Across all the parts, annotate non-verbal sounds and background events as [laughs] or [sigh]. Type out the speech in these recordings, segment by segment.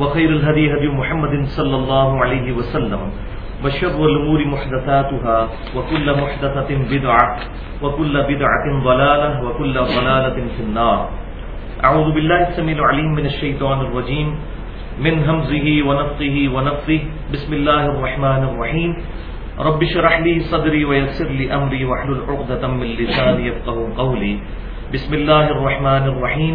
وخير الهدي هدي محمد صلى الله عليه وسلم وشر الأمور محدثاتها وكل محدثة بدعة وكل بدعة ضلالة وكل ضلالة في النار. أعوذ بالله السميع العليم من الشيطان الرجيم. من همزه ونفقه ونفثه بسم الله الرحمن الرحيم. رب اشرح لي صدري ويسر لي أمري واحلل عقدة من لساني يفقهوا قولي. بسم الله الرحمن الرحيم.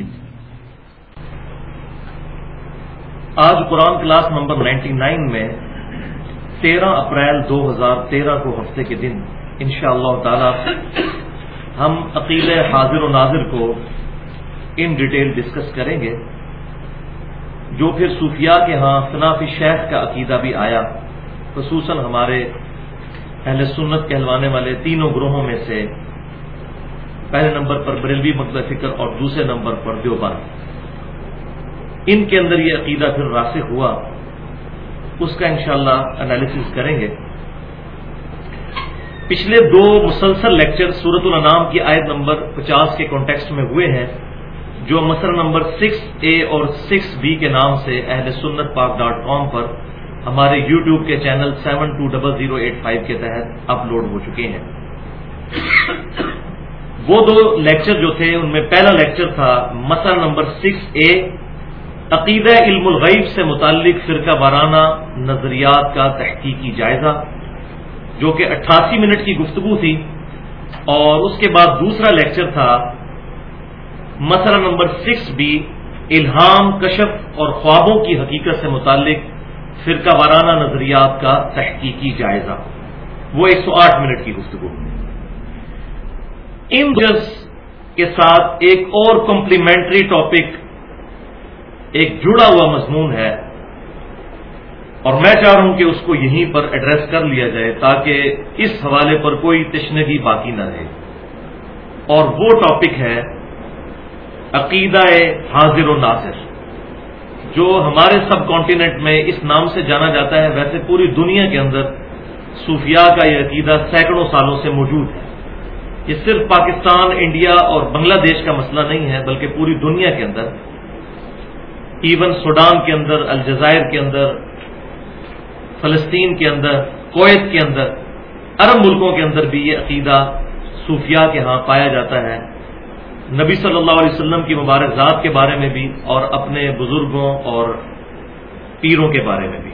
آج قرآن کلاس نمبر 99 میں تیرہ اپریل دو ہزار تیرہ کو ہفتے کے دن انشاءاللہ اللہ تعالی ہم عقیل حاضر و ناظر کو ان ڈیٹیل ڈسکس کریں گے، جو پھر صوفیاء کے ہاں فنافی شیخ کا عقیدہ بھی آیا، خصوصاً ہمارے اہل سنت کہلوانے والے تینوں گروہوں میں سے پہلے نمبر پر بریلوی مقدہ فکر اور دوسرے نمبر پر دیوبند۔ ان کے اندر یہ عقیدہ پھر راسخ ہوا، اس کا انشاءاللہ انالیسس کریں گے۔ پچھلے دو مسلسل لیکچر سورت الانام کی آیت نمبر پچاس کے کانٹیکسٹ میں ہوئے ہیں، جو مسئلہ نمبر سکس اے اور سکس بی کے نام سے اہل سنت پاک ڈاٹ کام پر ہمارے یوٹیوب کے channel seven two double zero eight five کے تحت اپلوڈ ہو چکے ہیں۔ وہ دو لیکچر جو تھے، ان میں پہلا لیکچر تھا مسئلہ نمبر سکس اے عقیدہ علم الغیب سے متعلق فرقہ وارانہ نظریات کا تحقیقی جائزہ، جو کہ اٹھاسی منٹ کی گفتگو تھی، اور اس کے بعد دوسرا لیکچر تھا، مسئلہ نمبر سکس بی، الہام، کشف اور خوابوں کی حقیقت سے متعلق فرقہ وارانہ نظریات کا تحقیقی جائزہ۔ وہ ایک سو آٹھ منٹ کی گفتگو۔ ان کے ساتھ ایک اور کمپلیمنٹری ٹاپک ایک جڑا ہوا مضمون ہے۔ اور میں چاہ رہا ہوں کہ اس کو یہیں پر ایڈریس کر لیا جائے تاکہ اس حوالے پر کوئی تشنگی باقی نہ رہے۔ اور وہ ٹاپک ہے عقیدہ حاضر و ناصر جو ہمارے سب کانٹیننٹ میں اس نام سے جانا جاتا ہے، ویسے پوری دنیا کے اندر صوفیاء کا یہ عقیدہ سینکڑوں سالوں سے موجود ہے۔ یہ صرف پاکستان، انڈیا اور بنگلہ دیش کا مسئلہ نہیں ہے، بلکہ پوری دنیا کے اندر۔ ایون سوڈان کے اندر، الجزائر کے اندر، فلسطین کے اندر، کویت کے اندر، عرب ملکوں کے اندر بھی یہ عقیدہ صوفیاء کے ہاں پایا جاتا ہے۔ نبی صلی اللہ علیہ وسلم کی مبارک ذات کے بارے میں بھی اور اپنے بزرگوں اور پیروں کے بارے میں بھی۔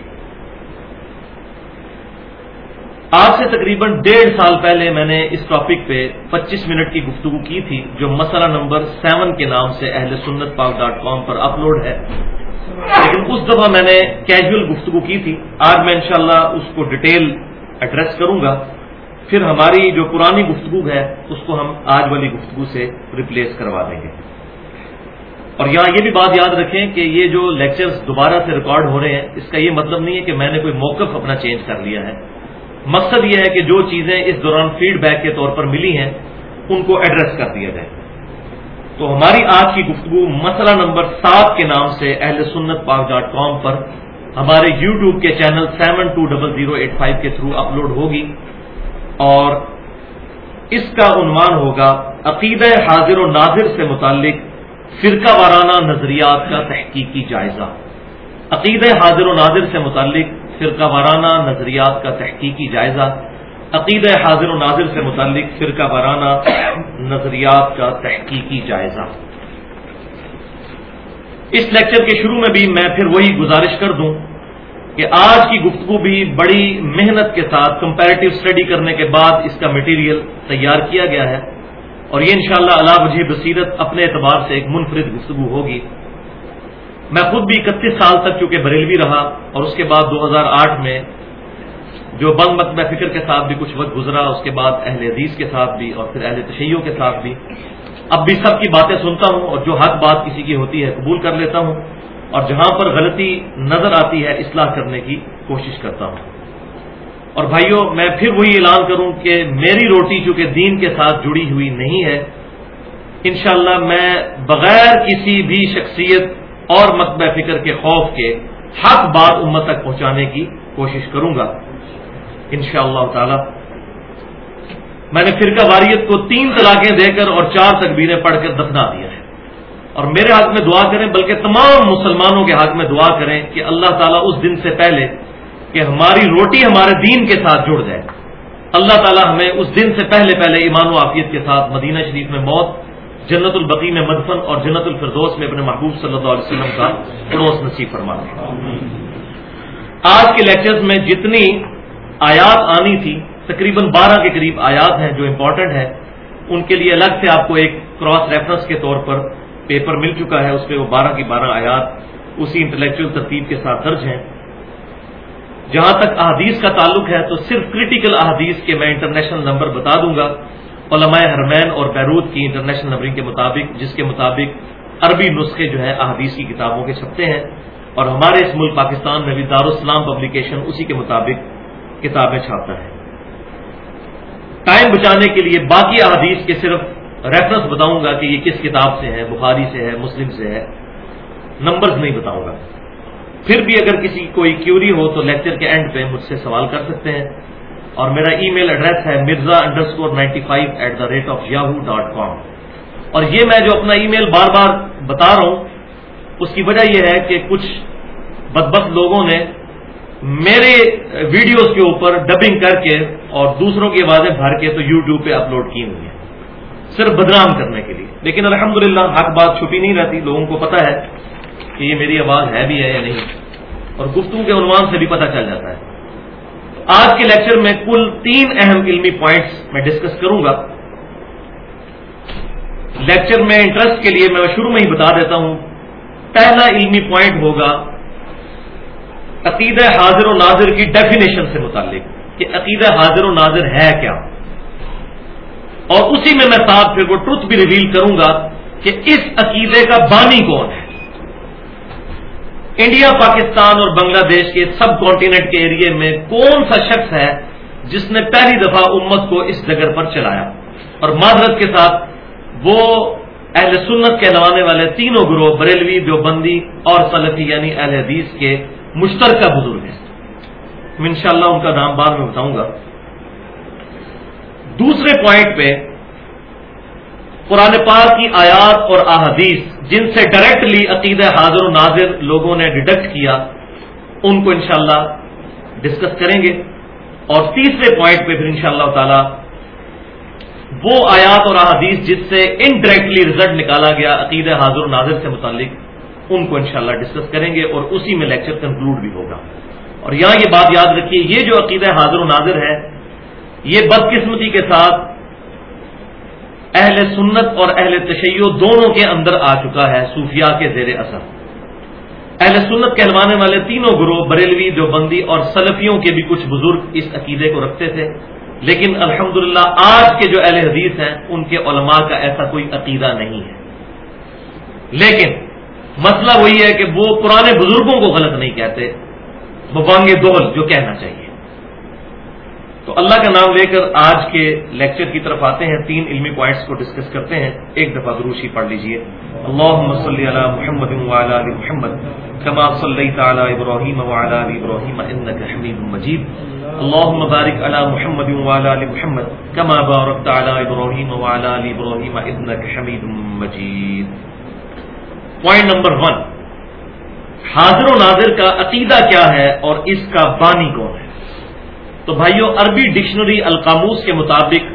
آج سے تقریباً ڈیڑھ سال پہلے میں نے اس ٹاپک پہ پچیس منٹ کی گفتگو کی تھی، جو مسئلہ نمبر سیون کے نام سے اہل سنت پاک ڈاٹ کام پر اپلوڈ ہے۔ لیکن اس دفعہ میں نے کیجول گفتگو کی تھی۔ آج میں انشاءاللہ اس کو ڈیٹیل ایڈریس کروں گا۔ پھر ہماری جو پرانی گفتگو ہے، اس کو ہم آج والی گفتگو سے ریپلیس کروا دیں گے۔ اور یہاں یہ بھی بات یاد رکھیں کہ یہ جو لیکچرز دوبارہ سے ریکارڈ ہو رہے ہیں، اس کا یہ مطلب نہیں ہے کہ میں نے کوئی موقف اپنا چینج کر لیا ہے۔ مقصد یہ ہے کہ جو چیزیں اس دوران فیڈ بیک کے طور پر ملی ہیں، ان کو ایڈریس کر دیا جائے۔ تو ہماری آج کی گفتگو مسئلہ نمبر سات کے نام سے اہل سنت پاک ڈاٹ کام پر ہمارے یو ٹیوب کے channel seven two double zero eight five کے تھرو اپلوڈ ہوگی اور اس کا عنوان ہوگا عقیدہ حاضر و ناظر سے متعلق فرقہ وارانہ نظریات کا تحقیقی جائزہ۔ عقیدہ حاضر و ناظر سے متعلق فرقہ وارانہ، نظریات کا تحقیقی جائزہ عقید حاضر و ناظر سے متعلق فرقہ وارانہ، نظریات کا تحقیقی جائزہ۔ اس لیکچر کے شروع میں بھی میں پھر وہی گزارش کر دوں کہ آج کی گفتگو بھی بڑی محنت کے ساتھ کمپیریٹو اسٹڈی کرنے کے بعد اس کا مٹیریل تیار کیا گیا ہے اور یہ انشاءاللہ شاء اللہ مجھے بصیرت اپنے اعتبار سے ایک منفرد گفتگو ہوگی۔ میں خود بھی اکتیس سال تک چونکہ بریلوی رہا اور اس کے بعد دو ہزار آٹھ میں جو بند مت میں فکر کے ساتھ بھی کچھ وقت گزرا، اس کے بعد اہل حدیث کے ساتھ بھی اور پھر اہل تشیعوں کے ساتھ بھی۔ اب بھی سب کی باتیں سنتا ہوں اور جو حق بات کسی کی ہوتی ہے قبول کر لیتا ہوں اور جہاں پر غلطی نظر آتی ہے اصلاح کرنے کی کوشش کرتا ہوں۔ اور بھائیوں میں پھر وہی اعلان کروں کہ میری روٹی چونکہ دین کے ساتھ جڑی ہوئی نہیں ہے، انشاءاللہ میں بغیر کسی بھی شخصیت اور مکبہ فکر کے خوف کے حق بات امت تک پہنچانے کی کوشش کروں گا۔ ان شاء اللہ تعالی۔ میں نے فرقہ واریت کو تین طلاقیں دے کر اور چار تکبیریں پڑھ کر دفنا دیا ہے۔ اور میرے حق میں دعا کریں، بلکہ تمام مسلمانوں کے حق میں دعا کریں کہ اللہ تعالیٰ اس دن سے پہلے کہ ہماری روٹی ہمارے دین کے ساتھ جڑ جائے۔ اللہ تعالیٰ ہمیں اس دن سے پہلے پہلے ایمان و عافیت کے ساتھ مدینہ شریف میں موت جنت البقی میں مدفن اور جنت الفردوس میں اپنے محبوب صلی اللہ علیہ وسلم کا پڑوس نصیب فرما آج کے لیکچرز میں جتنی آیات آنی تھی، تقریباً بارہ کے قریب آیات ہیں جو امپورٹنٹ ہیں، ان کے لیے الگ سے آپ کو ایک کراس ریفرنس کے طور پر پیپر مل چکا ہے، اس پہ وہ بارہ کی بارہ آیات اسی انٹلیکچل ترتیب کے ساتھ درج ہیں۔ جہاں تک احادیث کا تعلق ہے، تو صرف کریٹیکل احادیث کے میں انٹرنیشنل نمبر بتا دوں گا۔ علماء حرمین اور بیروت کی انٹرنیشنل نمبرنگ کے مطابق، جس کے مطابق عربی نسخے جو ہے احادیث کی کتابوں کے چھپتے ہیں۔ اور ہمارے اس ملک پاکستان میں بھی دارالسلام پبلیکیشن اسی کے مطابق کتابیں چھاپتا ہے۔ ٹائم بچانے کے لیے باقی احادیث کے صرف ریفرنس بتاؤں گا کہ یہ کس کتاب سے ہے، بخاری سے ہے، مسلم سے ہے۔ نمبرز نہیں بتاؤں گا۔ پھر بھی اگر کسی کوئی کیوری ہو تو لیکچر کے اینڈ پہ مجھ سے سوال کر سکتے ہیں۔ اور میرا ای میل ایڈریس ہے Mirza underscore ninety five at the rate of Yahoo dot com اور یہ میں جو اپنا ای میل بار بار بتا رہا ہوں، اس کی وجہ یہ ہے کہ کچھ بدبخت لوگوں نے میرے ویڈیوز کے اوپر ڈبنگ کر کے اور دوسروں کی آوازیں بھر کے تو یوٹیوب پہ اپلوڈ کی ہوئی ہیں۔ صرف بدنام کرنے کے لیے۔ لیکن الحمدللہ حق بات چھپی نہیں رہتی، لوگوں کو پتا ہے کہ یہ میری آواز ہے بھی ہے یا نہیں۔ اور گفتگو کے عنوان سے بھی پتہ چل جاتا ہے۔ آج کے لیکچر میں کل تین اہم علمی پوائنٹس میں ڈسکس کروں گا۔ لیکچر میں انٹرسٹ کے لیے میں شروع میں ہی بتا دیتا ہوں۔ پہلا علمی پوائنٹ ہوگا عقیدہ حاضر و ناظر کی ڈیفینیشن سے متعلق کہ عقیدہ حاضر و ناظر ہے کیا۔ اور اسی میں میں ساتھ پھر وہ ٹروتھ بھی ریویل کروں گا کہ اس عقیدے کا بانی کون ہے۔ انڈیا، پاکستان اور بنگلہ دیش کے سب کانٹیننٹ کے ایریے میں کون سا شخص ہے جس نے پہلی دفعہ امت کو اس جگہ پر چلایا؟ اور معذرت کے ساتھ وہ اہل سنت کے والے تینوں گروہ بریلوی، دیوبندی اور سلفی یعنی اہل حدیث کے مشترکہ بزرگ ہیں۔ میں انشاءاللہ ان کا نام بعد میں بتاؤں گا۔ دوسرے پوائنٹ پہ قرآن پاک کی آیات اور احادیث جن سے ڈائریکٹلی عقید حاضر و ناظر لوگوں نے ڈیڈکٹ کیا، ان کو انشاءاللہ ڈسکس کریں گے۔ اور تیسرے پوائنٹ پہ پھر انشاءاللہ تعالی وہ آیات اور احادیث جس سے انڈائریکٹلی رزلٹ نکالا گیا عقید حاضر و ناظر سے متعلق، ان کو انشاءاللہ ڈسکس کریں گے اور اسی میں لیکچر کنکلوڈ بھی ہوگا۔ اور یہاں یہ بات یاد رکھیے، یہ جو عقیدہ حاضر و ناظر ہے، یہ بدقسمتی کے ساتھ اہل سنت اور اہل تشیع دونوں کے اندر آ چکا ہے صوفیاء کے زیر اثر۔ اہل سنت کہلوانے والے تینوں گروہ بریلوی جو بندی اور سلفیوں کے بھی کچھ بزرگ اس عقیدے کو رکھتے تھے۔ لیکن الحمدللہ آج کے جو اہل حدیث ہیں، ان کے علماء کا ایسا کوئی عقیدہ نہیں ہے۔ لیکن مسئلہ وہی ہے کہ وہ پرانے بزرگوں کو غلط نہیں کہتے۔ وہ بانگے دول جو کہنا چاہیے۔ تو اللہ کا نام لے کر آج کے لیکچر کی طرف آتے ہیں۔ تین علمی پوائنٹس کو ڈسکس کرتے ہیں۔ ایک دفعہ دروشی پڑھ لیجیے۔ اللہ صلی علی محمد علی محمد کما صلی تعالی ابراہیم علی ابراہیم انک حمید مجید۔ اللهم بارك على محمد وعلى ال محمد كما باركت على ابراهيم وعلى ال ابراهيم انك حميد مجيد پوائنٹ نمبر ون حاضر و ناظر کا عقیدہ کیا ہے اور اس کا بانی کون ہے؟ تو بھائیو، عربی ڈکشنری القاموس کے مطابق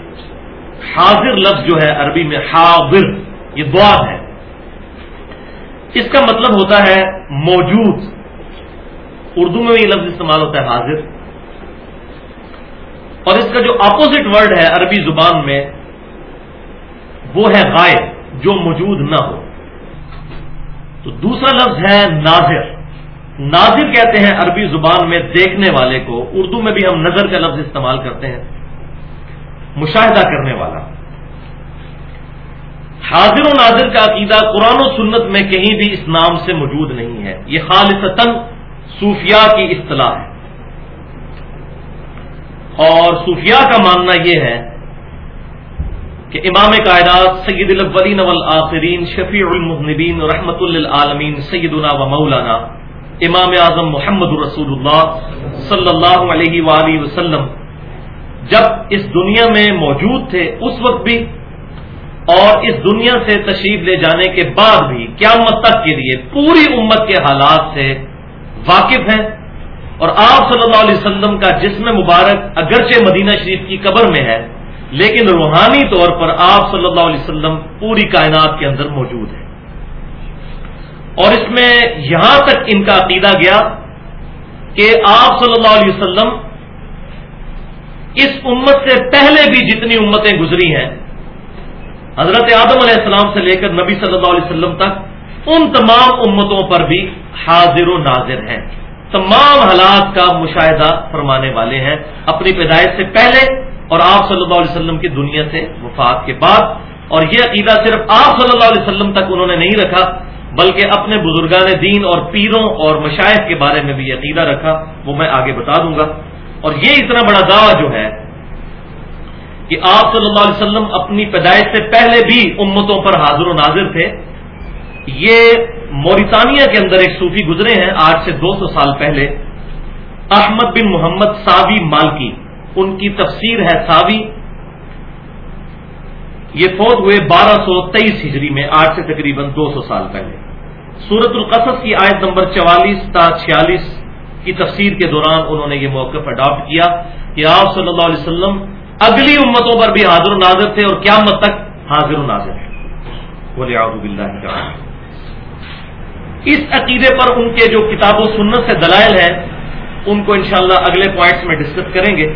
حاضر لفظ جو ہے عربی میں حاضر، یہ دعا ہے۔ اس کا مطلب ہوتا ہے موجود۔ اردو میں بھی لفظ استعمال ہوتا ہے حاضر۔ اور اس کا جو اپوزٹ ورڈ ہے عربی زبان میں، وہ ہے غائب، جو موجود نہ ہو۔ تو دوسرا لفظ ہے ناظر۔ ناظر کہتے ہیں عربی زبان میں دیکھنے والے کو، اردو میں بھی ہم نظر کا لفظ استعمال کرتے ہیں، مشاہدہ کرنے والا۔ حاضر و ناظر کا عقیدہ قرآن و سنت میں کہیں بھی اس نام سے موجود نہیں ہے۔ یہ خالصتاً صوفیاء کی اصطلاح ہے۔ اور صوفیاء کا ماننا یہ ہے کہ امام کائنات سید الاولین والآخرین، شفیع المذنبین، رحمت للعالمین، سیدنا و مولانا امام اعظم محمد رسول اللہ صلی اللہ علیہ وآلہ وسلم جب اس دنیا میں موجود تھے اس وقت بھی اور اس دنیا سے تشریف لے جانے کے بعد بھی قیامت تک کے لیے پوری امت کے حالات سے واقف ہیں اور آپ صلی اللہ علیہ وسلم کا جسم مبارک اگرچہ مدینہ شریف کی قبر میں ہے لیکن روحانی طور پر آپ صلی اللہ علیہ وسلم پوری کائنات کے اندر موجود ہے اور اس میں یہاں تک ان کا عقیدہ گیا کہ آپ صلی اللہ علیہ وسلم اس امت سے پہلے بھی جتنی امتیں گزری ہیں، حضرت آدم علیہ السلام سے لے کر نبی صلی اللہ علیہ وسلم تک، ان تمام امتوں پر بھی حاضر و ناظر ہیں۔ تمام حالات کا مشاہدہ فرمانے والے ہیں۔ اپنی پیدائش سے پہلے اور آپ صلی اللہ علیہ وسلم کی دنیا سے وفات کے بعد، اور یہ عقیدہ صرف آپ صلی اللہ علیہ وسلم تک انہوں نے نہیں رکھا بلکہ اپنے بزرگان دین اور پیروں اور مشاہد کے بارے میں بھی عقیدہ رکھا، وہ میں آگے بتا دوں گا۔ اور یہ اتنا بڑا دعویٰ جو ہے کہ آپ صلی اللہ علیہ وسلم اپنی پیدائش سے پہلے بھی امتوں پر حاضر و ناظر تھے۔ یہ موریتانیہ کے اندر ایک صوفی گزرے ہیں، آج سے دو سو سال پہلے۔ احمد بن محمد ساوی مالکی، ان کی تفسیر ہے ساوی۔ یہ فوت ہوئے بارہ سو تیئیس ہجری میں، آج سے تقریباً دو سو سال پہلے۔ سورت القصص کی آیت نمبر چوالیس تا چھیالیس کی تفسیر کے دوران انہوں نے یہ موقف اڈاپٹ کیا کہ آپ صلی اللہ علیہ وسلم اگلی امتوں پر بھی حاضر و ناظر تھے اور کیا مت تک حاضر و ناظر ہے اس عقیدے پر ان کے جو کتاب و سنت سے دلائل ہیں، ان کو انشاءاللہ اگلے پوائنٹس میں ڈسکس کریں گے۔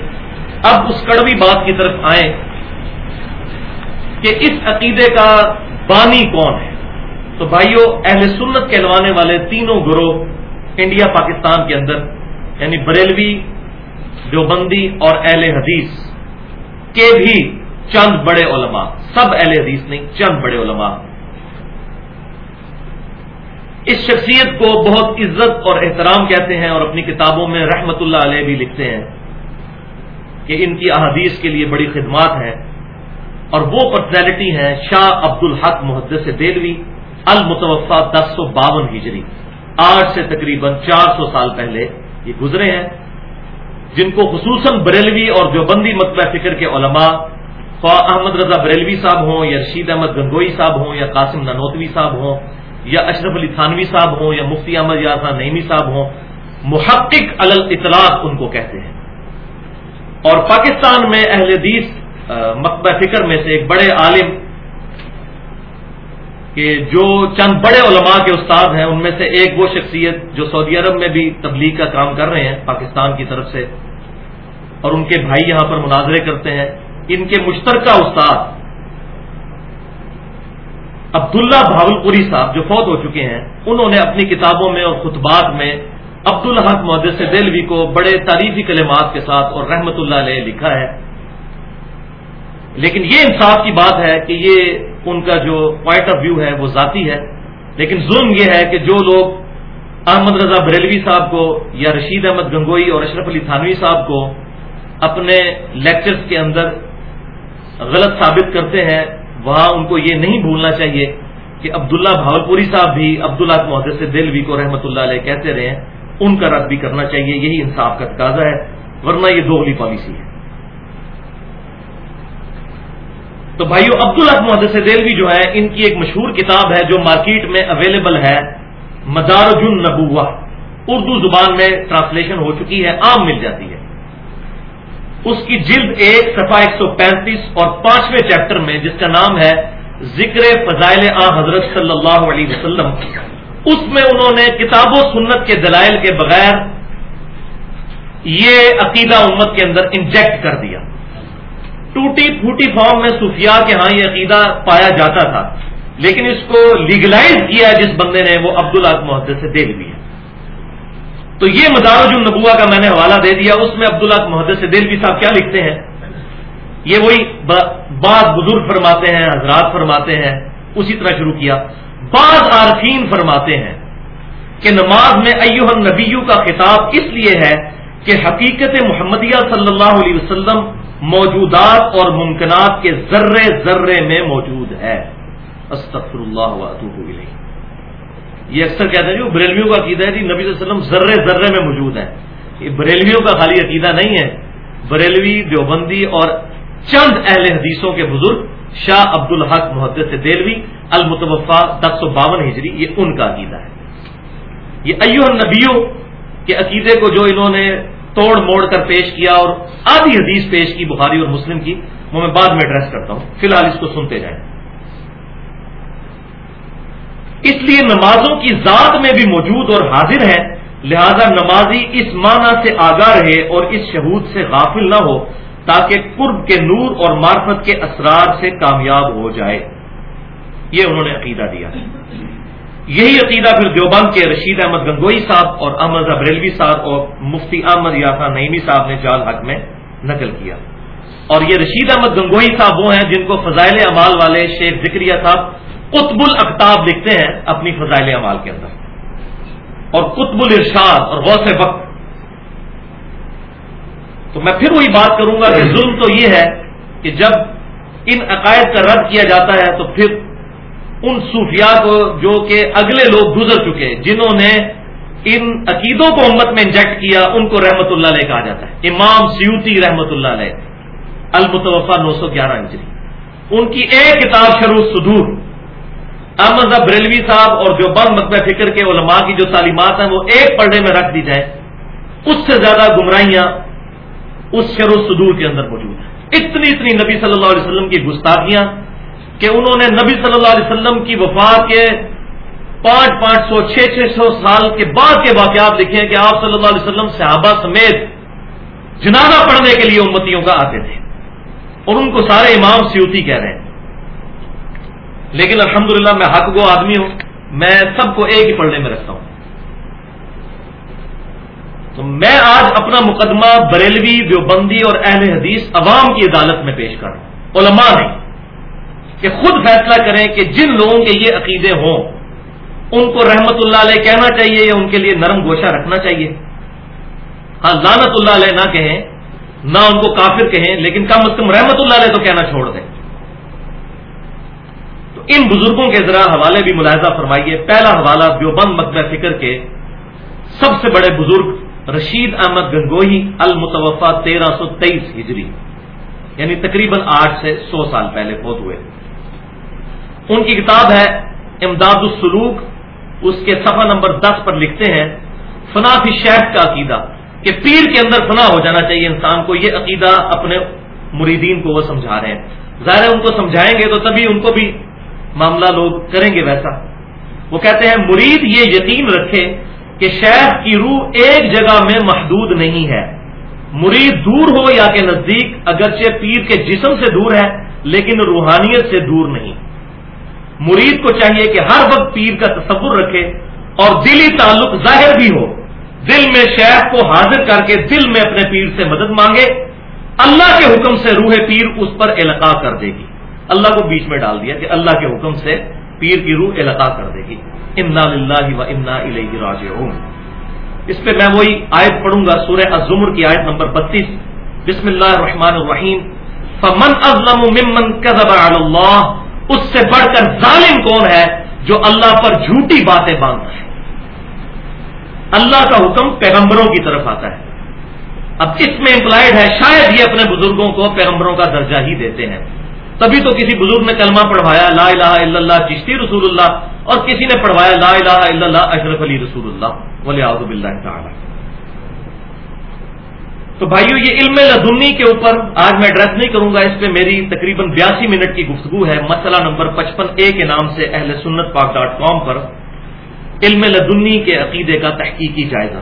اب اس کڑوی بات کی طرف آئیں کہ اس عقیدے کا بانی کون ہے؟ تو بھائیوں اہل سنت کہلوانے والے تینوں گروہ انڈیا، پاکستان کے اندر یعنی بریلوی، دیوبندی اور اہل حدیث کے بھی چند بڑے علماء۔ سب اہل حدیث نہیں، چند بڑے علماء۔ اس شخصیت کو بہت عزت اور احترام کہتے ہیں اور اپنی کتابوں میں رحمت اللہ علیہ بھی لکھتے ہیں کہ ان کی احادیث کے لیے بڑی خدمات ہیں اور وہ پرسنالٹی ہیں شاہ عبد الحق محدث دلوی المتوفا دس سو باون ہجری آج سے تقریباً چار سو سال پہلے یہ گزرے ہیں۔ جن کو خصوصاً بریلوی اور دیوبندی مطلب فکر کے علماء خواہ احمد رضا بریلوی صاحب ہوں یا رشید احمد گنگوئی صاحب ہوں یا قاسم ننوتوی صاحب ہوں یا اشرف علی تھانوی صاحب ہوں یا مفتی احمد یاسان نعیمی صاحب ہوں، محقق الل اطلاق ان کو کہتے ہیں۔ اور پاکستان میں اہل حدیث مکبہ فکر میں سے ایک بڑے عالم کہ جو چند بڑے علماء کے استاد ہیں، ان میں سے ایک وہ شخصیت جو سعودی عرب میں بھی تبلیغ کا کام کر رہے ہیں، پاکستان کی طرف سے۔ اور ان کے بھائی یہاں پر مناظرے کرتے ہیں۔ ان کے مشترکہ استاد عبداللہ بھاول پوری صاحب جو فوت ہو چکے ہیں، انہوں نے اپنی کتابوں میں اور خطبات میں عبد الحق محدث دلوی کو بڑے تعریفی کلمات کے ساتھ اور رحمت اللہ علیہ لکھا ہے۔ لیکن یہ انصاف کی بات ہے کہ یہ ان کا جو پوائنٹ آف ویو ہے وہ ذاتی ہے۔ لیکن ظلم یہ ہے کہ جو لوگ احمد رضا بریلوی صاحب کو یا رشید احمد گنگوئی اور اشرف علی تھانوی صاحب کو اپنے لیکچرز کے اندر غلط ثابت کرتے ہیں، وہاں ان کو یہ نہیں بھولنا چاہیے کہ عبداللہ بھاولپوری صاحب بھی عبداللہ محدث سے دل کو رحمۃ اللہ علیہ کہتے رہے ہیں۔ ان کا رد بھی کرنا چاہیے، یہی انصاف کا تقاضا ہے، ورنہ یہ دوغلی پالیسی ہے۔ تو بھائیو عبد محدث دلوی جو ہے، ان کی ایک مشہور کتاب ہے جو مارکیٹ میں اویلیبل ہے مدارج النبوہ اردو زبان میں ٹرانسلیشن ہو چکی ہے، عام مل جاتی ہے۔ اس کی جلد ایک، صفحہ ایک سو پینتیس اور پانچویں چیپٹر میں، جس کا نام ہے ذکر فضائل آ حضرت صلی اللہ علیہ وسلم۔ اس میں انہوں نے کتاب و سنت کے دلائل کے بغیر یہ عقیدہ امت کے اندر انجیکٹ کر دیا۔ ٹوٹی پھوٹی فارم میں صوفیاء کے ہاں یہ عقیدہ پایا جاتا تھا۔ لیکن اس کو لیگلائز کیا جس بندے نے، وہ عبد محدث سے دل بھی ہے تو یہ مدارج النبوا کا میں نے حوالہ دے دیا، اس میں عبداللہ محدث سے دل بھی صاحب کیا لکھتے ہیں؟ یہ وہی بعض بزرگ فرماتے ہیں، حضرات فرماتے ہیں، اسی طرح شروع کیا۔ بعض عارفین فرماتے ہیں کہ نماز میں ایوہ النبیو کا خطاب اس لیے ہے کہ حقیقت محمدیہ صلی اللہ علیہ وسلم موجودات اور ممکنات کے ذرے ذرے میں موجود ہے۔ استغفر اللہ علیہ یہ اکثر کہتے ہیں جو بریلویوں کا عقیدہ ہے جی نبی صلی اللہ علیہ وسلم ذرے ذرے میں موجود ہے یہ بریلویوں کا خالی عقیدہ نہیں ہے۔ بریلوی دیوبندی اور چند اہل حدیثوں کے بزرگ شاہ عبد الحق محدث دلوی المتوفا دس سو باون ہجری، یہ ان کا عقیدہ ہے۔ یہ ایو النبیوں کے عقیدے کو جو انہوں نے توڑ موڑ کر پیش کیا اور آدھی حدیث پیش کی بخاری اور مسلم کی، وہ میں بعد میں ایڈریس کرتا ہوں۔ فی الحال اس کو سنتے جائیں۔ اس لیے نمازوں کی ذات میں بھی موجود اور حاضر ہے لہذا نمازی اس معنی سے آگاہ رہے اور اس شہود سے غافل نہ ہو، تاکہ قرب کے نور اور معرفت کے اسرار سے کامیاب ہو جائے۔ یہ انہوں نے عقیدہ دیا۔ یہی عقیدہ پھر دیوبند کے رشید احمد گنگوئی صاحب اور احمد ابریلوی صاحب اور مفتی احمد یاسا نعیمی صاحب نے جال حق میں نقل کیا۔ اور یہ رشید احمد گنگوئی صاحب وہ ہیں جن کو فضائل اعمال والے شیخ ذکریہ صاحب قطب الاقتاب لکھتے ہیں اپنی فضائل اعمال کے اندر۔ اور قطب الرشاد اور غوث وقت تو میں پھر وہی بات کروں گا کہ ظلم تو یہ ہے کہ جب ان عقائد کا رد کیا جاتا ہے تو پھر ان صوفیاء کو جو کہ اگلے لوگ گزر چکے جنہوں نے ان عقیدوں کو امت میں انجیکٹ کیا، ان کو رحمت اللہ علیہ کہا جاتا ہے۔ امام سیوتی رحمت اللہ علیہ المتوفا نو سو گیارہ انچری ان کی ایک کتاب شروع صدور، احمد بریلوی صاحب اور جو بند مکبہ فکر کے علماء کی جو تعلیمات ہیں، وہ ایک پردے میں رکھ دی جائے۔ اس سے زیادہ گمراہیاں اس شروع صدور کے اندر موجود ہیں۔ اتنی اتنی نبی صلی اللہ علیہ وسلم کی گستاخیاں کہ انہوں نے نبی صلی اللہ علیہ وسلم کی وفات کے پانچ پانچ سو چھ چھ سو سال کے بعد کے واقعات لکھے ہیں کہ آپ صلی اللہ علیہ وسلم صحابہ سمیت جنازہ پڑھنے کے لیے امتیوں کا آتے تھے اور ان کو سارے امام سیوتی کہہ رہے ہیں۔ لیکن الحمدللہ میں حق گو آدمی ہوں، میں سب کو ایک ہی پڑھنے میں رکھتا ہوں۔ تو میں آج اپنا مقدمہ بریلوی دیوبندی اور اہل حدیث عوام کی عدالت میں پیش کر رہا ہوں۔ علماء نہیں کہ خود فیصلہ کریں کہ جن لوگوں کے یہ عقیدے ہوں، ان کو رحمت اللہ علیہ کہنا چاہیے یا ان کے لیے نرم گوشہ رکھنا چاہیے؟ ہاں لانت اللہ علیہ نہ کہیں، نہ ان کو کافر کہیں، لیکن کم از کم رحمت اللہ علیہ تو کہنا چھوڑ دیں۔ تو ان بزرگوں کے ذرا حوالے بھی ملاحظہ فرمائیے۔ پہلا حوالہ دیوبند مقبہ فکر کے سب سے بڑے بزرگ رشید احمد گنگوہی المتوفا تیرہ سو تیئیس ہجری یعنی تقریباً آٹھ سے سو سال پہلے فوت ہوئے۔ ان کی کتاب ہے امداد السلوک، اس کے صفحہ نمبر دس پر لکھتے ہیں، فنا فی شیخ کا عقیدہ، کہ پیر کے اندر فنا ہو جانا چاہیے، انسان کو یہ عقیدہ اپنے مریدین کو وہ سمجھا رہے ہیں۔ ظاہر ان کو سمجھائیں گے تو تبھی ان کو بھی معاملہ لوگ کریں گے ویسا۔ وہ کہتے ہیں، مرید یہ یقین رکھے کہ شیخ کی روح ایک جگہ میں محدود نہیں ہے۔ مرید دور ہو یا کہ نزدیک، اگرچہ پیر کے جسم سے دور ہے، لیکن روحانیت سے دور نہیں۔ مرید کو چاہیے کہ ہر وقت پیر کا تصور رکھے اور دلی تعلق ظاہر بھی ہو۔ دل میں شیخ کو حاضر کر کے دل میں اپنے پیر سے مدد مانگے۔ اللہ کے حکم سے روح پیر اس پر القاع کر دے گی۔ اللہ کو بیچ میں ڈال دیا کہ اللہ کے حکم سے پیر کی روح القاع کر دے گی۔ امنا اللہ و امنا راج اس پہ میں وہی آیت پڑھوں گا، سورہ الزمر کی آیت نمبر بتیس۔ بسم اللہ الرحمن الرحیم۔ فمن ممن كذب على اللہ اس سے بڑھ کر ظالم کون ہے جو اللہ پر جھوٹی باتیں باندھتا ہے؟ اللہ کا حکم پیغمبروں کی طرف آتا ہے۔ اب اس میں امپلائڈ ہے، شاید یہ اپنے بزرگوں کو پیغمبروں کا درجہ ہی دیتے ہیں۔ تبھی تو کسی بزرگ نے کلمہ پڑھوایا، لا الہ الا اللہ، چشتی رسول اللہ، اور کسی نے پڑھوایا، لا الہ الا اللہ، اشرف علی رسول اللہ ولی آزب اللہ تعالی۔ تو بھائیو، یہ علم لدنی کے اوپر آج میں ایڈریس نہیں کروں گا، اس پہ میری تقریباً بیاسی منٹ کی گفتگو ہے۔ مسئلہ نمبر پچپن اے کے نام سے اہل سنت پاک ڈاٹ کام پر علم لدنی کے عقیدے کا تحقیقی جائزہ۔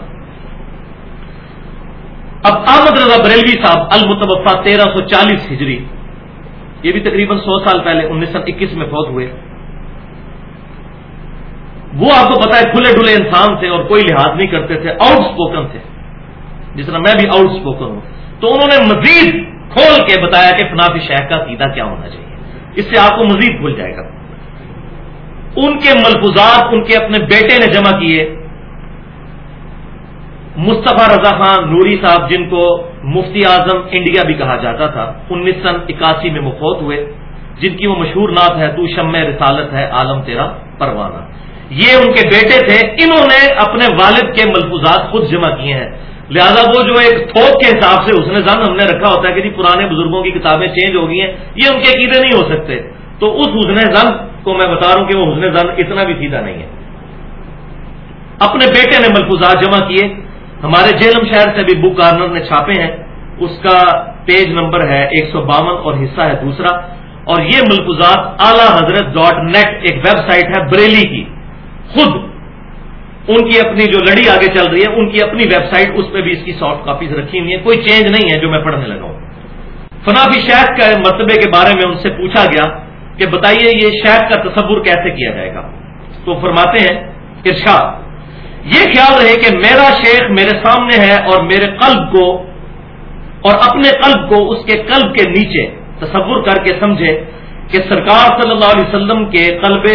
اب احمد رضا بریلوی صاحب المتوفا تیرہ سو چالیس ہجری، یہ بھی تقریباً سو سال پہلے، انیس سو اکیس میں فوت ہوئے۔ وہ آپ کو پتا ہے، کھلے ڈلے انسان تھے اور کوئی لحاظ نہیں کرتے تھے آؤٹ اسپوکن تھے۔ جس طرح میں بھی آؤٹ اسپوکن ہوں۔ تو انہوں نے مزید کھول کے بتایا کہ فنافی شیخ کا سیدھا کیا ہونا چاہیے۔ اس سے آپ کو مزید کھل جائے گا۔ ان کے ملفوظات، ان کے اپنے بیٹے نے جمع کیے۔ مصطفیٰ رضا خان نوری صاحب، جن کو مفتی اعظم انڈیا بھی کہا جاتا تھا، انیس سن اکاسی میں مفوت ہوئے۔ جن کی وہ مشہور نعت ہے، تو شم رسالت ہے، عالم تیرا پروانہ۔ یہ ان کے بیٹے تھے۔ انہوں نے اپنے والد کے ملفوظات خود جمع کیے ہیں۔ لہذا وہ جو ایک تھوک کے حساب سے اس نے زن ہم نے رکھا ہوتا ہے کہ جی پرانے بزرگوں کی کتابیں چینج ہو گئی ہیں، یہ ان کے عقیدے نہیں ہو سکتے۔ تو اس حسن زن کو میں بتا رہا ہوں کہ وہ حسن زن اتنا بھی سیدھا نہیں ہے۔ اپنے بیٹے نے ملفوظات جمع کیے۔ ہمارے جیلم شہر سے بھی بک کارنر نے چھاپے ہیں۔ اس کا پیج نمبر ہے ایک سو باون اور حصہ ہے دوسرا۔ اور یہ ملفوظات اعلی حضرت ڈاٹ نیٹ ایک ویب سائٹ ہے بریلی کی۔ خود ان کی اپنی جو لڑی آگے چل رہی ہے، ان کی اپنی ویب سائٹ، اس پہ بھی اس کی سافٹ کاپیز رکھی ہوئی ہیں۔ کوئی چینج نہیں ہے جو میں پڑھنے لگا ہوں۔ فنافی شیخ کے مرتبے کے بارے میں ان سے پوچھا گیا کہ بتائیے یہ شیخ کا تصور کیسے کیا جائے گا؟ تو فرماتے ہیں، ارشاد، یہ خیال رہے کہ میرا شیخ میرے سامنے ہے اور میرے قلب کو اور اپنے قلب کو اس کے قلب کے نیچے تصور کر کے سمجھے کہ سرکار صلی اللہ علیہ وسلم کے قلب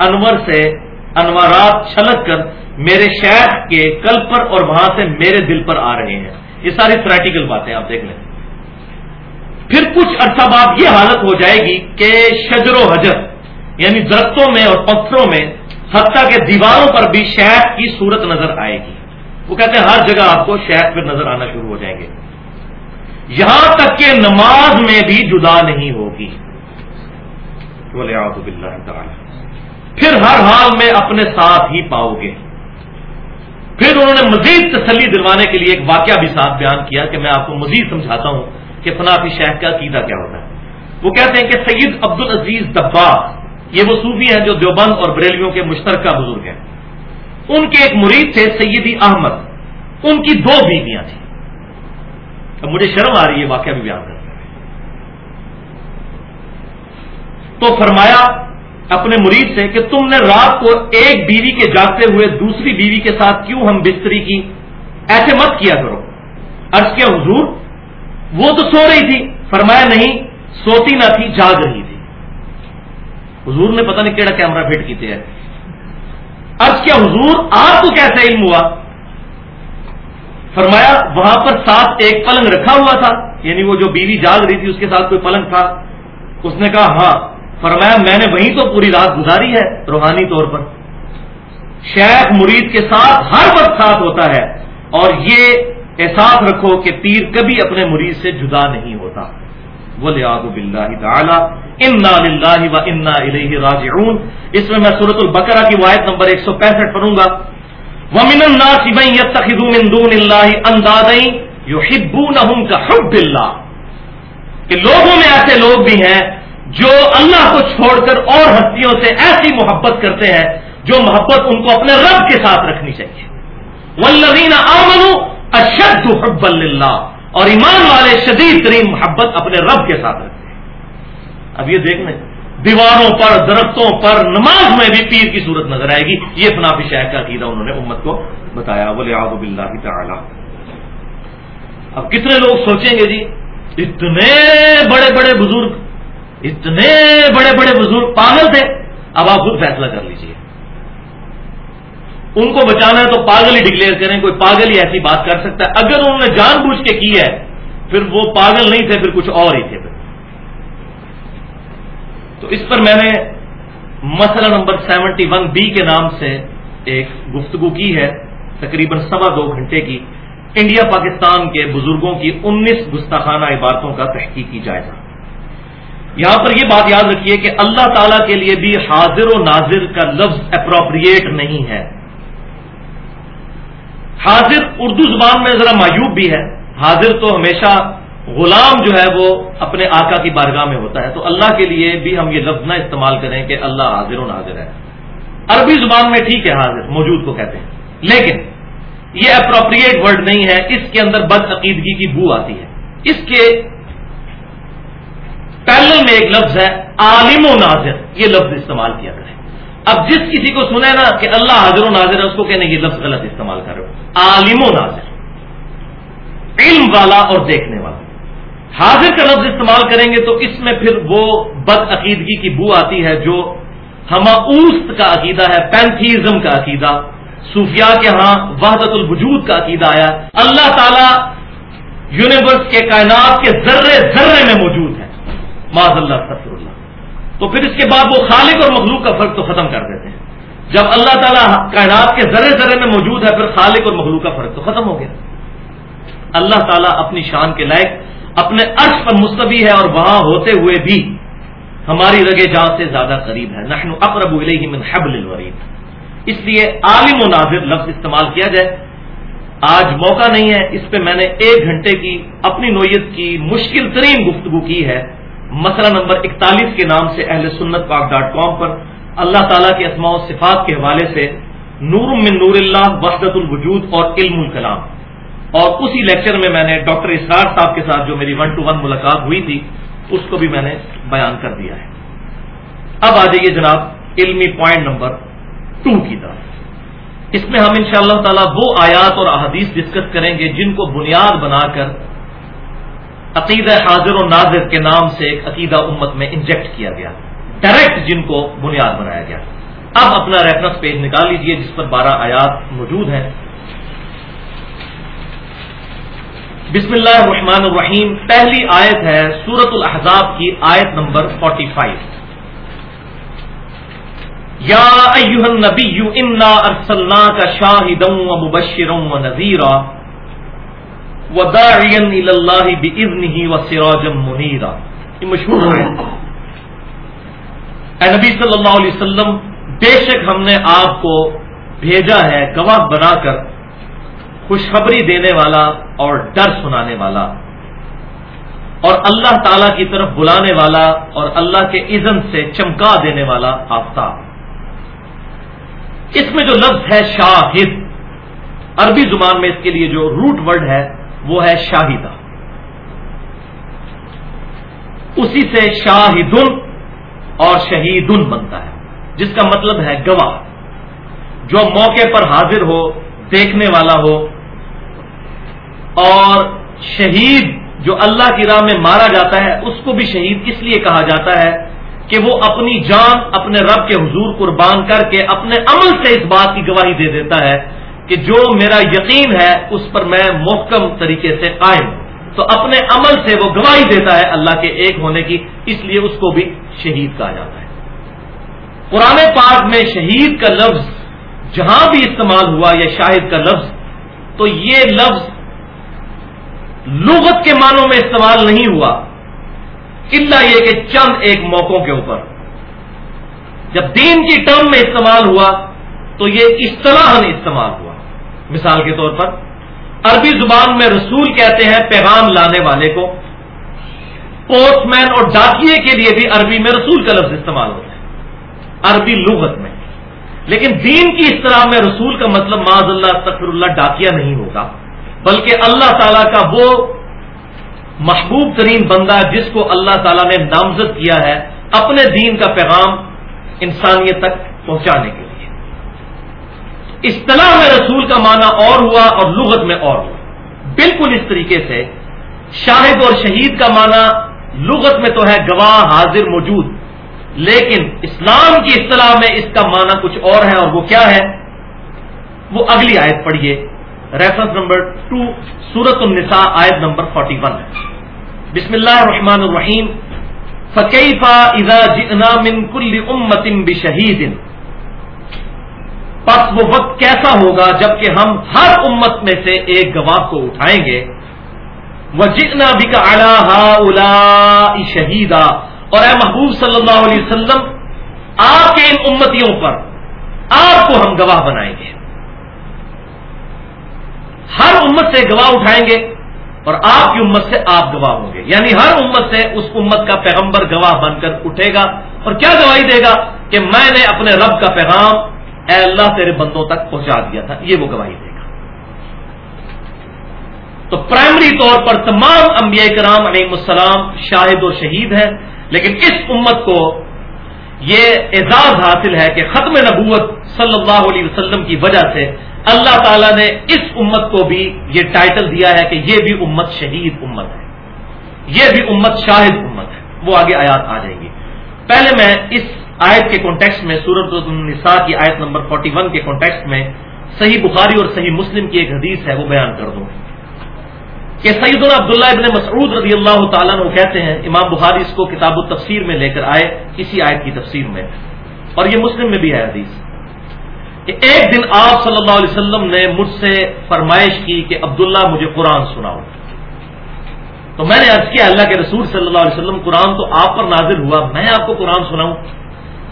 انور سے انوارات چھلک کر میرے شیخ کے قلب پر اور وہاں سے میرے دل پر آ رہے ہیں۔ یہ ساری پریکٹیکل باتیں آپ دیکھ لیں۔ پھر کچھ عرصہ بعد یہ حالت ہو جائے گی کہ شجر و حجر یعنی درختوں میں اور پتھروں میں، حتیٰ کے دیواروں پر بھی شیخ کی صورت نظر آئے گی۔ وہ کہتے ہیں ہر جگہ آپ کو شیخ پھر نظر آنا شروع ہو جائیں گے۔ یہاں تک کہ نماز میں بھی جدا نہیں ہوگی۔ پھر ہر حال میں اپنے ساتھ ہی پاؤ گے۔ پھر انہوں نے مزید تسلی دلوانے کے لیے ایک واقعہ بھی ساتھ بیان کیا کہ میں آپ کو مزید سمجھاتا ہوں کہ فنافی شیخ کا عقیدہ کیا ہوتا ہے۔ وہ کہتے ہیں کہ سید عبد العزیز دبا یہ وہ صوفی ہیں جو دیوبند اور بریلیوں کے مشترکہ بزرگ ہیں۔ ان کے ایک مرید تھے سیدی احمد، ان کی دو بیویاں تھیں۔ اب مجھے شرم آ رہی ہے واقعہ بھی بیان کرتے تو فرمایا اپنے مرید سے کہ تم نے رات کو ایک بیوی کے جاگتے ہوئے دوسری بیوی کے ساتھ کیوں ہم بستری کی؟ ایسے مت کیا کرو۔ عرض کیا حضور، وہ تو سو رہی تھی۔ فرمایا نہیں، سوتی نہ تھی، جاگ رہی تھی۔ حضور نے پتہ نہیں کیڑا کیمرہ فٹ کیتے ہیں۔ عرض کیا حضور، آپ کو کیسے علم ہوا؟ فرمایا، وہاں پر ساتھ ایک پلنگ رکھا ہوا تھا یعنی وہ جو بیوی جاگ رہی تھی، اس کے ساتھ کوئی پلنگ تھا۔ اس نے کہا ہاں۔ فرمایا میں نے وہیں تو پوری رات گزاری ہے روحانی طور پر۔ شیخ مرید کے ساتھ ہر وقت ساتھ ہوتا ہے اور یہ احساس رکھو کہ پیر کبھی اپنے مرید سے جدا نہیں ہوتا۔ بولے بلّہ تعالی، انا لاہ و انا الہ راجعون۔ اس میں میں صورت البقرہ کی واحد نمبر ایک سو پینسٹھ پڑھوں گا۔ ومن الناس من يتخذوا من دون الله اندادا يحبونهم كحب الله۔ کہ لوگوں میں ایسے لوگ بھی ہیں جو اللہ کو چھوڑ کر اور ہستیوں سے ایسی محبت کرتے ہیں جو محبت ان کو اپنے رب کے ساتھ رکھنی چاہیے۔ والذین آمنوا اشد حب اللہ اور ایمان والے شدید ترین محبت اپنے رب کے ساتھ رکھتے ہیں۔ اب یہ دیکھ لیں، دیواروں پر، درختوں پر، نماز میں بھی پیر کی صورت نظر آئے گی۔ یہ فنافی شہر کا عقیدہ انہوں نے امت کو بتایا۔ بولے آب اللہ تعالی اب کتنے لوگ سوچیں گے جی اتنے بڑے بڑے بزرگ اتنے بڑے بڑے بزرگ پاگل تھے، اب آپ خود فیصلہ کر لیجیے۔ ان کو بچانا ہے تو پاگل ہی ڈکلیئر کریں، کوئی پاگل ہی ایسی بات کر سکتا ہے۔ اگر انہوں نے جان بوجھ کے کی ہے، پھر وہ پاگل نہیں تھے، پھر کچھ اور ہی تھے۔ پھر تو اس پر میں نے مسئلہ نمبر سیونٹی ون بی کے نام سے ایک گفتگو کی ہے، تقریباً سوا دو گھنٹے کی۔ انڈیا پاکستان کے بزرگوں کی انیس گستاخانہ عبارتوں کا تحقیقی جائزہ۔ یہاں پر یہ بات یاد رکھیے کہ اللہ تعالی کے لیے بھی حاضر و ناظر کا لفظ اپروپریٹ نہیں ہے۔ حاضر اردو زبان میں ذرا معیوب بھی ہے۔ حاضر تو ہمیشہ غلام جو ہے وہ اپنے آقا کی بارگاہ میں ہوتا ہے۔ تو اللہ کے لیے بھی ہم یہ لفظ نہ استعمال کریں کہ اللہ حاضر و ناظر ہے۔ عربی زبان میں ٹھیک ہے حاضر، موجود کو کہتے ہیں۔ لیکن یہ اپروپریٹ ورڈ نہیں ہے۔ اس کے اندر بد عقیدگی کی بو آتی ہے۔ اس کے پہلے میں ایک لفظ ہے، عالم و ناظر، یہ لفظ استعمال کیا کرے اب جس کسی کو سنے نا کہ اللہ حاضر و ناظر ہے، اس کو کہنے یہ لفظ غلط استعمال کر رہے ہو۔ عالم و ناظر، علم والا اور دیکھنے والا۔ حاضر کا لفظ استعمال کریں گے تو اس میں پھر وہ بد عقیدگی کی بو آتی ہے جو ہما اوست کا عقیدہ ہے، پینتھیزم کا عقیدہ۔ صوفیاء کے ہاں وحدت الوجود کا عقیدہ آیا۔ اللہ تعالی یونیورس کے کائنات کے ذرے ذرے میں موجود ہے۔ معذ اللہ سفر اللہ۔ تو پھر اس کے بعد وہ خالق اور مخلوق کا فرق تو ختم کر دیتے ہیں۔ جب اللہ تعالیٰ کائنات کے ذرے ذرے میں موجود ہے، پھر خالق اور مخلوق کا فرق تو ختم ہو گیا۔ اللہ تعالیٰ اپنی شان کے لائق، اپنے عرش پر مستوی ہے اور وہاں ہوتے ہوئے بھی ہماری رگے جان سے زیادہ قریب ہے۔ نحن اقرب الیہ من حبل الورید۔ اس لیے عالم و ناظر لفظ استعمال کیا جائے۔ آج موقع نہیں ہے، اس پہ میں نے ایک گھنٹے کی اپنی نوعیت کی مشکل ترین گفتگو کی ہے۔ مسئلہ نمبر اکتالیس کے نام سے اہل سنت پاک ڈاٹ کام پر اللہ تعالیٰ کے اسماع و صفات کے حوالے سے نور من نور اللہ وحدت الوجود اور علم الکلام۔ اور اسی لیکچر میں میں نے ڈاکٹر اسرار صاحب کے ساتھ جو میری ون ٹو ون ملاقات ہوئی تھی، اس کو بھی میں نے بیان کر دیا ہے۔ اب آ جائیے جناب علمی پوائنٹ نمبر ٹو کی طرف۔ اس میں ہم ان شاء اللہ تعالی وہ آیات اور احادیث ڈسکس کریں گے جن کو بنیاد بنا کر عقیدہ حاضر و ناظر کے نام سے ایک عقیدہ امت میں انجیکٹ کیا گیا۔ ڈائریکٹ جن کو بنیاد بنایا گیا۔ اب اپنا ریفرنس پیج نکال لیجیے جس پر بارہ آیات موجود ہیں۔ بسم اللہ الرحمن الرحیم۔ پہلی آیت ہے سورت الحضاب کی آیت نمبر 45 یا ایوہ النبی، انا ارسلناک شاہدا و مبشرا و نذیرا۔ وداعیا بإذنہ منیرا یہ مشہور ہے. اے نبی صلی اللہ علیہ وسلم، بے شک ہم نے آپ کو بھیجا ہے گواہ بنا کر خوشخبری دینے والا اور ڈر سنانے والا اور اللہ تعالی کی طرف بلانے والا اور اللہ کے اذن سے چمکا دینے والا آفتاب۔ اس میں جو لفظ ہے شاہد، عربی زبان میں اس کے لیے جو روٹ ورڈ ہے وہ ہے شاہدہ۔ اسی سے شاہدن اور شہیدن بنتا ہے، جس کا مطلب ہے گواہ۔ جو موقع پر حاضر ہو، دیکھنے والا ہو، اور شہید جو اللہ کی راہ میں مارا جاتا ہے، اس کو بھی شہید اس لیے کہا جاتا ہے کہ وہ اپنی جان، اپنے رب کے حضور قربان کر کے اپنے عمل سے اس بات کی گواہی دے دیتا ہے کہ جو میرا یقین ہے اس پر میں محکم طریقے سے قائم ہوں۔ تو اپنے عمل سے وہ گواہی دیتا ہے اللہ کے ایک ہونے کی، اس لیے اس کو بھی شہید کہا جاتا ہے۔ قرآن پاک میں شہید کا لفظ جہاں بھی استعمال ہوا یا شاہد کا لفظ، تو یہ لفظ لغت کے معنوں میں استعمال نہیں ہوا۔ اللہ یہ کہ چند ایک موقعوں کے اوپر۔ جب دین کی ٹرم میں استعمال ہوا، تو یہ اصطلاح استعمال ہوا۔ مثال کے طور پر، عربی زبان میں رسول کہتے ہیں پیغام لانے والے کو پوسٹ مین اور ڈاکیے کے لیے بھی عربی میں رسول کا لفظ استعمال ہوتا ہے، عربی لغت میں۔ لیکن دین کی اصطلاح میں رسول کا مطلب معذ اللہ تقر اللہ ڈاکیا نہیں ہوگا بلکہ اللہ تعالیٰ کا وہ محبوب ترین بندہ جس کو اللہ تعالیٰ نے نامزد کیا ہے، اپنے دین کا پیغام انسانیت تک پہنچانے کے لیے۔ اصطلاح میں رسول کا معنی اور ہوا اور لغت میں اور ہوا۔ بالکل اس طریقے سے شاہد اور شہید کا معنی لغت میں تو ہے گواہ، حاضر، موجود۔ لیکن اسلام کی اصطلاح میں اس کا معنی کچھ اور ہے اور وہ کیا ہے؟ وہ اگلی آیت پڑھیے۔ ریفرنس نمبر ٹو سورت النساء، آیت نمبر فورٹی ون۔ ہے بسم اللہ الرحمن الرحیم۔ فکیفا اذا جئنا من کل امت بشہید پس وہ وقت کیسا ہوگا جبکہ ہم ہر امت میں سے ایک گواہ کو اٹھائیں گے؟ وہ جتنا بھی کا الا شہیدا اور اے محبوب صلی اللہ علیہ وسلم، آپ کے ان امتیوں پر آپ کو ہم گواہ بنائیں گے۔ ہر امت سے گواہ اٹھائیں گے اور آپ کی امت سے آپ گواہ ہوں گے۔ یعنی ہر امت سے اس امت کا پیغمبر گواہ بن کر اٹھے گا۔ اور کیا گواہی دے گا؟ کہ میں نے اپنے رب کا پیغام اے اللہ تیرے بندوں تک پہنچا دیا تھا، یہ وہ گواہی دے گا۔ تو پرائمری طور پر تمام انبیاء کرام علیہ السلام شاہد و شہید ہیں، لیکن اس امت کو یہ اعزاز حاصل ہے کہ ختم نبوت صلی اللہ علیہ وسلم کی وجہ سے اللہ تعالیٰ نے اس امت کو بھی یہ ٹائٹل دیا ہے کہ یہ بھی امت شہید امت ہے۔ یہ بھی امت شاہد امت ہے۔ وہ آگے آیات آ جائیں گی۔ پہلے میں اس آیت کے کانٹیکس میں سورت النساء کی آیت نمبر 41 کے کانٹیکس میں صحیح بخاری اور صحیح مسلم کی ایک حدیث ہے، وہ بیان کر دوں۔ کہ سعید عبداللہ ابن مسعود رضی اللہ تعالیٰ نے کہتے ہیں، امام بخاری اس کو کتاب و تفسیر میں لے کر آئے اسی آیت کی تفسیر میں۔ اور یہ مسلم میں بھی ہے حدیث۔ کہ ایک دن آپ صلی اللہ علیہ وسلم نے مجھ سے فرمائش کی کہ عبداللہ مجھے قرآن سناؤ۔ تو میں نے عرض کیا، اللہ کے رسول صلی اللہ علیہ وسلم، قرآن تو آپ پر نازل ہوا، میں آپ کو قرآن سناؤں۔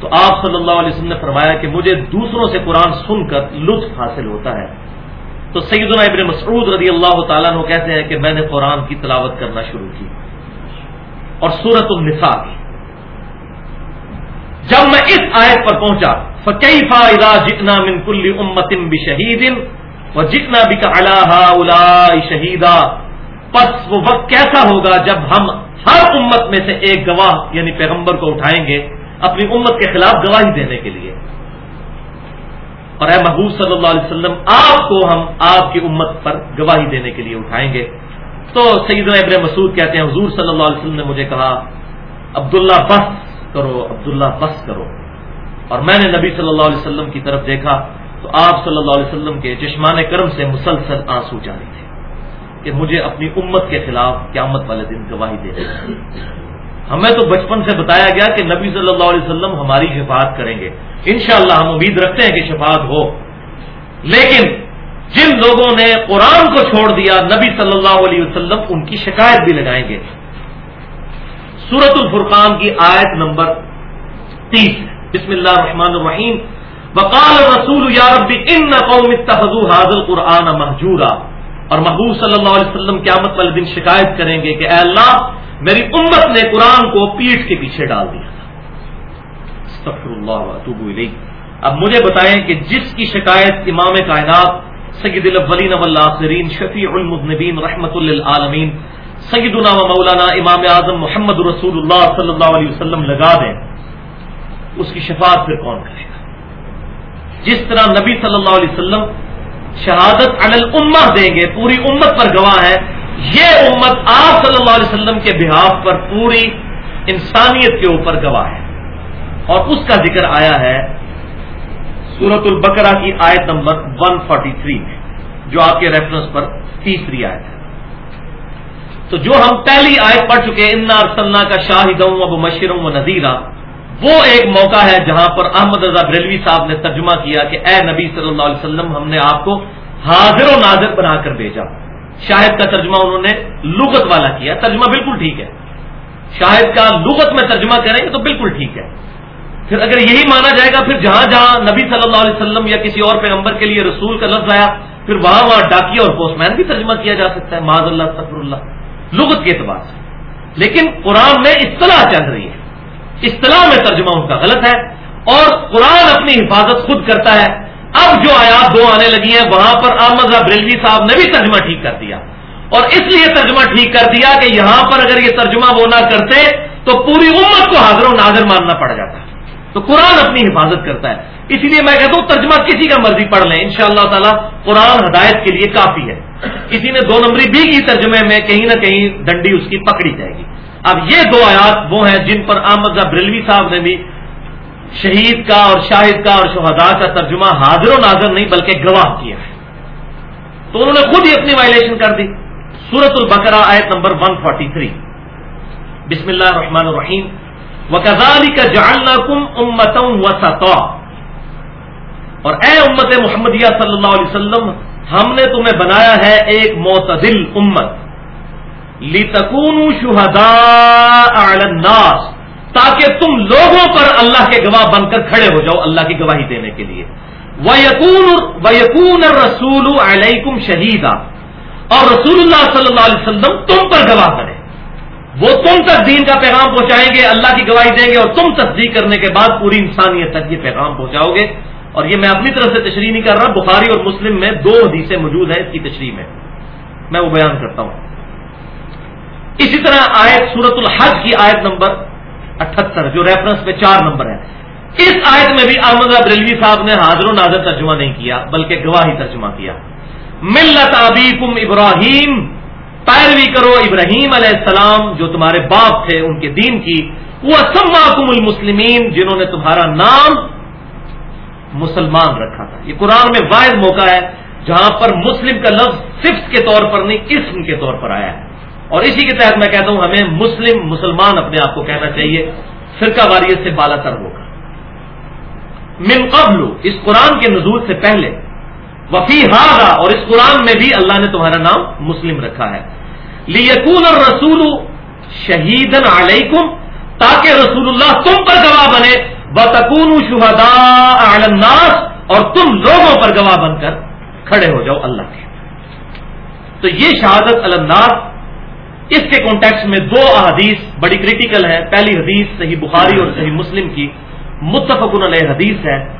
تو آپ صلی اللہ علیہ وسلم نے فرمایا کہ مجھے دوسروں سے قرآن سن کر لطف حاصل ہوتا ہے۔ تو سیدنا ابن مسعود رضی اللہ تعالیٰ نے کہتے ہیں کہ میں نے قرآن کی تلاوت کرنا شروع کی۔ اور سورت النساء۔ کی جب میں اس آیت پر پہنچا فقی فا جتنا من کل امتم بھی شہید و جتنا بھی اللہ شہیدا پس وہ وقت کیسا ہوگا جب ہم ہر امت میں سے ایک گواہ یعنی پیغمبر کو اٹھائیں گے اپنی امت کے خلاف گواہی دینے کے لیے۔ اور اے محبوب صلی اللہ علیہ وسلم، آپ کو ہم آپ کی امت پر گواہی دینے کے لیے اٹھائیں گے۔ تو سیدنا ابن مسعود کہتے ہیں، حضور صلی اللہ علیہ وسلم نے مجھے کہا، عبداللہ بس کرو، عبداللہ بس کرو۔ اور میں نے نبی صلی اللہ علیہ وسلم کی طرف دیکھا تو آپ صلی اللہ علیہ وسلم کے چشمان کرم سے مسلسل آنسو جاری تھے کہ مجھے اپنی امت کے خلاف قیامت والے دن گواہی دے ہمیں تو بچپن سے بتایا گیا کہ نبی صلی اللہ علیہ وسلم ہماری شفاعت کریں گے۔ انشاءاللہ ہم امید رکھتے ہیں کہ شفاعت ہو۔ لیکن جن لوگوں نے قرآن کو چھوڑ دیا، نبی صلی اللہ علیہ وسلم ان کی شکایت بھی لگائیں گے۔ سورت الفرقان کی آیت نمبر تیس بسم اللہ الرحمن الرحیم۔ وقال رسول یا ربی ان قوم اتخذوا هذا القرآن مہجورا اور محبوب صلی اللہ علیہ وسلم قیامت والے دن شکایت کریں گے کہ اے اللہ میری امت نے قرآن کو پیٹ کے پیچھے ڈال دیا اللہ اب مجھے بتائیں کہ جس کی شکایت امام کائنات سید الاولین والآخرین شفیع المذنبین رحمت للعالمین سیدنا و مولانا امام اعظم محمد رسول اللہ صلی اللہ علیہ وسلم لگا دیں، اس کی شفاعت پھر کون کرے گا؟ جس طرح نبی صلی اللہ علیہ وسلم شہادت علی الامہ دیں گے، پوری امت پر گواہ ہے یہ امت آپ صلی اللہ علیہ وسلم کے بحاف پر پوری انسانیت کے اوپر گواہ ہے۔ اور اس کا ذکر آیا ہے سورت البقرہ کی آیت نمبر 143 میں، جو آپ کے ریفرنس پر تیسری آیت ہے۔ تو جو ہم پہلی آیت پڑھ چکے ان ارسلنا کا شاہدوں اب مشروں و نذیرہ وہ ایک موقع ہے جہاں پر احمد رضا بریلوی صاحب نے ترجمہ کیا کہ اے نبی صلی اللہ علیہ وسلم، ہم نے آپ کو حاضر و ناظر بنا کر بھیجا۔ شاہد کا ترجمہ انہوں نے لغت والا کیا۔ ترجمہ بالکل ٹھیک ہے۔ شاہد کا لغت میں ترجمہ کریں گے تو بالکل ٹھیک ہے۔ پھر اگر یہی مانا جائے گا، پھر جہاں جہاں نبی صلی اللہ علیہ وسلم یا کسی اور پیغمبر کے لیے رسول کا لفظ آیا، پھر وہاں وہاں ڈاکیا اور پوسٹ مین بھی ترجمہ کیا جا سکتا ہے۔ معذ اللہ سفر اللہ۔ لغت کے اعتبار سے۔ لیکن قرآن میں اصطلاح چل رہی ہے۔ اصطلاح میں ترجمہ ان کا غلط ہے اور قرآن اپنی حفاظت خود کرتا ہے۔ اب جو آیات دو آنے لگی ہیں، وہاں پر احمد بریلوی صاحب نے بھی ترجمہ ٹھیک کر دیا۔ اور اس لیے ترجمہ ٹھیک کر دیا کہ یہاں پر اگر یہ ترجمہ وہ نہ کرتے، تو پوری امت کو حاضر و ناظر ماننا پڑ جاتا۔ تو قرآن اپنی حفاظت کرتا ہے۔ اسی لیے میں کہتا ہوں، ترجمہ کسی کا مرضی پڑھ لیں۔ انشاءاللہ شاء اللہ تعالیٰ قرآن ہدایت کے لیے کافی ہے۔ کسی نے دو نمبری بھی کی ترجمے میں، کہیں نہ کہیں ڈنڈی اس کی پکڑی جائے گی۔ اب یہ دو آیات وہ ہیں جن پر احمد بریلوی صاحب نے بھی شہید کا اور شاہد کا اور شہدا کا ترجمہ حاضر و ناظر نہیں، بلکہ گواہ کیا ہے تو انہوں نے خود ہی اپنی وائلیشن کر دی۔ سورت البقرہ آیت نمبر 143 بسم اللہ الرحمن الرحیم۔ وکزالی کا جاننا کم امتم اور اے امت محمدیہ صلی اللہ علیہ وسلم، ہم نے تمہیں بنایا ہے ایک معتدل امت۔ لتکون شہدا الناس۔ تاکہ تم لوگوں پر اللہ کے گواہ بن کر کھڑے ہو جاؤ اللہ کی گواہی دینے کے لیے۔ یقون یقون رسول علیکم شہیدا اور رسول اللہ صلی اللہ علیہ وسلم تم پر گواہ بنے۔ وہ تم تک دین کا پیغام پہنچائیں گے، اللہ کی گواہی دیں گے اور تم تصدیق کرنے کے بعد پوری انسانیت تک یہ پیغام پہنچاؤ گے۔ اور یہ میں اپنی طرف سے تشریح نہیں کر رہا، بخاری اور مسلم میں دو حدیثیں موجود ہیں، اس کی تشریح میں۔ میں وہ بیان کرتا ہوں۔ اسی طرح آیت سورت الحج کی آیت نمبر اٹھہتر جو ریفرنس میں چار نمبر ہے اس آیت میں بھی احمد بریلوی صاحب نے حاضر و ناظر ترجمہ نہیں کیا، بلکہ گواہی ترجمہ کیا۔ ملت ابیکم ابراہیم، پیروی کرو ابراہیم علیہ السلام، جو تمہارے باپ تھے ان کے دین کی۔ وہ سماکم المسلمین، جنہوں نے تمہارا نام مسلمان رکھا تھا۔ یہ قرآن میں واحد موقع ہے، جہاں پر مسلم کا لفظ صفت کے طور پر نہیں، اسم کے طور پر آیا ہے۔ اور اسی کے تحت میں کہتا ہوں، ہمیں مسلم، مسلمان اپنے آپ کو کہنا چاہیے، فرقہ واریت سے بالا تر ہوگا۔ من قبل، اس قرآن کے نزول سے پہلے۔ وفی ہارا اور اس قرآن میں بھی اللہ نے تمہارا نام مسلم رکھا ہے۔ لیکون اور رسول شہید علیکم، تاکہ رسول اللہ تم پر گواہ بنے۔ بتکون شہدا الناس، اور تم لوگوں پر گواہ بن کر کھڑے ہو جاؤ اللہ کے۔ تو یہ شہادت الناس اس کے کانٹیکس میں دو احادیث، بڑی کریٹیکل ہے پہلی حدیث صحیح بخاری اور صحیح مسلم کی۔ متفق علیہ حدیث ہے۔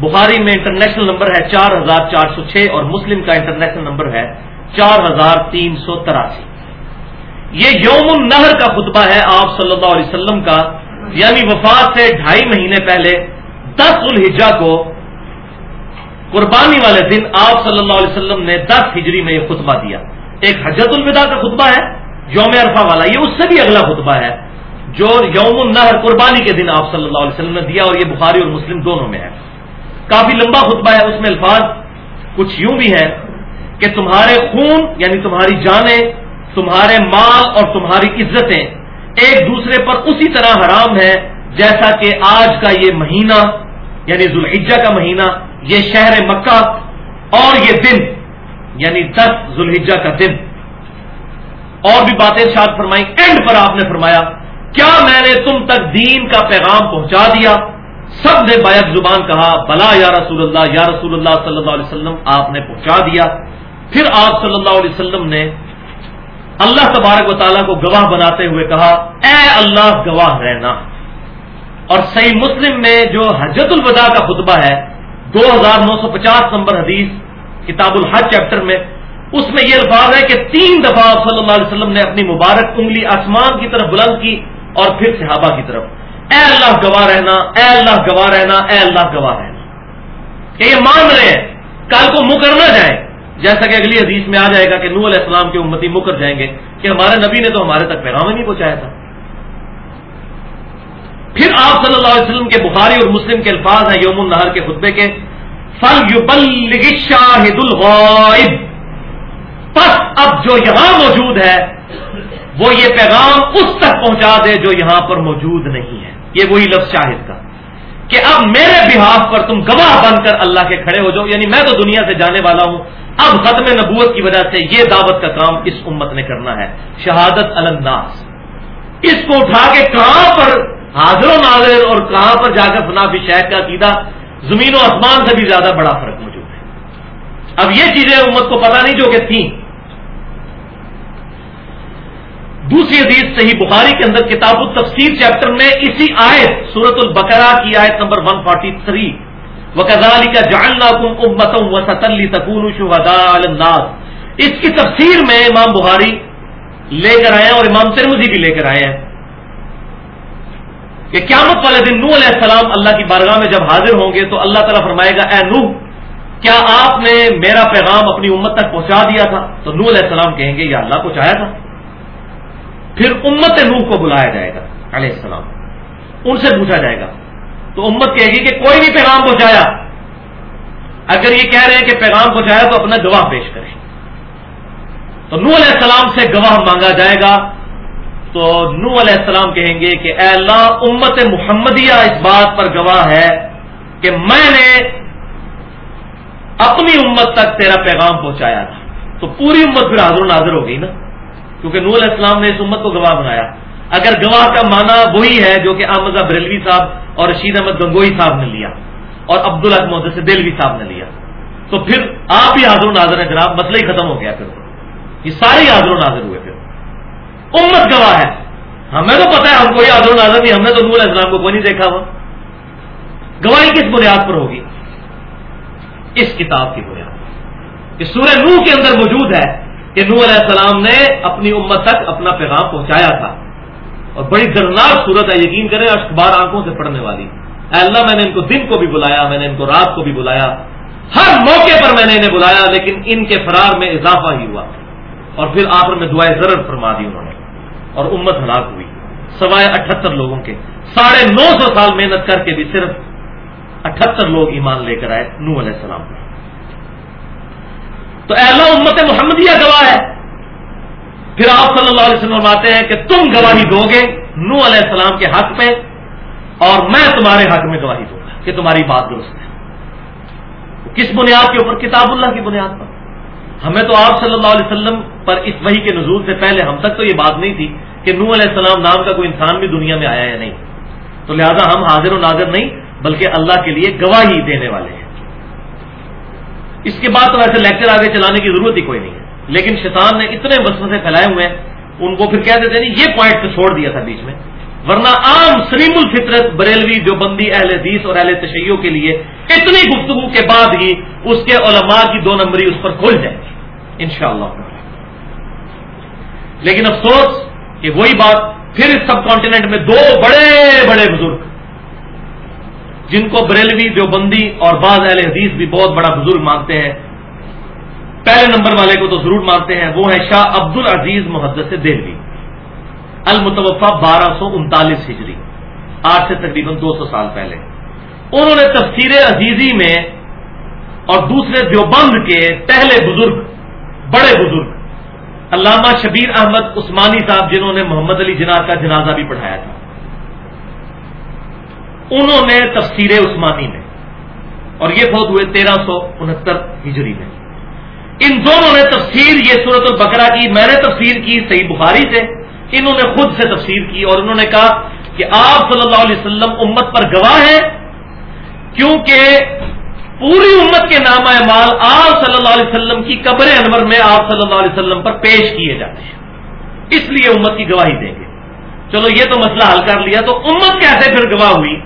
بخاری میں انٹرنیشنل نمبر ہے چار ہزار چار سو چھ اور مسلم کا انٹرنیشنل نمبر ہے چار ہزار تین سو تراسی۔ یہ یوم النہر کا خطبہ ہے آپ صلی اللہ علیہ وسلم کا۔ یعنی وفات سے ڈھائی مہینے پہلے دس الحجا کو قربانی والے دن آپ صلی اللہ علیہ وسلم نے دس ہجری میں یہ خطبہ دیا۔ ایک حجت الوداع کا خطبہ ہے۔ یوم عرفہ والا، یہ اس سے بھی اگلا خطبہ ہے، جو یوم النہر قربانی کے دن آپ صلی اللہ علیہ وسلم نے دیا اور یہ بخاری اور مسلم دونوں میں ہے۔ کافی لمبا خطبہ ہے، اس میں الفاظ کچھ یوں بھی ہے کہ تمہارے خون یعنی تمہاری جانیں، تمہارے مال اور تمہاری عزتیں ایک دوسرے پر اسی طرح حرام ہے جیسا کہ آج کا یہ مہینہ یعنی ذوالحجہ کا مہینہ، یہ شہر مکہ اور یہ دن یعنی دس ذوالحجہ کا دن۔ اور بھی باتیں شاد فرمائی اینڈ پر آپ نے فرمایا، کیا میں نے تم تک دین کا پیغام پہنچا دیا؟ سب نے بیک زبان کہا، بلا یا رسول اللہ، یا رسول اللہ صلی اللہ علیہ وسلم، آپ نے پہنچا دیا۔ پھر آپ صلی اللہ علیہ وسلم نے اللہ تبارک و تعالیٰ کو گواہ بناتے ہوئے کہا، اے اللہ، گواہ رہنا۔ اور صحیح مسلم میں جو حجت الوداع کا خطبہ ہے، دو ہزار نو سو پچاس نمبر حدیث، کتاب الحج چیپٹر میں اس میں یہ الفاظ ہے کہ تین دفعہ صلی اللہ علیہ وسلم نے اپنی مبارک انگلی آسمان کی طرف بلند کی اور پھر صحابہ کی طرف۔ اے اللہ گواہ رہنا، اے اللہ گواہ رہنا، اے اللہ گواہ رہنا۔ کہ یہ مان رہے ہیں، کل کو مکر نہ جائیں جیسا کہ اگلی حدیث میں آ جائے گا کہ نور علیہ السلام کے امتی مکر جائیں گے کہ ہمارے نبی نے تو ہمارے تک پیغام ہی نہیں پہنچایا تھا۔ پھر آپ صلی اللہ علیہ وسلم کے بخاری اور مسلم کے الفاظ ہیں یوم النہر کے خطبے کے۔ فل یو شاہد الغائب۔ پس اب جو یہاں موجود ہے، وہ یہ پیغام اس تک پہنچا دے جو یہاں پر موجود نہیں ہے۔ یہ وہی لفظ شاہد کا۔ کہ اب میرے بحاف پر تم گواہ بن کر اللہ کے کھڑے ہو جاؤ۔ یعنی میں تو دنیا سے جانے والا ہوں۔ اب ختم نبوت کی وجہ سے یہ دعوت کا کام اس امت نے کرنا ہے۔ شہادت النداز اس کو اٹھا کے کہاں پر حاضر و ناظر اور کہاں پر جا کر فنا بھی شہر کا عقیدہ، زمین و آسمان سے بھی زیادہ بڑا فرق موجود ہے۔ اب یہ چیزیں امت کو پتا نہیں جو کہ تھیں۔ دوسری حدیث صحیح بخاری کے اندر کتاب التفسیر چیپٹر میں اسی آیت سورت البقرہ کی آیت نمبر 143 وکزالی کا جاننا کم امتوں و ستلی تکون شہدا اس کی تفسیر میں امام بخاری لے کر آئے ہیں اور امام ترمزی بھی لے کر آئے ہیں کہ قیامت والے دن نو علیہ السلام اللہ کی بارگاہ میں جب حاضر ہوں گے تو اللہ تعالیٰ فرمائے گا، اے نو کیا آپ نے میرا پیغام اپنی امت تک پہنچا دیا تھا؟ تو نو علیہ السلام کہیں گے، یا اللہ کو چاہیا تھا؟ پھر امت نوح کو بلایا جائے گا، علیہ السلام۔ ان سے پوچھا جائے گا۔ تو امت کہے گی کہ کوئی بھی پیغام پہنچایا۔ اگر یہ کہہ رہے ہیں کہ پیغام پہنچایا تو اپنا گواہ پیش کریں۔ تو نو علیہ السلام سے گواہ مانگا جائے گا۔ تو نو علیہ السلام کہیں گے کہ اے اللہ، امت محمدیہ اس بات پر گواہ ہے کہ میں نے اپنی امت تک تیرا پیغام پہنچایا تھا۔ تو پوری امت پھر حاضر ناظر ہو گئی نا۔ کیونکہ نور علیہ السلام نے اس امت کو گواہ بنایا۔ اگر گواہ کا معنی وہی ہے جو کہ احمد بریلوی صاحب اور رشید احمد گنگوئی صاحب نے لیا اور عبد الحمد سے دلوی صاحب نے لیا۔ تو پھر آپ ہی حاضر و ناظر ہیں جناب، مسئلہ ہی ختم ہو گیا پھر۔ یہ سارے حاضر و ناظر ہوئے پھر۔ امت گواہ ہے۔ ہمیں تو پتا ہے ہم کوئی حاضر و ناظر نہیں، ہم نے تو نور السلام کو کوئی نہیں دیکھا ہوا۔ گواہی کس بنیاد پر ہوگی؟ اس کتاب کی بنیاد پر۔ سورہ نو کے اندر موجود ہے۔ کہ نور علیہ السلام نے اپنی امت تک اپنا پیغام پہنچایا تھا۔ اور بڑی درناک صورت ہے، یقین کریں اخبار آنکھوں سے پڑھنے والی۔ اے اللہ، میں نے ان کو دن کو بھی بلایا، میں نے ان کو رات کو بھی بلایا۔ ہر موقع پر میں نے انہیں بلایا، لیکن ان کے فرار میں اضافہ ہی ہوا۔ اور پھر آخر میں دعائیں ضرور فرما دی انہوں نے۔ اور امت ہلاک ہوئی۔ سوائے اٹھہتر لوگوں کے۔ ساڑھے نو سو سال محنت کر کے بھی صرف اٹھہتر لوگ ایمان لے کر آئے نو علیہ السلام۔ پر تو اللہ امت محمدیہ گواہ ہے۔ پھر آپ صلی اللہ علیہ وسلم آتے ہیں کہ تم گواہی دو گے نو علیہ السلام کے حق پہ اور میں تمہارے حق میں گواہی دوں گا کہ تمہاری بات درست ہے۔ کس بنیاد کے اوپر؟ کتاب اللہ کی بنیاد پر۔ ہمیں تو آپ صلی اللہ علیہ وسلم پر اس وحی کے نزول سے پہلے ہم تک تو یہ بات نہیں تھی کہ نو علیہ السلام نام کا کوئی انسان بھی دنیا میں آیا یا نہیں۔ تو لہذا ہم حاضر و ناظر نہیں، بلکہ اللہ کے لیے گواہی دینے والے ہیں۔ اس کے بعد تو ایسے لیکچر آگے چلانے کی ضرورت ہی کوئی نہیں ہے۔ لیکن شیطان نے اتنے وسوسے پھیلائے ہوئے ہیں، ان کو پھر کہہ دیتے نہیں یہ پوائنٹ تو چھوڑ دیا تھا بیچ میں۔ ورنہ عام سلیم الفطرت، بریلوی جو بندی اہل حدیث اور اہل تشیعوں کے لیے اتنی گفتگو کے بعد ہی اس کے علماء کی دو نمبری اس پر کھل جائے۔ گی انشاءاللہ۔ لیکن افسوس کہ وہی بات پھر اس سب کانٹیننٹ میں دو بڑے بڑے بزرگ جن کو بریلوی دیوبندی اور بعض اہل حدیث بھی بہت بڑا بزرگ مانتے ہیں، پہلے نمبر والے کو تو ضرور مانتے ہیں، وہ ہے شاہ عبد العزیز محدث دہلوی المتوفا بارہ سو انتالیس ہجری، آج سے تقریباً دو سو سال پہلے۔ انہوں نے تفسیر عزیزی میں اور دوسرے دیوبند کے پہلے بزرگ، بڑے بزرگ، علامہ شبیر احمد عثمانی صاحب جنہوں نے محمد علی جناح کا جنازہ بھی پڑھایا تھا۔ انہوں نے تفسیر عثمانی میں، اور یہ بہت ہوئے تیرہ سو انہتر ہجری میں۔ ان دونوں نے تفسیر، یہ صورت البقرہ کی، میں نے تفسیر کی صحیح بخاری سے، انہوں نے خود سے تفسیر کی، اور انہوں نے کہا کہ آپ صلی اللہ علیہ وسلم امت پر گواہ ہیں، کیونکہ پوری امت کے نام مال آپ صلی اللہ علیہ وسلم کی قبر انور میں آپ صلی اللہ علیہ وسلم پر پیش کیے جاتے ہیں۔ اس لیے امت کی گواہی دیں گے۔ چلو یہ تو مسئلہ حل کر لیا، تو امت کیسے پھر گواہ ہوئی؟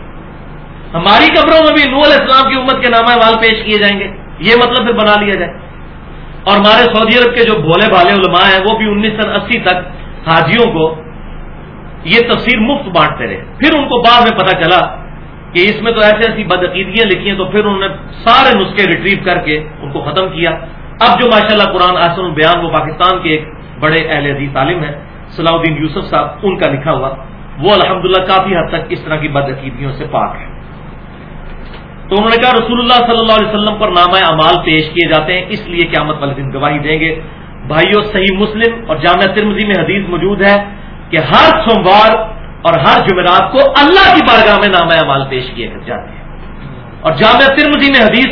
ہماری قبروں میں بھی نور علیہ السلام کی امت کے نام مال پیش کیے جائیں گے۔ یہ مطلب پھر بنا لیا جائے۔ اور ہمارے سعودی عرب کے جو بھولے بھالے علماء ہیں، وہ بھی انیس سو اسی تک حاجیوں کو یہ تفسیر مفت بانٹتے رہے۔ پھر ان کو بعد میں پتا چلا کہ اس میں تو ایسی ایسی بدعقیدگیاں لکھی ہیں، تو پھر انہوں نے سارے نسخے ریٹریو کر کے ان کو ختم کیا۔ اب جو ماشاءاللہ قرآن آسن البیان، وہ پاکستان کے ایک بڑے اہل عزیز عالم ہیں، صلاح الدین یوسف صاحب، ان کا لکھا ہوا۔ وہ الحمدللہ کافی حد تک اس طرح کی بدعقیدگیوں سے پاک ہے تو انہوں نے کہا رسول اللہ صلی اللہ علیہ وسلم پر نامہ اعمال پیش کیے جاتے ہیں، اس لیے قیامت والے دن گواہی دیں گے۔ بھائیو، صحیح مسلم اور جامعہ ترمزی میں حدیث موجود ہے کہ ہر سوموار اور ہر جمعرات کو اللہ کی بارگاہ میں نامہ اعمال پیش کیے جاتے ہیں۔ اور جامعہ ترمزی میں حدیث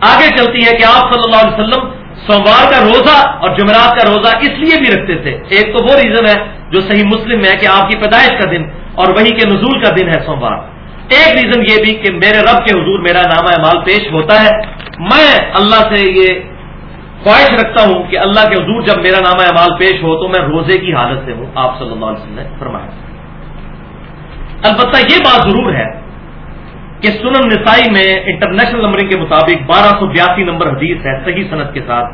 آگے چلتی ہے کہ آپ صلی اللہ علیہ وسلم سوموار کا روزہ اور جمعرات کا روزہ اس لیے بھی رکھتے تھے۔ ایک تو وہ ریزن ہے جو صحیح مسلم ہے کہ آپ کی پیدائش کا دن اور وہی کے نزول کا دن ہے سوموار۔ ایک ریزن یہ بھی کہ میرے رب کے حضور میرا نامہ اعمال پیش ہوتا ہے۔ میں اللہ سے یہ خواہش رکھتا ہوں کہ اللہ کے حضور جب میرا نامہ اعمال پیش ہو تو میں روزے کی حالت سے ہوں۔ آپ صلی اللہ علیہ وسلم نے فرمایا۔ البتہ یہ بات ضرور ہے کہ سنن نسائی میں انٹرنیشنل نمبرنگ کے مطابق بارہ سو بیاسی نمبر حدیث ہے صحیح صنعت کے ساتھ،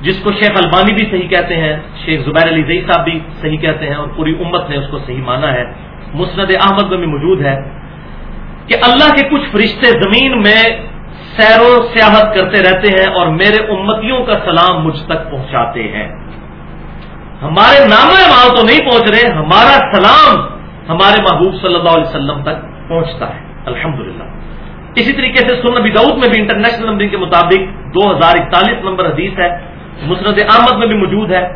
جس کو شیخ البانی بھی صحیح کہتے ہیں، شیخ زبیر علی زئی صاحب بھی صحیح کہتے ہیں اور پوری امت نے اس کو صحیح مانا ہے۔ مسند احمد میں بھی موجود ہے۔ کہ اللہ کے کچھ فرشتے زمین میں سیر و سیاحت کرتے رہتے ہیں اور میرے امتیوں کا سلام مجھ تک پہنچاتے ہیں۔ ہمارے نام مال تو نہیں پہنچ رہے، ہمارا سلام ہمارے محبوب صلی اللہ علیہ وسلم تک پہنچتا ہے۔ الحمد اسی طریقے سے سن نبی دعود میں بھی انٹرنیشنل نمبرنگ کے مطابق دو ہزار اکتالیس نمبر حدیث ہے مسرت احمد میں بھی موجود ہے،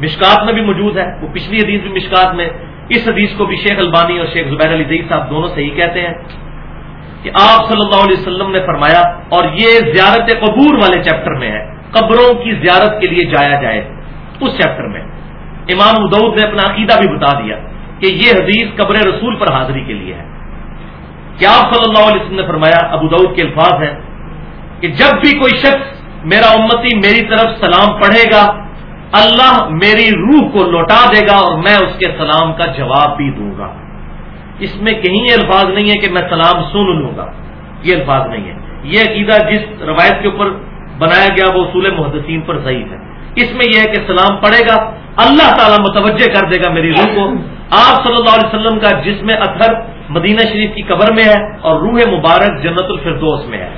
مشکات میں بھی موجود ہے۔ وہ پچھلی حدیث بھی مشکات میں اس حدیث کو بھی شیخ البانی اور شیخ زبیر علی زئی صاحب دونوں صحیح کہتے ہیں کہ آپ صلی اللہ علیہ وسلم نے فرمایا اور یہ زیارت قبور والے چیپٹر میں ہے، قبروں کی زیارت کے لیے جایا جائے اس چیپٹر میں۔ امام ادعود نے اپنا عقیدہ بھی بتا دیا کہ یہ حدیث قبر رسول پر حاضری کے لیے ہے۔ کیا آپ صلی اللہ علیہ وسلم نے فرمایا، ابو دعود کے الفاظ ہیں کہ جب بھی کوئی شخص میرا امتی میری طرف سلام پڑھے گا اللہ میری روح کو لوٹا دے گا اور میں اس کے سلام کا جواب بھی دوں گا۔ اس میں کہیں یہ الفاظ نہیں ہے کہ میں سلام سن لوں گا۔ یہ الفاظ نہیں ہے۔ یہ عقیدہ جس روایت کے اوپر بنایا گیا وہ اصول محدثین پر ضعیف ہے۔ اس میں یہ ہے کہ سلام پڑھے گا۔ اللہ تعالیٰ متوجہ کر دے گا میری روح کو۔ آپ صلی اللہ علیہ وسلم کا جسم اثر مدینہ شریف کی قبر میں ہے اور روح مبارک جنت الفردوس میں ہے۔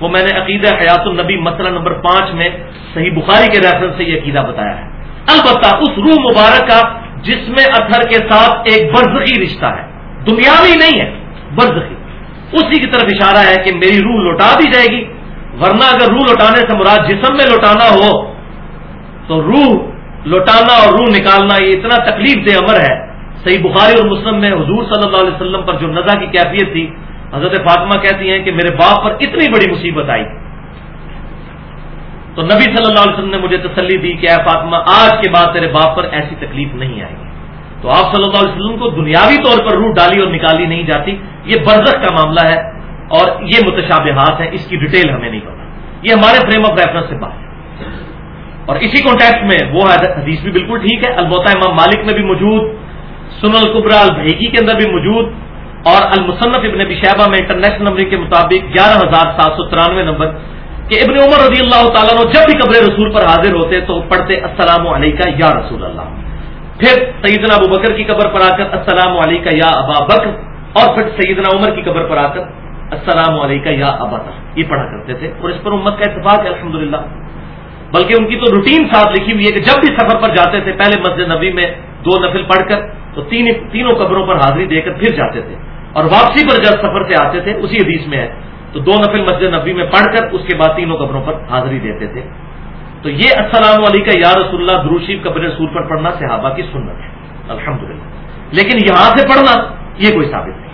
وہ میں نے عقیدہ حیات النبی مسئلہ نمبر پانچ میں صحیح بخاری کے ریفرنس سے یہ عقیدہ بتایا ہے۔ البتہ اس روح مبارک کا جسم اثر کے ساتھ ایک برزخی رشتہ ہے۔ دنیاوی نہیں ہے، برزخی۔ اسی کی طرف اشارہ ہے کہ میری روح لوٹا دی جائے گی، ورنہ اگر روح لوٹانے سے مراد جسم میں لوٹانا ہو، تو روح لوٹانا اور روح نکالنا یہ اتنا تکلیف دہ امر ہے۔ صحیح بخاری اور مسلم میں حضور صلی اللہ علیہ وسلم پر جو نزا کی کیفیت تھی حضرت فاطمہ کہتی ہیں کہ میرے باپ پر اتنی بڑی مصیبت آئی۔ تو نبی صلی اللہ علیہ وسلم نے مجھے تسلی دی کہ اے فاطمہ، آج کے بعد تیرے باپ پر ایسی تکلیف نہیں آئے گی۔ تو آپ صلی اللہ علیہ وسلم کو دنیاوی طور پر روح ڈالی اور نکالی نہیں جاتی۔ یہ برزخ کا معاملہ ہے اور یہ متشابہات ہیں، اس کی ڈیٹیل ہمیں نہیں پتا۔ یہ ہمارے فریم آف ریفرنس سے بات ہے۔ اور اسی کانٹیکٹ میں وہ حدیث بھی بالکل ٹھیک ہے۔ البتہ امام مالک میں بھی موجود سن القبرا البحیکی کے اندر بھی موجود اور المصنف ابن شہبہ میں انٹرنیشنل نمبر کے مطابق گیارہ ہزار سات سو ترانوے نمبر کہ ابن عمر رضی اللہ تعالیٰ نے جب بھی قبر رسول پر حاضر ہوتے تو پڑھتے السلام علیکم یا رسول اللہ۔ پھر سیدنا ابو بکر کی قبر پر آ کر السلام علیکم یا ابا بکر اور پھر سیدنا عمر کی قبر پر آ کر السلام علیکم یا ابا یہ پڑھا کرتے تھے اور اس پر امت کا اتفاق ہے الحمد بلکہ ان کی تو روٹین ساتھ لکھی ہوئی ہے کہ جب بھی سفر پر جاتے تھے، پہلے مسجد نبی میں دو نفل پڑھ کر تو تین تینوں قبروں پر حاضری دے کر پھر جاتے تھے۔ اور واپسی پر جب سفر سے آتے تھے، اسی حدیث میں ہے۔ تو دو نفل مسجد نبی میں پڑھ کر اس کے بعد تینوں قبروں پر حاضری دیتے تھے۔ تو یہ السلام علیکم یا رسول اللہ دروشیف قبر رسول پر پڑھنا صحابہ کی سنت ہے۔ الحمد لیکن یہاں سے پڑھنا یہ کوئی ثابت نہیں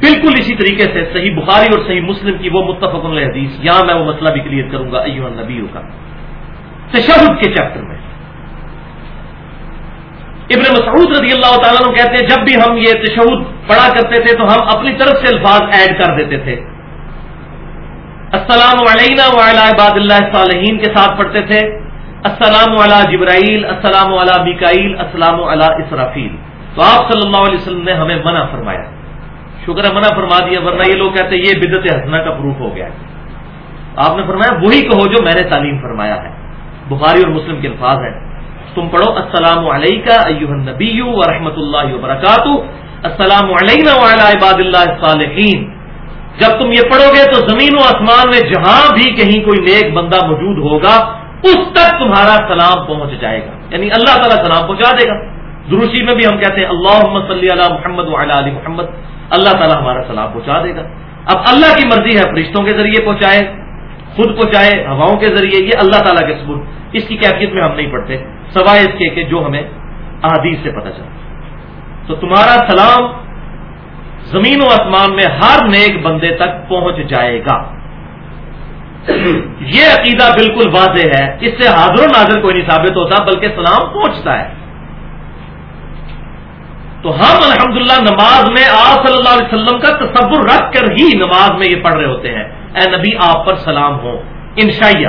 بالکل اسی طریقے سے صحیح بخاری اور صحیح مسلم کی وہ متفق حدیث، یہاں میں وہ مسئلہ بھی کلیئر کروں گا ایو نبیوں کا۔ تشہد کے چیپٹر میں۔ ابن مسعود رضی اللہ تعالیٰ کہتے ہیں، جب بھی ہم یہ تشہد پڑھا کرتے تھے تو ہم اپنی طرف سے الفاظ ایڈ کر دیتے تھے۔ السلام علینا وعلی عباد اللہ صالحین کے ساتھ پڑھتے تھے۔ السلام علی جبرائیل، السلام علی بکائیل السلام علی اسرافیل۔ تو آپ صلی اللہ علیہ وسلم نے ہمیں منع فرمایا۔ شکر ہے منع فرما دیا، ورنہ یہ لوگ کہتے ہیں، یہ بدت حسنہ کا پروف ہو گیا آپ نے فرمایا، وہی کہو جو میں نے تعلیم فرمایا ہے۔ بخاری اور مسلم کے الفاظ ہیں۔ تم پڑھو، السلام علیکم نبی و رحمۃ اللہ وبرکاتہ۔ السلام علیکم عباد اللہ صالحین جب تم یہ پڑھو گے تو زمین و آسمان میں جہاں بھی کہیں کوئی نیک بندہ موجود ہوگا، اس تک تمہارا سلام پہنچ جائے گا۔ یعنی اللہ تعالیٰ سلام پہنچا دے گا۔ دروسی میں بھی ہم کہتے ہیں اللہ محمد صلی اللہ محمد علی محمد۔ اللہ تعالیٰ ہمارا سلام پہنچا دے گا۔ اب اللہ کی مرضی ہے فرشتوں کے ذریعے پہنچائے۔ خود پہنچائے ہواؤں کے ذریعے، یہ اللہ تعالیٰ کے ثبوت۔ اس کی کیفیت میں ہم نہیں پڑھتے، سوائے اس کے کہ جو ہمیں احادیث سے پتہ چلتا تو تمہارا سلام زمین و آسمان میں ہر نیک بندے تک پہنچ جائے گا۔ یہ عقیدہ بالکل واضح ہے۔ اس سے حاضر و ناظر کوئی نہیں ثابت ہوتا، بلکہ سلام پہنچتا ہے۔ تو ہم الحمدللہ نماز میں آپ صلی اللہ علیہ وسلم کا تصور رکھ کر ہی نماز میں یہ پڑھ رہے ہوتے ہیں۔ اے نبی، آپ پر سلام ہو انشائیہ۔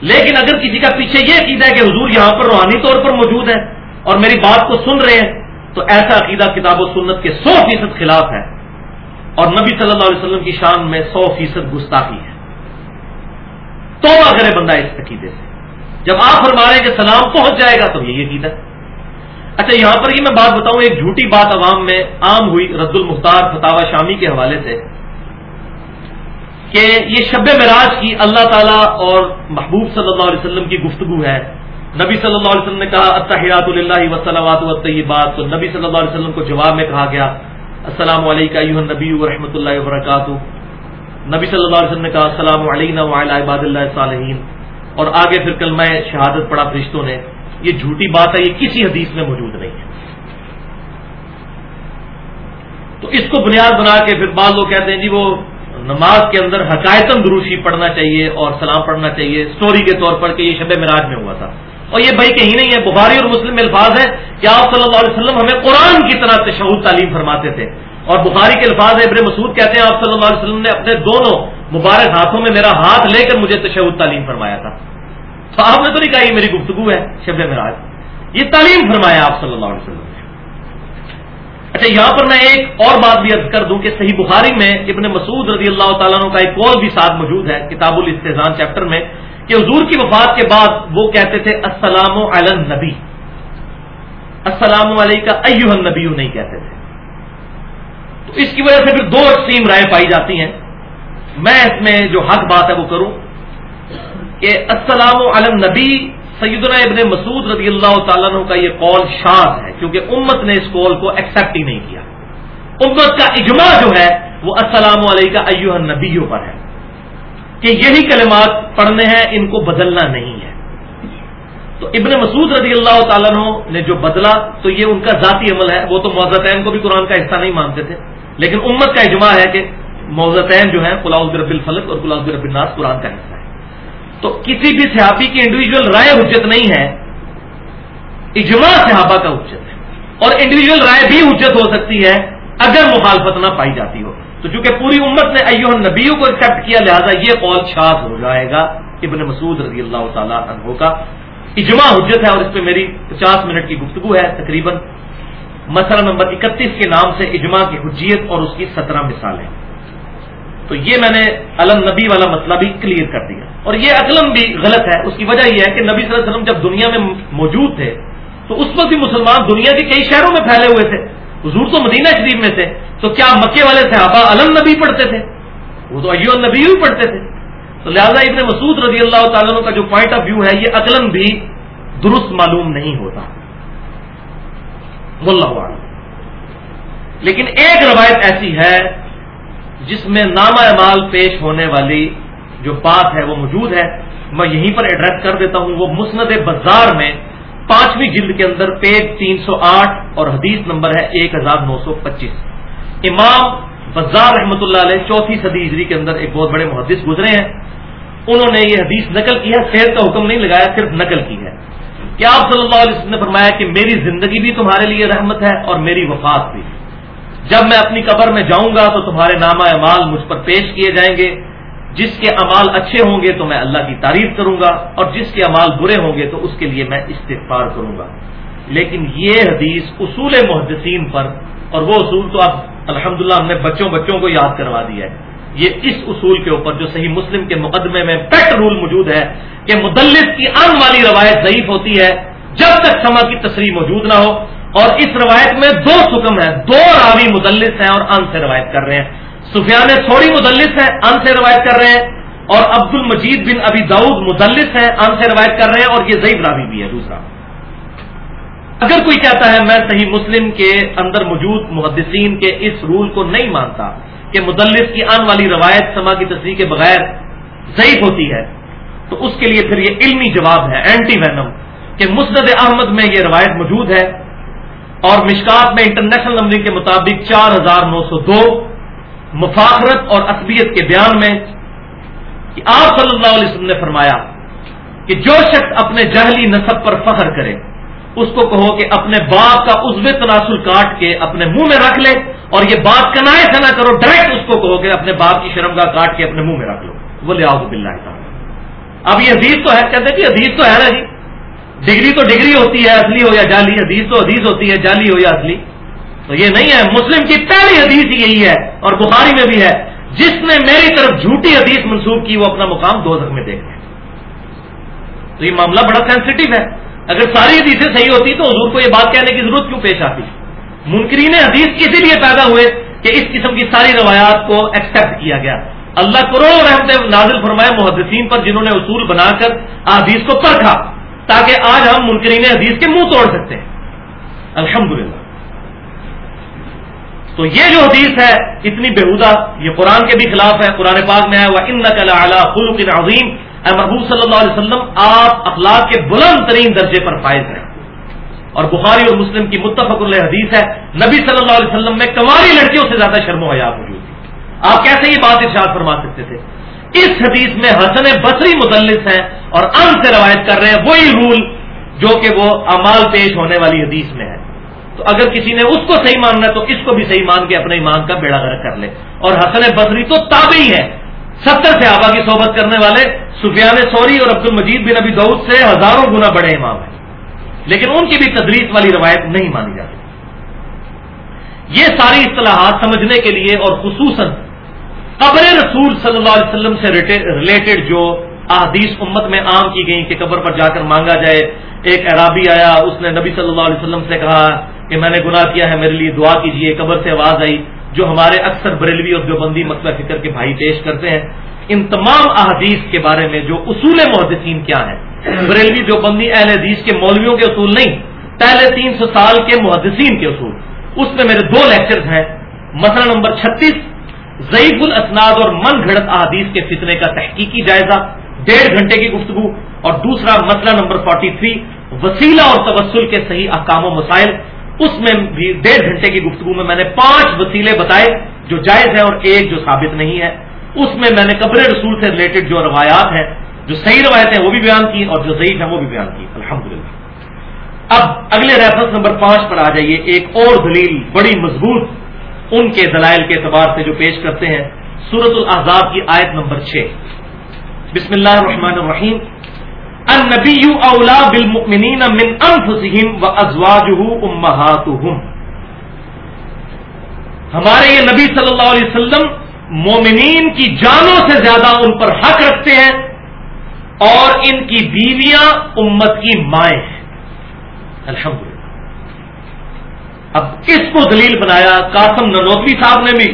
لیکن اگر کسی کا پیچھے یہ عقیدہ ہے کہ حضور یہاں پر روحانی طور پر موجود ہے اور میری بات کو سن رہے ہیں، تو ایسا عقیدہ کتاب و سنت کے سو فیصد خلاف ہے۔ اور نبی صلی اللہ علیہ وسلم کی شان میں سو فیصد گستاخی ہے۔ تو کرے بندہ اس عقیدے سے۔ جب آپ فرما رہے ہیں کہ سلام پہنچ جائے گا، تو یہی عقیدہ۔ اچھا یہاں پر یہ میں بات بتاؤں، ایک جھوٹی بات عوام میں عام ہوئی رد المختار فتح شامی کے حوالے سے۔ کہ یہ شب مراج کی اللہ تعالیٰ اور محبوب صلی اللہ علیہ وسلم کی گفتگو ہے۔ نبی صلی اللہ علیہ وسلم نے کہا اتحیات اللہ وسلمات بات تو نبی صلی اللہ علیہ وسلم کو جواب میں کہا گیا، السلام علیکم نبی و رحمۃ اللہ وبرکاتہ نبی صلی اللہ علیہ وسلم نے کہا، السلام علیکم عباد اللہ صالحین. اور آگے پھر کل میں شہادت پڑا فرشتوں نے، یہ جھوٹی بات ہے، یہ کسی حدیث میں موجود نہیں ہے. تو اس کو بنیاد بنا کے پھر بعض لوگ کہتے ہیں جی وہ نماز کے اندر حقائقن دروشی پڑھنا چاہیے اور سلام پڑھنا چاہیے۔ سٹوری کے طور پر کہ یہ شب مراج میں ہوا تھا۔ اور یہ بھائی کہیں نہیں ہے، بخاری اور مسلم میں الفاظ ہے کہ آپ صلی اللہ علیہ وسلم ہمیں قرآن کی طرح تشہد، تعلیم فرماتے تھے۔ اور بخاری کے الفاظ ہے ابن مسعود کہتے ہیں، آپ صلی اللہ علیہ وسلم نے اپنے دونوں مبارک ہاتھوں میں میرا ہاتھ لے کر مجھے تشہد، تعلیم فرمایا تھا۔ تو آپ نے تو نہیں کہا یہ میری گفتگو ہے، شب مراج یہ تعلیم فرمایا آپ صلی اللہ علیہ وسلم۔ اچھا یہاں پر میں ایک اور بات بھی عرض کر دوں کہ صحیح بخاری میں ابن مسعود رضی اللہ تعالیٰ کا ایک کال بھی ساتھ موجود ہے، کتاب الاستحان چیپٹر میں، کہ حضور کی وفات کے بعد وہ کہتے تھے، السلام علی نبی السلام علیہ کا ایو نبی نہیں کہتے تھے۔ تو اس کی وجہ سے پھر دو ایکسٹریم رائے پائی جاتی ہیں۔ میں اس میں جو حق بات ہے وہ کروں کہ السلام علی نبی سیدنا ابن مسعود رضی اللہ تعالیٰ عنہ کا یہ قول شاد ہے، کیونکہ امت نے اس قول کو ایکسپٹ ہی نہیں کیا۔ امت کا اجماع جو ہے، وہ السلام علیہ کا ایوہ نبیوں پر ہے۔ کہ یہی کلمات پڑھنے ہیں، ان کو بدلنا نہیں ہے۔ تو ابن مسعود رضی اللہ تعالیٰ عنہ نے جو بدلا، تو یہ ان کا ذاتی عمل ہے۔ وہ تو موزتین کو بھی قرآن کا حصہ نہیں مانتے تھے۔ لیکن امت کا اجماع ہے کہ موزتین جو ہیں قلاؤ رب الفلق اور قلاؤ رب الناس قرآن کا حصہ ہے۔ تو کسی بھی صحابی کی انڈیویجل رائے حجت نہیں ہے۔ اجماع صحابہ کا حجت ہے۔ اور انڈیویجل رائے بھی حجت ہو سکتی ہے اگر مخالفت نہ پائی جاتی ہو۔ تو چونکہ پوری امت نے ایوہ نبیوں کو ایکسپٹ کیا، لہذا یہ قول چھاپ ہو جائے گا۔ ابن مسعود رضی اللہ تعالیٰ عنہ کا اجماع حجت ہے اور اس پہ میری پچاس منٹ کی گفتگو ہے تقریباً۔ مسئلہ نمبر اکتیس کے نام سے اجماع کی حجیت اور اس کی سترہ مثالیں۔ تو یہ میں نے علم نبی والا مسئلہ بھی کلیئر کر دیا۔ اور یہ عقلم بھی غلط ہے۔ اس کی وجہ یہ ہے کہ نبی صلی اللہ علیہ وسلم جب دنیا میں موجود تھے، تو اس وقت بھی مسلمان دنیا کے کئی شہروں میں پھیلے ہوئے تھے۔ حضور تو مدینہ شریف میں تھے۔ تو کیا مکے والے صحابہ علم نبی پڑھتے تھے؟ وہ تو ایو نبی بھی پڑھتے تھے۔ تو لہٰذا ابن مسعود رضی اللہ تعالیٰ کا جو پوائنٹ آف ویو ہے، یہ عقلم بھی درست معلوم نہیں ہوتا۔ واللہ لیکن ایک روایت ایسی ہے، جس میں نامہ اعمال پیش ہونے والی جو بات ہے وہ موجود ہے، میں یہیں پر ایڈریس کر دیتا ہوں، وہ مسند بازار میں پانچویں جلد کے اندر پیج تین سو آٹھ اور حدیث نمبر ہے ایک ہزار نو سو پچیس۔ امام بزار رحمۃ اللہ علیہ چوتھی صدی ہجری کے اندر ایک بہت بڑے محدث گزرے ہیں۔ انہوں نے یہ حدیث نقل کی ہے صحت کا حکم نہیں لگایا، صرف نقل کی ہے۔ کہ آپ صلی اللہ علیہ وسلم نے فرمایا کہ میری زندگی بھی تمہارے لیے رحمت ہے اور میری وفات بھی؟ جب میں اپنی قبر میں جاؤں گا تو تمہارے نامہ اعمال مجھ پر پیش کیے جائیں گے۔ جس کے امال اچھے ہوں گے تو میں اللہ کی تعریف کروں گا، اور جس کے امال برے ہوں گے تو اس کے لیے میں استغفار کروں گا۔ لیکن یہ حدیث اصول محدثین پر، اور وہ اصول تو اب الحمدللہ ہم نے بچوں بچوں کو یاد کروا دیا ہے۔ یہ اس اصول کے اوپر جو صحیح مسلم کے مقدمے میں پیٹ رول موجود ہے کہ مدلس کی ان والی روایت ضعیف ہوتی ہے، جب تک سما کی تصریح موجود نہ ہو۔ اور اس روایت میں دو سکم ہیں، دو راوی مدلس ہیں اور ان سے روایت کر رہے ہیں۔ سفیان تھوڑی مدلس ہے ان سے روایت کر رہے ہیں، اور عبد المجید بن ابی داؤد مدلس ہے ان سے روایت کر رہے ہیں، اور یہ ضعیف راوی بھی ہے، دوسرا۔ اگر کوئی کہتا ہے میں صحیح مسلم کے اندر موجود محدثین کے اس رول کو نہیں مانتا کہ مدلس کی آن والی روایت سما کی تصریح کے بغیر ضعیف ہوتی ہے، تو اس کے لیے پھر یہ علمی جواب ہے اینٹی وینم کہ مسند احمد میں یہ روایت موجود ہے، اور مشکات میں انٹرنیشنل نمبرنگ کے مطابق چار ہزار نو سو دو مفاخرت اور عصبیت کے بیان میں کہ آپ صلی اللہ علیہ وسلم نے فرمایا کہ جو شخص اپنے جہلی نصب پر فخر کرے، اس کو کہو کہ اپنے باپ کا عزو تناسل کاٹ کے اپنے منہ میں رکھ لے اور یہ بات کنائے سے نہ کرو، ڈائریکٹ اس کو کہو کہ اپنے باپ کی شرم کا کاٹ کے اپنے منہ میں رکھ لو۔ وہ لے آؤ بلّہ اب یہ حدیث تو ہے، کہتے ہیں کہ حدیث تو ہے نا جی۔ ڈگری تو ڈگری ہوتی ہے، اصلی ہو یا جعلی، حدیث تو حدیث ہوتی ہے، جعلی ہو یا اصلی۔ تو یہ نہیں ہے، مسلم کی پہلی حدیث یہی ہے اور بخاری میں بھی ہے۔ جس نے میری طرف جھوٹی حدیث منسوخ کی، وہ اپنا مقام دو میں دیکھ لیں تو یہ معاملہ بڑا سینسٹیو ہے۔ اگر ساری حدیثیں صحیح ہوتی تو حضور کو یہ بات کہنے کی ضرورت کیوں پیش آتی؟ منکرین حدیث کسی لیے پیدا ہوئے کہ اس قسم کی ساری روایات کو ایکسپٹ کیا گیا۔ اللہ کروڑ رحمت نازل فرمائے محدثین پر جنہوں نے اصول بنا کر حدیث کو پرکھا، تاکہ آج ہم منکرین حدیث کے منہ توڑ سکتے ہیں۔ الحمدللہ۔ تو یہ جو حدیث ہے، اتنی بےحدہ یہ قرآن کے بھی خلاف ہے، قرآن پاک میں ہے وہ ان نقل خلق عظیم اے محبوب صلی اللہ علیہ وسلم، آپ اخلاق کے بلند ترین درجے پر فائز ہیں۔ اور بخاری اور مسلم کی متفق اللہ حدیث ہے، نبی صلی اللہ علیہ وسلم میں کماری لڑکیوں سے زیادہ شرم و حیات موجود تھی۔ آپ کیسے یہ بات ارشاد فرما سکتے تھے؟ اس حدیث میں حسن بصری مدلس ہیں اور ان سے روایت کر رہے ہیں، وہی رول جو کہ وہ امال پیش ہونے والی حدیث میں ہے۔ تو اگر کسی نے اس کو صحیح ماننا ہے تو اس کو بھی صحیح مان کے اپنے ایمان کا بیڑا گرک کر لے۔ اور حسن بصری تو تابعی ہے ستر سے آبا کی صحبت کرنے والے سفیان سوری اور عبد المجید بن ابی دعود سے ہزاروں گنا بڑے امام ہیں۔ لیکن ان کی بھی تدریس والی روایت نہیں مانی جاتی۔ یہ ساری اصطلاحات سمجھنے کے لیے اور خصوصاً قبر رسول صلی اللہ علیہ وسلم سے ریلیٹڈ جو احادیث امت میں عام کی گئی کہ قبر پر جا کر مانگا جائے۔ ایک عرابی آیا، اس نے نبی صلی اللہ علیہ وسلم سے کہا کہ میں نے گناہ کیا ہے، میرے لیے دعا کیجیے قبر سے آواز آئی، جو ہمارے اکثر بریلوی اور دیوبندی مکبہ فکر کے بھائی پیش کرتے ہیں۔ ان تمام احادیث کے بارے میں جو اصول محدثین کیا ہیں۔ بریلوی دیوبندی اہل حدیث کے مولویوں کے اصول نہیں، پہلے تین سو سال کے محدثین کے اصول۔ اس میں میرے دو لیکچرز ہیں۔ مسئلہ نمبر چھتیس، ضعیف الاسناد اور من گھڑت احادیث کے فتنے کا تحقیقی جائزہ، ڈیڑھ گھنٹے کی گفتگو۔ اور دوسرا مسئلہ نمبر فورٹی تھری، وسیلہ اور تبسل کے صحیح احکام و مسائل۔ اس میں بھی ڈیڑھ گھنٹے کی گفتگو میں میں نے پانچ وسیلے بتائے جو جائز ہیں اور ایک جو ثابت نہیں ہے۔ اس میں میں نے قبر رسول سے ریلیٹڈ جو روایات ہیں، جو صحیح روایتیں ہیں، وہ بھی بیان کی اور جو ضعیف ہیں، وہ بھی بیان کی۔ الحمد اب اگلے ریفرنس نمبر پانچ پر آ جائیے۔ ایک اور دلیل بڑی مضبوط ان کے دلائل کے اعتبار سے جو پیش کرتے ہیں۔ سورت العذاب کی آیت نمبر چھ۔ بسم اللہ الرحمن الرحیم۔ النبی اولا بالمؤمنین من انفسهم وازواجه امهاتهم ہمارے یہ نبی صلی اللہ علیہ وسلم مومنین کی جانوں سے زیادہ ان پر حق رکھتے ہیں اور ان کی بیویاں امت کی مائیں ہیں۔ الحمد اب اس کو دلیل بنایا قاسم ننوتوی صاحب نے بھی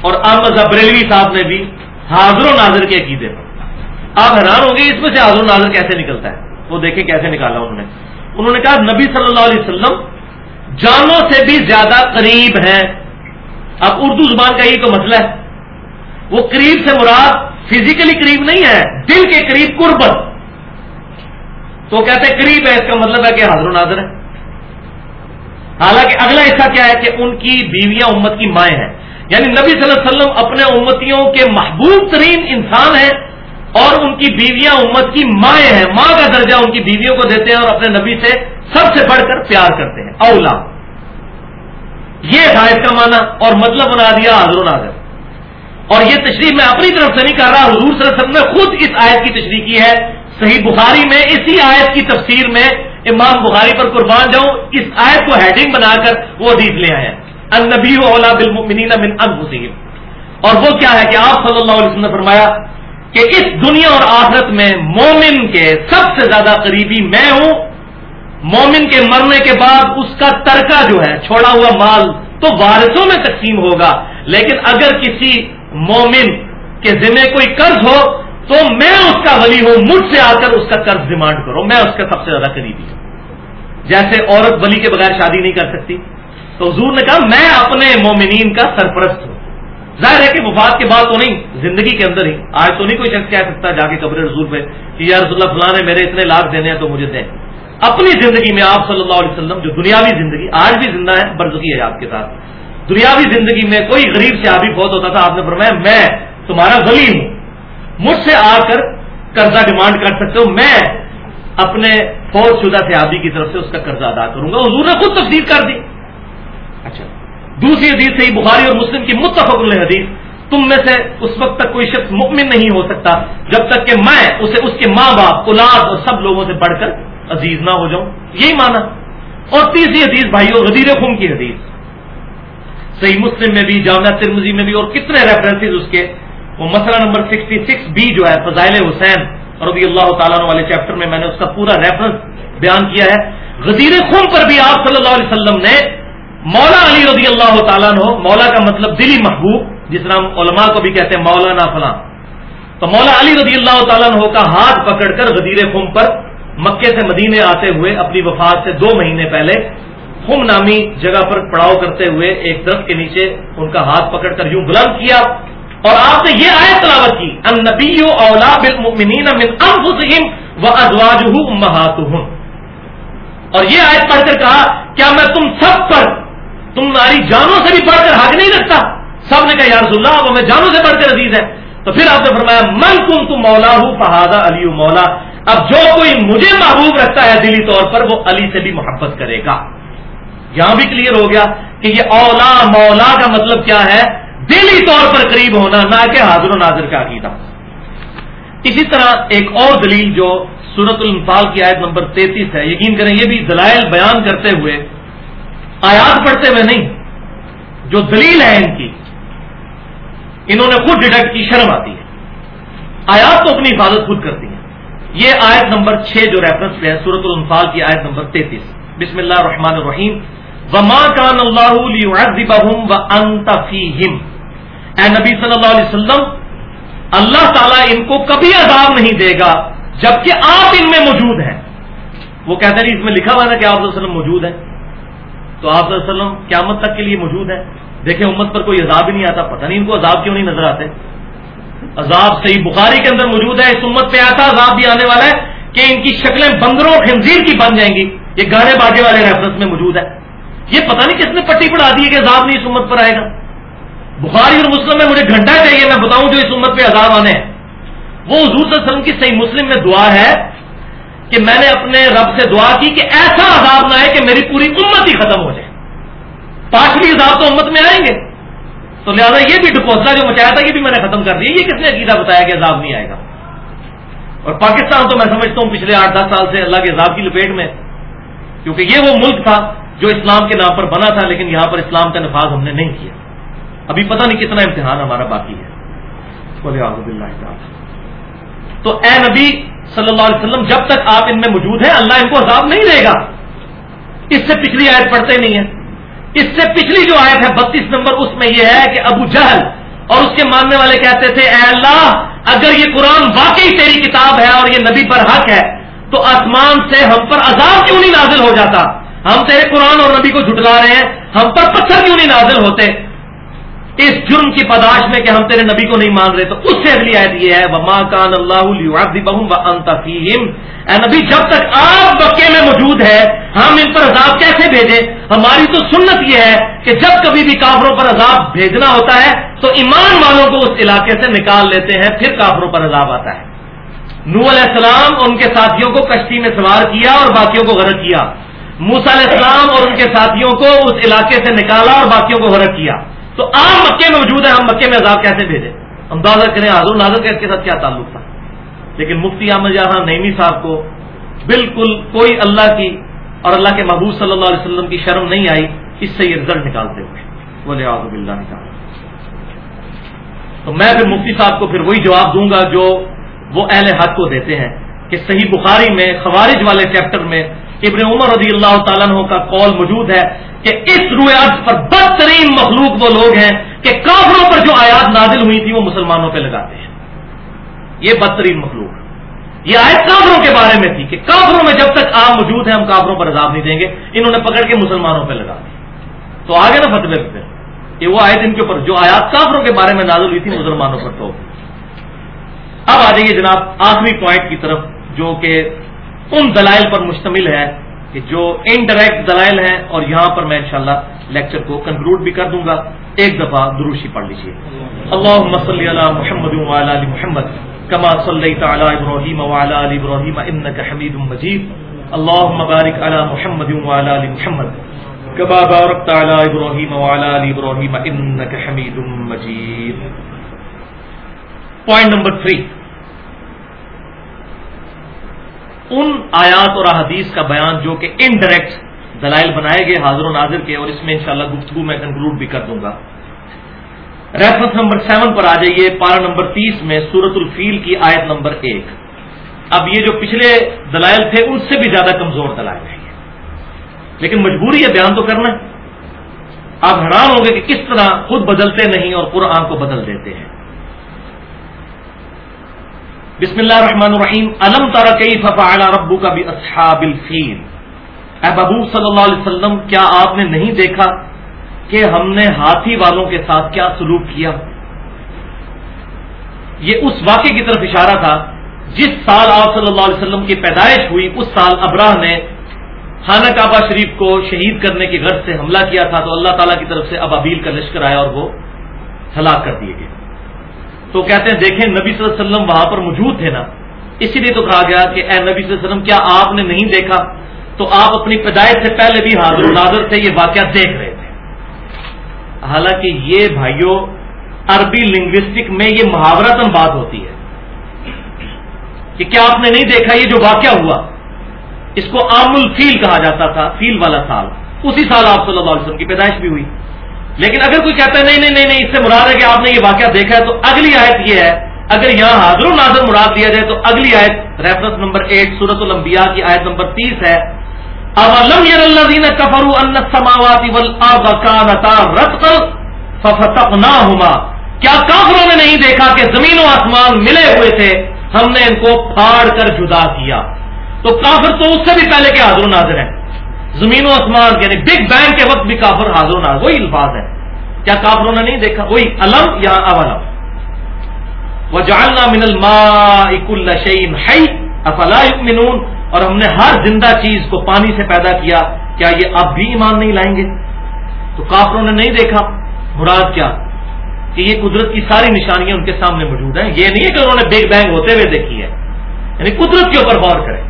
اور احمد بریلوی صاحب نے بھی، حاضر و ناظر کے عقیدے پر۔ آپ حیران ہوں گے، اس میں سے حاضر ناظر کیسے نکلتا ہے؟ وہ دیکھیں کیسے نکالا انہوں نے۔ انہوں نے کہا، نبی صلی اللہ علیہ وسلم جانوں سے بھی زیادہ قریب ہیں۔ اب اردو زبان کا یہ تو مسئلہ ہے۔ وہ قریب سے مراد فزیکلی قریب نہیں ہے، دل کے قریب قربت۔ تو کہتے ہیں قریب ہے، اس کا مطلب ہے کہ حاضر و ناظر ہے۔ حالانکہ اگلا حصہ کیا ہے کہ ان کی بیویاں امت کی مائیں ہیں۔ یعنی نبی صلی اللہ علیہ وسلم اپنے امتیوں کے محبوب ترین انسان ہیں۔ اور ان کی بیویاں امت کی مائیں ہیں، ماں کا درجہ ان کی بیویوں کو دیتے ہیں اور اپنے نبی سے سب سے بڑھ کر پیار کرتے ہیں، اولا۔ یہ تھا اس کا معنی، اور مطلب بنا دیا حضر ناظر۔ اور یہ تشریح میں اپنی طرف سے نہیں کر رہا، حضور صلی اللہ علیہ وسلم نے خود اس آیت کی تشریح کی ہے۔ صحیح بخاری میں اسی آیت کی تفسیر میں امام بخاری پر قربان جاؤں، اس آیت کو ہیڈنگ بنا کر وہ حدیث لے آئے ہیں۔ النبی اولا بالمؤمنین من انفسهم اور وہ کیا ہے کہ آپ صلی اللہ علیہ وسلم نے فرمایا کہ اس دنیا اور آخرت میں مومن کے سب سے زیادہ قریبی میں ہوں، مومن کے مرنے کے بعد اس کا ترکہ جو ہے، چھوڑا ہوا مال تو وارثوں میں تقسیم ہوگا۔ لیکن اگر کسی مومن کے ذمہ کوئی قرض ہو، تو میں اس کا ولی ہوں، مجھ سے آ کر اس کا قرض ڈیمانڈ کرو، میں اس کا سب سے زیادہ قریبی ہوں۔ جیسے عورت ولی کے بغیر شادی نہیں کر سکتی۔ تو حضور نے کہا، میں اپنے مومنین کا سرپرست ہوں۔ ظاہر ہے کہ وفات کے بعد تو نہیں، زندگی کے اندر ہی۔ آج تو نہیں کوئی شخص کہہ سکتا جا کے قبر رسول پہ کہ یا رسول اللہ فلاں نے میرے اتنے لاکھ دینے ہیں تو مجھے دیں۔ اپنی زندگی میں آپ صلی اللہ علیہ وسلم جو دنیاوی زندگی، آج بھی زندہ ہے، برزخی ہے آپ کے ساتھ۔ دنیاوی زندگی میں کوئی غریب سے آبی بہت ہوتا تھا، آپ نے فرمایا، میں تمہارا ولی ہوں۔ مجھ سے آ کر قرضہ ڈیمانڈ کر سکتے ہو، میں اپنے فوج شدہ سے آبی کی طرف سے اس کا قرضہ ادا کروں گا۔ حضور نے خود تفصیل کر دی۔ اچھا۔ دوسری حدیث سے بخاری اور مسلم کی متفق حدیث، تم میں سے اس وقت تک کوئی شخص مؤمن نہیں ہو سکتا جب تک کہ میں اسے اس کے ماں باپ، اولاد اور سب لوگوں سے بڑھ کر عزیز نہ ہو جاؤں۔ یہی مانا اور تیسری حدیث بھائیو، غدیر خم کی حدیث۔ صحیح مسلم میں بھی، جامعہ ترمزی میں بھی اور کتنے ریفرنسز اس کے۔ وہ مسئلہ نمبر سکسٹی سکس بی جو ہے، فضائل حسین رضی اللہ تعالیٰ والے چیپٹر میں میں نے اس کا پورا ریفرنس بیان کیا ہے۔ غدیر خون پر بھی آپ صلی اللہ علیہ وسلم نے مولا علی رضی اللہ تعالیٰ نے مولا کا مطلب دلی محبوب، جس طرح علماء کو بھی کہتے ہیں مولانا فلاں تو مولا علی رضی اللہ تعالیٰ عنہ کا ہاتھ پکڑ کر غدیر خم پر مکے سے مدینے آتے ہوئے اپنی وفات سے دو مہینے پہلے خم نامی جگہ پر پڑاؤ کرتے ہوئے ایک درخت کے نیچے ان کا ہاتھ پکڑ کر یوں بلند کیا۔ اور آپ نے یہ آیت تلاوت کی ان نبی اولا بالمؤمنین من انفسهم وازواجه امهاتهم اور یہ آیت پڑھ کر کہا، کیا میں تم سب پر تمہاری جانوں سے بھی بڑھ کر حق نہیں رکھتا۔ سب نے کہا، یا رسول اللہ اب ہمیں جانوں سے بڑھ کر عزیز ہے۔ تو پھر آپ نے فرمایا، من تم تم مولا ہوں فہادہ علی مولا۔ اب جو کوئی مجھے محبوب رکھتا ہے دلی طور پر، وہ علی سے بھی محبت کرے گا۔ یہاں بھی کلیئر ہو گیا کہ یہ اولا، مولا کا مطلب کیا ہے؟ دلی طور پر قریب ہونا، نہ کہ حاضر و ناظر کا عقیدہ۔ اسی طرح ایک اور دلیل جو سورت الفال کی آیت نمبر تینتیس ہے، یقین کریں، یہ بھی دلائل بیان کرتے ہوئے آیات پڑھتے ہوئے نہیں، جو دلیل ہے ان کی، انہوں نے خود ڈیڈکٹ کی، شرم آتی ہے۔ آیات تو اپنی حفاظت خود کرتی ہیں۔ یہ آیت نمبر چھ جو ریفرنس ہے سورت الانفال کی آیت نمبر تینتیس۔ بسم اللہ الرحمن الرحیم۔ وما کان اللہ و انتفیم اے نبی صلی اللہ علیہ وسلم، اللہ تعالیٰ ان کو کبھی عذاب نہیں دے گا، جبکہ آپ ان میں موجود ہیں۔ وہ کہتے ہیں جی، اس میں لکھا ہوا تھا کہ آپ وسلم موجود ہے تو آپ صلی اللہ علیہ وسلم قیامت تک کے لیے موجود ہے دیکھیں امت پر کوئی عذاب ہی نہیں آتا، پتہ نہیں ان کو عذاب کیوں نہیں نظر آتے۔ عذاب صحیح بخاری کے اندر موجود ہے، اس امت پہ ایسا عذاب بھی آنے والا ہے کہ ان کی شکلیں بندروں خنزیر کی بن جائیں گی۔ یہ گانے باجے والے ریفرنس میں موجود ہے۔ یہ پتہ نہیں کس نے پٹی پڑھا دی ہے کہ عذاب نہیں اس امت پر آئے گا۔ بخاری اور مسلم میں مجھے گھنٹہ چاہیے، میں بتاؤں جو اس امت پہ عذاب آنے ہیں۔ وہ حضور صلی اللہ علیہ وسلم کی صحیح مسلم میں دعا ہے کہ میں نے اپنے رب سے دعا کی کہ ایسا عذاب نہ آئے کہ میری پوری امت ہی ختم ہو جائے۔ پانچویں عذاب تو امت میں آئیں گے۔ تو لہٰذا یہ بھی ڈپوسلا جو مچایا تھا، یہ بھی میں نے ختم کر دیا یہ کس نے عقیدہ بتایا کہ عذاب نہیں آئے گا؟ اور پاکستان تو میں سمجھتا ہوں پچھلے آٹھ دس سال سے اللہ کے عذاب کی لپیٹ میں، کیونکہ یہ وہ ملک تھا جو اسلام کے نام پر بنا تھا، لیکن یہاں پر اسلام کا نفاذ ہم نے نہیں کیا۔ ابھی پتہ نہیں کتنا امتحان ہمارا باقی ہے۔ تو اے نبی صلی اللہ علیہ وسلم، جب تک آپ ان میں موجود ہیں، اللہ ان کو عذاب نہیں دے گا۔ اس سے پچھلی آیت پڑھتے نہیں ہیں۔ اس سے پچھلی جو آیت ہے، بتیس نمبر، اس میں یہ ہے کہ ابو جہل اور اس کے ماننے والے کہتے تھے، اے اللہ، اگر یہ قرآن واقعی تیری کتاب ہے اور یہ نبی پر حق ہے، تو آسمان سے ہم پر عذاب کیوں نہیں نازل ہو جاتا؟ ہم تیرے قرآن اور نبی کو جھٹلا رہے ہیں، ہم پر پتھر کیوں نہیں نازل ہوتے؟ اس جرم کی پداش میں کہ ہم تیرے نبی کو نہیں مان رہے، تو اس سے اگلی آیت یہ ہے، وما کان اللہ اے نبی، جب تک آپ مکے میں موجود ہے، ہم ان پر عذاب کیسے بھیجیں؟ ہماری تو سنت یہ ہے کہ جب کبھی بھی کافروں پر عذاب بھیجنا ہوتا ہے، تو ایمان والوں کو اس علاقے سے نکال لیتے ہیں، پھر کافروں پر عذاب آتا ہے۔ نو علیہ السلام ان کے ساتھیوں کو کشتی میں سوار کیا اور باقیوں کو غرق کیا۔ موسا علیہ السلام اور ان کے ساتھیوں کو اس علاقے سے نکالا اور باقیوں کو غرق کیا۔ تو آپ مکے میں موجود ہیں ہم مکے میں عذاب کیسے بھیجیں؟ اندازہ کریں حاضر ناظر کا اس کے ساتھ کیا تعلق تھا؟ لیکن مفتی احمد جہاں نعمی صاحب کو بالکل کوئی اللہ کی اور اللہ کے محبوب صلی اللہ علیہ وسلم کی شرم نہیں آئی، اس سے یہ رزلٹ نکالتے ہوئے۔ بولے آزب اللہ نکال تو میں پھر مفتی صاحب کو پھر وہی جواب دوں گا جو وہ اہل حق کو دیتے ہیں کہ صحیح بخاری میں، خوارج والے چیپٹر میں ابن عمر رضی اللہ تعالیٰ کا قول موجود ہے۔ کہ اس روئے پر بدترین مخلوق وہ لوگ ہیں کہ کافروں پر جو آیات نازل ہوئی تھی وہ مسلمانوں پہ لگاتے ہیں۔ یہ بدترین مخلوق۔ یہ آیت کافروں کے بارے میں تھی کہ کافروں میں جب تک آپ موجود ہیں ہم کافروں پر عذاب نہیں دیں گے، انہوں نے پکڑ کے مسلمانوں پہ لگا دی تو آگے نا فتوے پہ یہ وہ آیت ان کے اوپر جو آیات کافروں کے بارے میں نازل ہوئی تھی مسلمانوں پر تو اب آ جائیے جناب آخری پوائنٹ کی طرف جو کہ ان دلائل پر مشتمل ہے۔ کہ جو انڈائریکٹ دلائل ہیں اور یہاں پر میں انشاءاللہ لیکچر کو کنکلوڈ بھی کر دوں گا، ایک دفعہ دروشی پڑھ لیجیے اللہ صلی علی محمد علی محمد، کما صلی تعالی ابراہیم وعلی علی ابراہیم انک حمید مجید۔ اللہ مبارک علی محمد وعلی علی محمد، کما بارکت علی ابراہیم وعلی علی ابراہیم انک حمید مجید۔ پوائنٹ نمبر تھری ان آیات اور احادیث کا بیان جو کہ انڈائریکٹ دلائل بنائے گئے حاضر و ناظر کے اور اس میں انشاءاللہ گفتگو میں کنکلوڈ بھی کر دوں گا۔ ریفرنس نمبر سیون پر آ جائیے پارا نمبر تیس میں سورت الفیل کی آیت نمبر ایک۔ اب یہ جو پچھلے دلائل تھے، ان سے بھی زیادہ کمزور دلائل ہیں۔ لیکن مجبوری ہے بیان تو کرنا۔ آپ حیران ہوں گے کہ کس طرح خود بدلتے نہیں اور قرآن کو بدل دیتے ہیں۔ بسم اللہ الرحمن الرحیم. علم تارا کئی ففعل ربو کا بھی اصحاب الفیل؟ اے ببو صلی اللہ علیہ وسلم، کیا آپ نے نہیں دیکھا کہ ہم نے ہاتھی والوں کے ساتھ کیا سلوک کیا؟ یہ اس واقعے کی طرف اشارہ تھا، جس سال آپ صلی اللہ علیہ وسلم کی پیدائش ہوئی، اس سال ابراہ نے خانہ کعبہ شریف کو شہید کرنے کی غرض سے حملہ کیا تھا، تو اللہ تعالیٰ کی طرف سے ابابیل کا لشکر آیا اور وہ ہلاک کر دیے گئے۔ تو کہتے ہیں دیکھیں نبی صلی اللہ علیہ وسلم وہاں پر موجود تھے نا۔ اسی لیے تو کہا گیا کہ اے نبی صلی اللہ علیہ وسلم، کیا آپ نے نہیں دیکھا؟ تو آپ اپنی پیدائش سے پہلے بھی حاضر، ناظر سے یہ واقعہ دیکھ رہے تھے۔ حالانکہ یہ بھائیوں عربی لنگوسٹک میں یہ محاورتن بات ہوتی ہے کہ کیا آپ نے نہیں دیکھا یہ جو واقعہ ہوا؟ اس کو عام الفیل کہا جاتا تھا، فیل والا سال۔ اسی سال آپ صلی اللہ علیہ وسلم کی پیدائش بھی ہوئی۔ لیکن اگر کوئی کہتا ہے، نہیں نہیں نہیں نہیں، اس سے مراد ہے کہ آپ نے یہ واقعہ دیکھا ہے، تو اگلی آیت یہ ہے۔ اگر یہاں حاضر و ناظر مراد دیا جائے، تو اگلی آیت ریفرنس نمبر ایٹ سورت الانبیاء کی آیت نمبر تیس ہے۔ اولم یر الذین کفروا ان السماوات والارض كانتا رتقا ففتقناهما کیا کافروں نے نہیں دیکھا کہ زمین و آسمان ملے ہوئے تھے؟ ہم نے ان کو پھاڑ کر جدا کیا۔ تو کافر تو اس سے بھی پہلے کے حاضر و ناظر ہیں۔ زمین و آسمان یعنی بگ بینگ کے وقت بھی کافر حاضر و ناظر، وہی الفاظ ہے کیا کافروں نے نہیں دیکھا؟ وہی علم یا اولم۔ وہ من الماء كل شيء حي، افلا يؤمنون اور ہم نے ہر زندہ چیز کو پانی سے پیدا کیا کیا یہ اب بھی ایمان نہیں لائیں گے؟ تو کافروں نے نہیں دیکھا۔ مراد کیا؟ کہ یہ قدرت کی ساری نشانیاں ان کے سامنے موجود ہیں۔ یہ نہیں ہے کہ انہوں نے بگ بینگ ہوتے ہوئے دیکھی ہے۔ یعنی قدرت کے اوپر غور کریں۔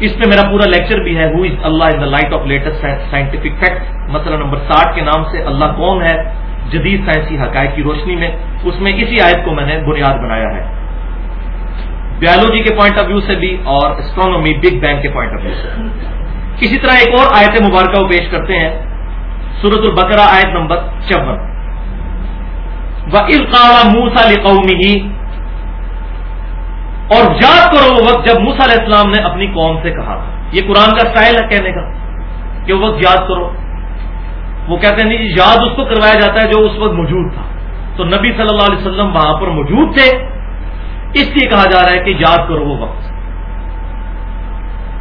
اس پہ میرا پورا لیکچر بھی ہے who is Allah in the light of latest scientific fact مسئلہ نمبر ساٹھ کے نام سے اللہ کون ہے؟ جدید سائنسی حقائق کی روشنی میں، اس میں اسی آیت کو میں نے بنیاد بنایا ہے۔ بیالوجی کے پوائنٹ آف ویو سے بھی اور اسٹرانومی بگ بینگ کے پوائنٹ آف ویو سے۔ اسی طرح ایک اور آیت مبارکہ وہ پیش کرتے ہیں سورت البقرہ آیت نمبر چون۔ و القاع موسا قومی ہی اور یاد کرو وہ وقت جب موسا علیہ السلام نے اپنی قوم سے کہا تھا۔ یہ قرآن کا اسٹائل ہے کہنے کا کہ وہ وقت یاد کرو۔ وہ کہتے ہیں نہیں جی، یاد اس کو کروایا جاتا ہے جو اس وقت موجود تھا۔ تو نبی صلی اللہ علیہ وسلم وہاں پر موجود تھے۔ اس لیے کہا جا رہا ہے کہ یاد کرو وہ وقت۔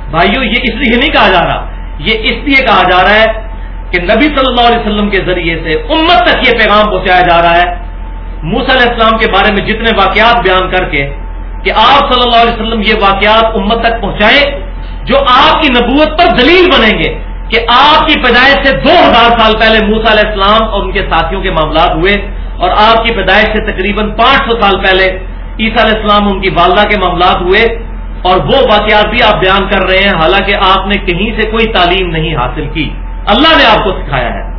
بھائیو، یہ اس لیے نہیں کہا جا رہا۔ یہ اس لیے کہا جا رہا ہے کہ نبی صلی اللہ علیہ وسلم کے ذریعے سے امت تک یہ پیغام پہنچایا جا رہا ہے۔ موسی علیہ السلام کے بارے میں جتنے واقعات بیان کر کے کہ آپ صلی اللہ علیہ وسلم یہ واقعات امت تک پہنچائیں جو آپ کی نبوت پر دلیل بنیں گے کہ آپ کی پیدائش سے دو ہزار سال پہلے موسا علیہ السلام اور ان کے ساتھیوں کے معاملات ہوئے اور آپ کی پیدائش سے تقریباً پانچ سو سال پہلے عیسیٰ علیہ السلام ان کی والدہ کے معاملات ہوئے اور وہ واقعات بھی آپ بیان کر رہے ہیں، حالانکہ آپ نے کہیں سے کوئی تعلیم نہیں حاصل کی۔ اللہ نے آپ کو سکھایا ہے۔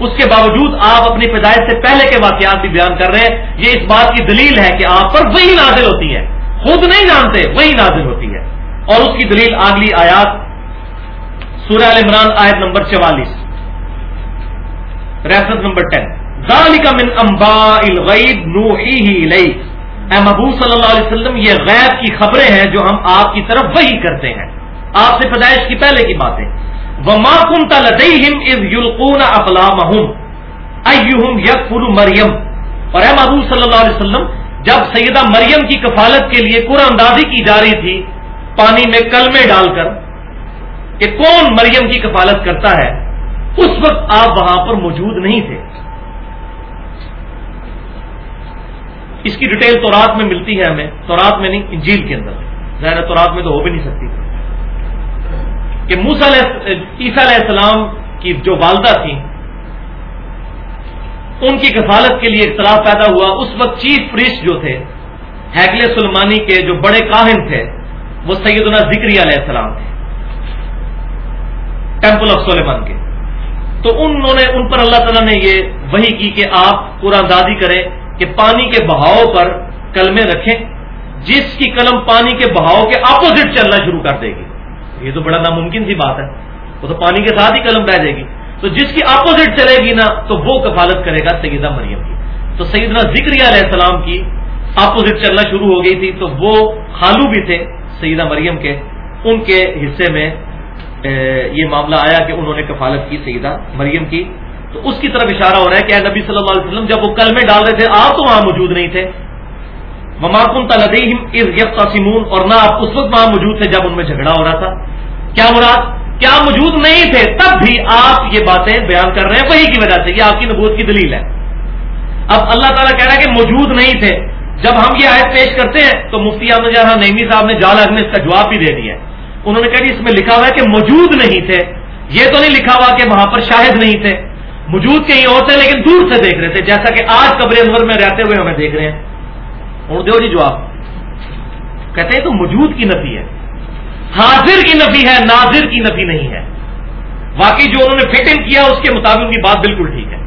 اس کے باوجود آپ اپنی پیدائش سے پہلے کے واقعات بھی بیان کر رہے ہیں۔ یہ اس بات کی دلیل ہے کہ آپ پر وہی نازل ہوتی ہے۔ خود نہیں جانتے، وہی نازل ہوتی ہے۔ اور اس کی دلیل اگلی آیات، سورہ عمران آیت نمبر چوالیس۔ Reference number ten. کا من امبا الغیب نو ہی اے محبوب صلی اللہ علیہ وسلم، یہ غیب کی خبریں ہیں جو ہم آپ کی طرف وہی کرتے ہیں۔ آپ سے پیدائش کی پہلے کی باتیں۔ وہ ماکم از یلقون اقلام اہم یک مریم۔ اور اے محبوب صلی اللہ علیہ وسلم جب سیدہ مریم کی کفالت کے لیے قرآن اندازی کی جا رہی تھی، پانی میں کلمے ڈال کر، کہ کون مریم کی کفالت کرتا ہے؟ اس وقت آپ وہاں پر موجود نہیں تھے۔ اس کی ڈیٹیل تو رات میں ملتی ہے ہمیں تو رات میں نہیں، انجیل کے اندر۔ ظاہر تو رات میں تو ہو بھی نہیں سکتی۔ کہ موسا عیسیٰ علیہ السلام کی جو والدہ تھیں ان کی کفالت کے لیے اختلاف پیدا ہوا۔ اس وقت چیف پریسٹ جو تھے ہیکل سلمانی کے جو بڑے کاہن تھے، وہ سیدنا ذکری علیہ السلام تھے۔ ٹیمپل آف سلیمان کے۔ تو انہوں نے، ان پر اللہ تعالیٰ نے یہ وہی کی کہ آپ قرآن دادی کریں کہ پانی کے بہاؤ پر کلمے رکھیں، جس کی قلم پانی کے بہاؤ کے اپوزٹ چلنا شروع کر دے گی۔ یہ تو بڑا ناممکن سی بات ہے۔ وہ تو پانی کے ساتھ ہی قلم بہ جائے گی۔ تو جس کی اپوزٹ چلے گی نا تو وہ کفالت کرے گا سیدہ مریم کی۔ تو سیدنا ذکر علیہ السلام کی اپوزٹ چلنا شروع ہو گئی تھی تو وہ خالو بھی تھے سیدہ مریم کے۔ ان کے حصے میں یہ معاملہ آیا کہ انہوں نے کفالت کی سیدہ مریم کی۔ تو اس کی طرف اشارہ ہو رہا ہے کہ نبی صلی اللہ علیہ وسلم، جب وہ کل میں ڈال رہے تھے، آپ تو وہاں موجود نہیں تھے۔ مماکن تلدیم اور نہ آپ اس وقت وہاں موجود تھے جب ان میں جھگڑا ہو رہا تھا۔ کیا مراد؟ کیا موجود نہیں تھے، تب بھی آپ یہ باتیں بیان کر رہے ہیں۔ وہی کی وجہ سے یہ آپ کی نبوت کی دلیل ہے۔ اب اللہ تعالیٰ کہہ رہا ہے کہ موجود نہیں تھے۔ جب ہم یہ آیت پیش کرتے ہیں تو مفتی احمد جہاں نئی صاحب نے جال اگ میں اس کا جواب بھی دے دیا ہے۔ انہوں نے کہا جی اس میں لکھا ہوا ہے کہ موجود نہیں تھے۔ یہ تو نہیں لکھا ہوا کہ وہاں پر شاہد نہیں تھے۔ موجود کہیں اور تھے لیکن دور سے دیکھ رہے تھے، جیسا کہ آج قبر انور میں رہتے ہوئے ہمیں دیکھ رہے ہیں۔ اور دیو جی جواب۔ کہتے ہیں تو موجود کی نفی ہے۔ حاضر کی نفی ہے ناظر کی نفی نہیں ہے۔ واقعی جو انہوں نے فٹ ان کیا اس کے مطابق ان کی بات بالکل ٹھیک ہے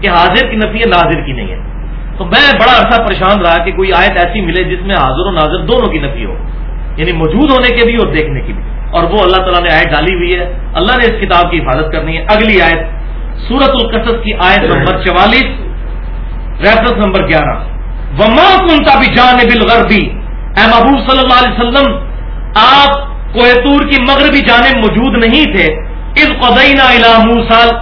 کہ حاضر کی نفی ہے ناظر کی نہیں ہے۔ تو میں بڑا عرصہ پریشان رہا کہ کوئی آیت ایسی ملے جس میں حاضر و ناظر دونوں کی نفی ہو یعنی موجود ہونے کے بھی اور دیکھنے کی بھی۔ اور وہ اللہ تعالیٰ نے آیت ڈالی ہوئی ہے۔ اللہ نے اس کتاب کی حفاظت کرنی ہے۔ اگلی آیت سورت القصص کی آیت نمبر چوالیس ریفرنس نمبر گیارہ۔ وما کنتا بھی جان بل اے محبوب صلی اللہ علیہ وسلم آپ کوہتور کی مغربی جانب موجود نہیں تھے۔ اس قدینہ الا موسل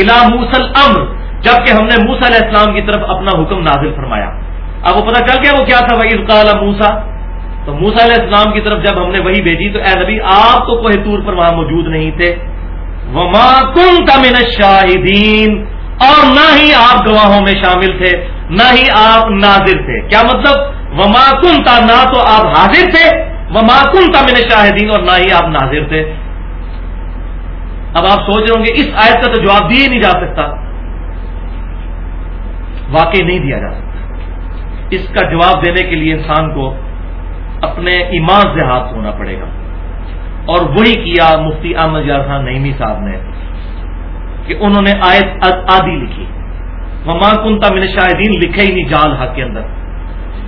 الا موسل امر جبکہ ہم نے موسا علیہ السلام کی طرف اپنا حکم نازل فرمایا۔ اب وہ پتا چل گیا وہ کیا تھا؟ وہ قال موسا تو موسا علیہ السلام کی طرف جب ہم نے وہی بھیجی تو اے نبی، آپ تو کوہ طور پر وہاں موجود نہیں تھے۔ وما کن کا من شاہدین اور نہ ہی آپ گواہوں میں شامل تھے، نہ ہی آپ ناظر تھے۔ کیا مطلب؟ وما کن تھا نہ تو آپ حاضر تھے۔ وما کن تھا من شاہدین اور نہ ہی آپ ناظر تھے۔ اب آپ سوچ رہے ہوں گے، اس آیت کا تو جواب دیا نہیں جا سکتا۔ واقع نہیں دیا جا سکتا۔ اس کا جواب دینے کے لیے انسان کو اپنے ایمان سے ہاتھ ہونا پڑے گا۔ اور وہی کیا مفتی احمد یار خان نئیمی صاحب نے کہ انہوں نے آیت آدھی لکھی۔ ماں کنتا میں نے شاہدین لکھے ہی نہیں جال حق کے اندر۔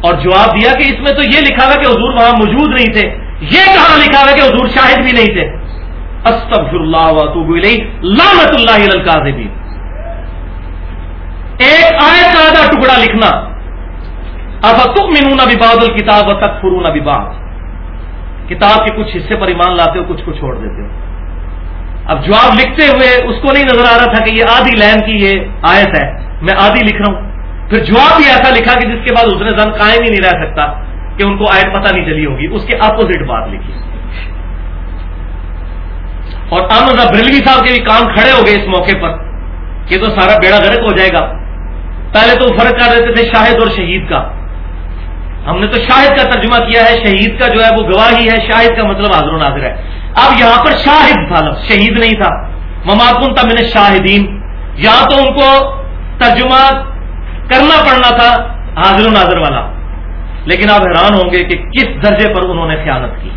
اور جواب دیا کہ اس میں تو یہ لکھا ہوا کہ حضور وہاں موجود نہیں تھے، یہ کہاں لکھا ہوا کہ حضور شاہد بھی نہیں تھے؟ استغفر اللہ لعنت اللہ بھی ایک آئے کا آدھا ٹکڑا لکھنا۔ اب تک منون ابھی بادل کتاب کتاب کے کچھ حصے پر ایمان لاتے ہو، کچھ کو چھوڑ دیتے ہو۔ اب جواب لکھتے ہوئے اس کو نہیں نظر آ رہا تھا کہ یہ آدھی لین کی یہ آیت ہے۔ میں آدھی لکھ رہا ہوں۔ پھر جواب بھی ایسا لکھا کہ جس کے بعد اس نے زن قائم ہی نہیں رہ سکتا کہ ان کو آیت پتہ نہیں چلی ہوگی، اس کے اپوزٹ بات لکھی۔ اور احمد بریلوی صاحب کے بھی کام کھڑے ہو گئے اس موقع پر کہ تو سارا بیڑا گرک ہو جائے گا۔ پہلے تو فرق کر دیتے تھے شاہد اور شہید کا۔ ہم نے تو شاہد کا ترجمہ کیا ہے، شہید کا جو ہے وہ گواہی ہے، شاہد کا مطلب حاضر و ناظر ہے۔ اب یہاں پر شاہد تھا، لفظ شہید نہیں تھا۔ مماکن تھا میں نے شاہدین یہاں تو ان کو ترجمہ کرنا پڑنا تھا حاضر و ناظر والا۔ لیکن آپ حیران ہوں گے کہ کس درجے پر انہوں نے خیانت کی۔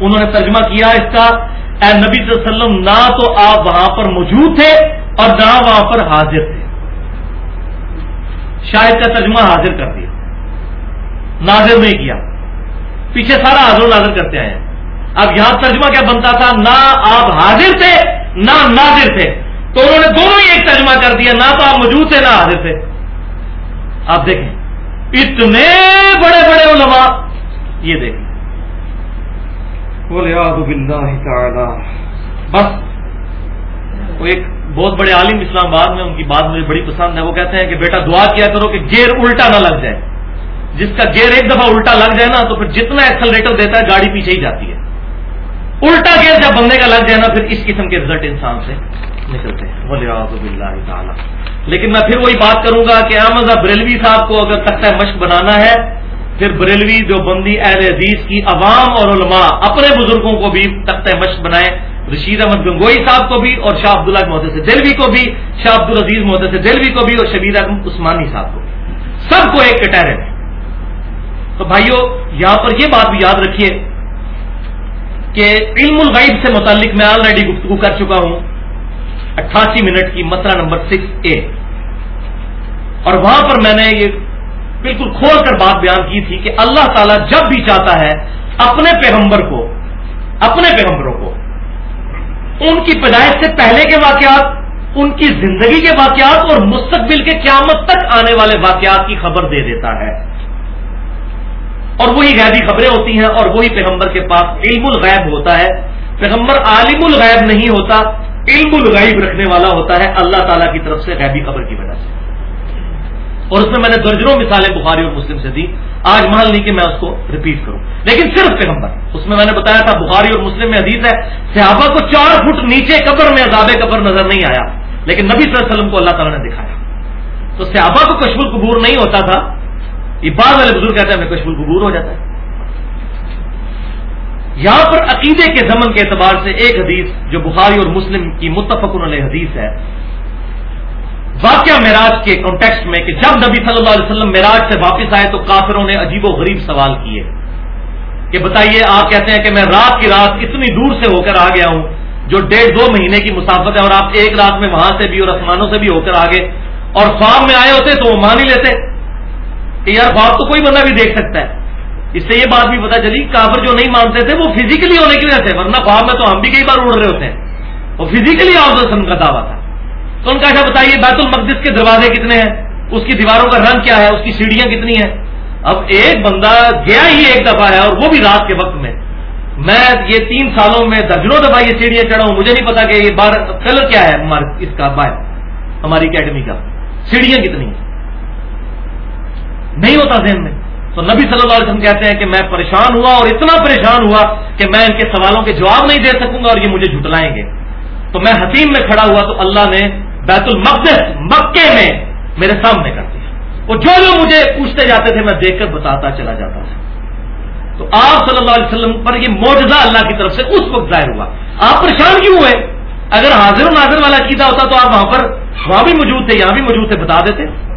انہوں نے ترجمہ کیا اس کا، اے نبی صلی اللہ علیہ وسلم، نہ تو آپ وہاں پر موجود تھے اور نہ وہاں پر حاضر تھے۔ شاید کا ترجمہ حاضر کر دیا۔ ناظر نہیں کیا۔ پیچھے سارا حاضر ناظر کرتے آئے اب یہاں ترجمہ کیا بنتا تھا؟ نہ آپ حاضر تھے، نہ ناظر تھے۔ تو انہوں نے دونوں ہی ایک ترجمہ کر دیا، نہ تو آپ موجود تھے، نہ حاضر تھے۔ آپ دیکھیں اتنے بڑے بڑے علماء، یہ دیکھیں۔ بولے بس، وہ ایک بہت بڑے عالم اسلام آباد میں، ان کی بات مجھے بڑی پسند ہے۔ وہ کہتے ہیں کہ بیٹا دعا کیا کرو کہ گیئر الٹا نہ لگ جائے۔ جس کا گیئر ایک دفعہ الٹا لگ جائے نا، تو پھر جتنا ایکسلریٹر دیتا ہے، گاڑی پیچھے ہی جاتی ہے۔ الٹا گیئر جب بندے کا لگ جائے نا، پھر اس قسم کے رزلٹ انسان سے نکلتے ہیں۔ لیکن میں پھر وہی بات کروں گا کہ احمد بریلوی صاحب کو اگر تختہ مشق بنانا ہے، پھر بریلوی جو بندی اہل عزیز کی عوام اور علماء اپنے بزرگوں کو بھی تختہ مشق بنائے رشید احمد گنگوئی صاحب کو بھی اور شاہ عبداللہ محدود سے دلوی کو بھی، شاہ عبد العزیز محدود سے دلوی کو بھی اور شبیر احمد عثمانی صاحب کو سب کو ایک کٹہرے میں۔ تو بھائیو، یہاں پر یہ بات بھی یاد رکھیے کہ علم الغیب سے متعلق میں آلریڈی گفتگو کر چکا ہوں۔ اٹھاسی منٹ کی مسئلہ نمبر سکس اے اور وہاں پر میں نے یہ بالکل کھول کر بات بیان کی تھی کہ اللہ تعالیٰ جب بھی چاہتا ہے اپنے پیغمبر کو، اپنے پیغمبروں کو، ان کی پیدائش سے پہلے کے واقعات، ان کی زندگی کے واقعات اور مستقبل کے قیامت تک آنے والے واقعات کی خبر دے دیتا ہے۔ اور وہی غیبی خبریں ہوتی ہیں اور وہی پیغمبر کے پاس علم الغیب ہوتا ہے۔ پیغمبر عالم الغیب نہیں ہوتا علم الغیب رکھنے والا ہوتا ہے اللہ تعالیٰ کی طرف سے غیبی خبر کی وجہ سے۔ اور اس میں میں نے درجنوں مثالیں بخاری اور مسلم سے دی۔ آج محل نہیں کہ میں اس کو ریپیٹ کروں۔ لیکن صرف پیغمبر، اس میں میں نے بتایا تھا بخاری اور مسلم میں حدیث ہے، صحابہ کو چار فٹ نیچے قبر میں عذاب قبر نظر نہیں آیا، لیکن نبی صلی اللہ علیہ وسلم کو اللہ تعالیٰ نے دکھایا۔ تو صحابہ کو کشف القبور نہیں ہوتا تھا یہ بعض والے بزرگ کہتے ہیں ہمیں کشف القبور ہو جاتا ہے۔ یہاں پر عقیدے کے زمن کے اعتبار سے ایک حدیث جو بخاری اور مسلم کی متفق علیہ حدیث ہے۔ واقعہ معراج کے کانٹیکسٹ میں کہ جب نبی صلی اللہ علیہ وسلم معراج سے واپس آئے تو کافروں نے عجیب و غریب سوال کیے کہ بتائیے، آپ کہتے ہیں کہ میں رات کی رات اتنی دور سے ہو کر آ گیا ہوں جو ڈیڑھ دو مہینے کی مسافت ہے اور آپ ایک رات میں وہاں سے بھی اور آسمانوں سے بھی ہو کر آگے اور خواب میں آئے ہوتے تو وہ مان ہی لیتے کہ یار خواب تو کوئی بندہ بھی دیکھ سکتا ہے۔ اس سے یہ بات بھی پتا چلی، کافر جو نہیں مانتے تھے، وہ فزیکلی ہونے کی وجہ سے، ورنہ خواب میں تو ہم بھی کئی بار اڑ رہے ہوتے ہیں۔ وہ فزیکلی آؤزن کا دعویٰ تھا۔ تو ان کا ایسا بتائیے، بیت المقدس کے دروازے کتنے ہیں؟ اس کی دیواروں کا رنگ کیا ہے؟ اس کی سیڑھیاں کتنی ہیں؟ اب ایک بندہ گیا ہی ایک دفعہ ہے اور وہ بھی رات کے وقت میں۔ میں یہ تین سالوں میں درجنوں دفعہ یہ سیڑھیاں چڑھا ہوں، مجھے نہیں پتا کہ یہ بار کلر کیا ہے اس کا باہر ہماری اکیڈمی کا۔ سیڑھیاں کتنی ہیں؟ نہیں ہوتا ذہن میں۔ تو نبی صلی اللہ علیہ وسلم کہتے ہیں کہ میں پریشان ہوا اور اتنا پریشان ہوا کہ میں ان کے سوالوں کے جواب نہیں دے سکوں گا اور یہ مجھے جھٹلائیں گے۔ تو میں حتیم میں کھڑا ہوا تو اللہ نے بیت المقدس مکے میں میرے سامنے کر دیا۔ وہ جو جو مجھے پوچھتے جاتے تھے میں دیکھ کر بتاتا چلا جاتا تھا۔ تو آپ صلی اللہ علیہ وسلم پر یہ معجزہ اللہ کی طرف سے اس وقت ظاہر ہوا۔ آپ پریشان کیوں ہوئے؟ اگر حاضر و ناظر والا عقیدہ ہوتا تو آپ وہاں پر وہاں بھی موجود تھے، یہاں بھی موجود تھے، بتا دیتے۔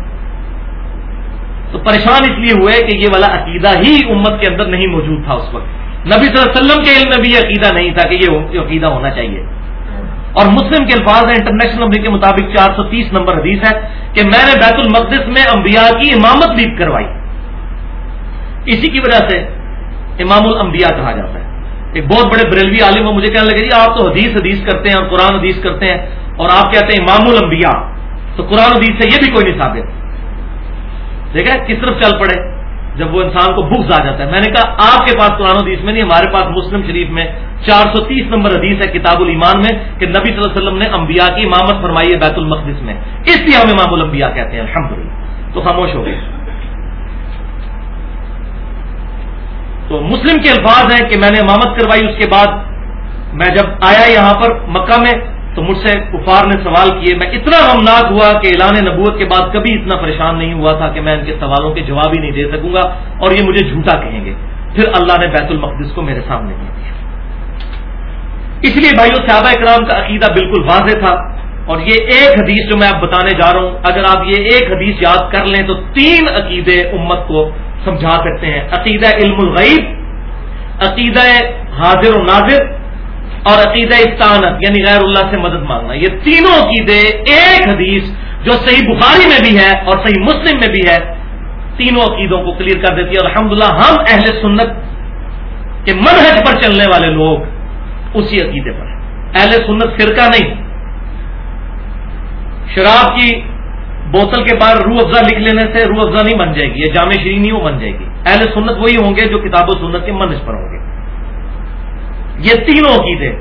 تو پریشان اس لیے ہوئے کہ یہ والا عقیدہ ہی امت کے اندر نہیں موجود تھا اس وقت۔ نبی صلی اللہ علیہ وسلم کے علم میں بھی یہ عقیدہ نہیں تھا کہ یہ عقیدہ ہونا چاہیے۔ اور مسلم کے الفاظ ہیں انٹرنیشنل نمبر کے مطابق چار سو تیس نمبر حدیث ہے کہ میں نے بیت المقدس میں انبیاء کی امامت بھی کروائی۔ اسی کی وجہ سے امام الانبیاء کہا جاتا ہے۔ ایک بہت بڑے بریلوی عالم مجھے کہنے لگے جی آپ تو حدیث حدیث کرتے ہیں اور قرآن حدیث کرتے ہیں اور آپ کہتے ہیں امام الانبیاء۔ تو قرآن حدیث سے یہ بھی کوئی نہیں ثابت۔ ٹھیک ہے کس طرف چل پڑے؟ جب وہ انسان کو بکس آ جاتا ہے۔ میں نے کہا، آپ کے پاس قرآن حدیث میں نہیں ہمارے پاس مسلم شریف میں چار سو تیس نمبر حدیث ہے کتاب الایمان میں کہ نبی صلی اللہ علیہ وسلم نے انبیاء کی امامت فرمائی ہے بیت المقدس میں۔ اس لیے ہم امام الانبیاء کہتے ہیں۔ الحمد تو خاموش ہو گئے۔ تو مسلم کے الفاظ ہیں کہ میں نے امامت کروائی، اس کے بعد میں جب آیا یہاں پر مکہ میں تو مجھ سے کفار نے سوال کیے، میں اتنا غمناک ہوا کہ اعلان نبوت کے بعد کبھی اتنا پریشان نہیں ہوا تھا کہ میں ان کے سوالوں کے جواب ہی نہیں دے سکوں گا اور یہ مجھے جھوٹا کہیں گے۔ پھر اللہ نے بیت المقدس کو میرے سامنے دے دیا۔ اس لیے بھائیو، صحابہ اکرام کا عقیدہ بالکل واضح تھا۔ اور یہ ایک حدیث جو میں آپ بتانے جا رہا ہوں، اگر آپ یہ ایک حدیث یاد کر لیں تو تین عقیدے امت کو سمجھا سکتے ہیں۔ عقیدہ علم الغیب، عقیدہ حاضر و ناظر اور عقیدہ استعانت یعنی غیر اللہ سے مدد مانگنا۔ یہ تینوں عقیدے، ایک حدیث جو صحیح بخاری میں بھی ہے اور صحیح مسلم میں بھی ہے، تینوں عقیدوں کو کلیئر کر دیتی ہے۔ اور الحمد ہم اہل سنت کے منحج پر چلنے والے لوگ اسی عقیدے پر ہیں۔ اہل سنت فرقہ نہیں۔ شراب کی بوتل کے بعد روح افزا لکھ لینے سے روح افزا نہیں بن جائے گی، یہ جامع شری نہیں وہ بن جائے گی۔ اہل سنت وہی ہوں گے جو کتاب و سنت کے منج پر ہوں گے۔ یہ تینوں عقیدے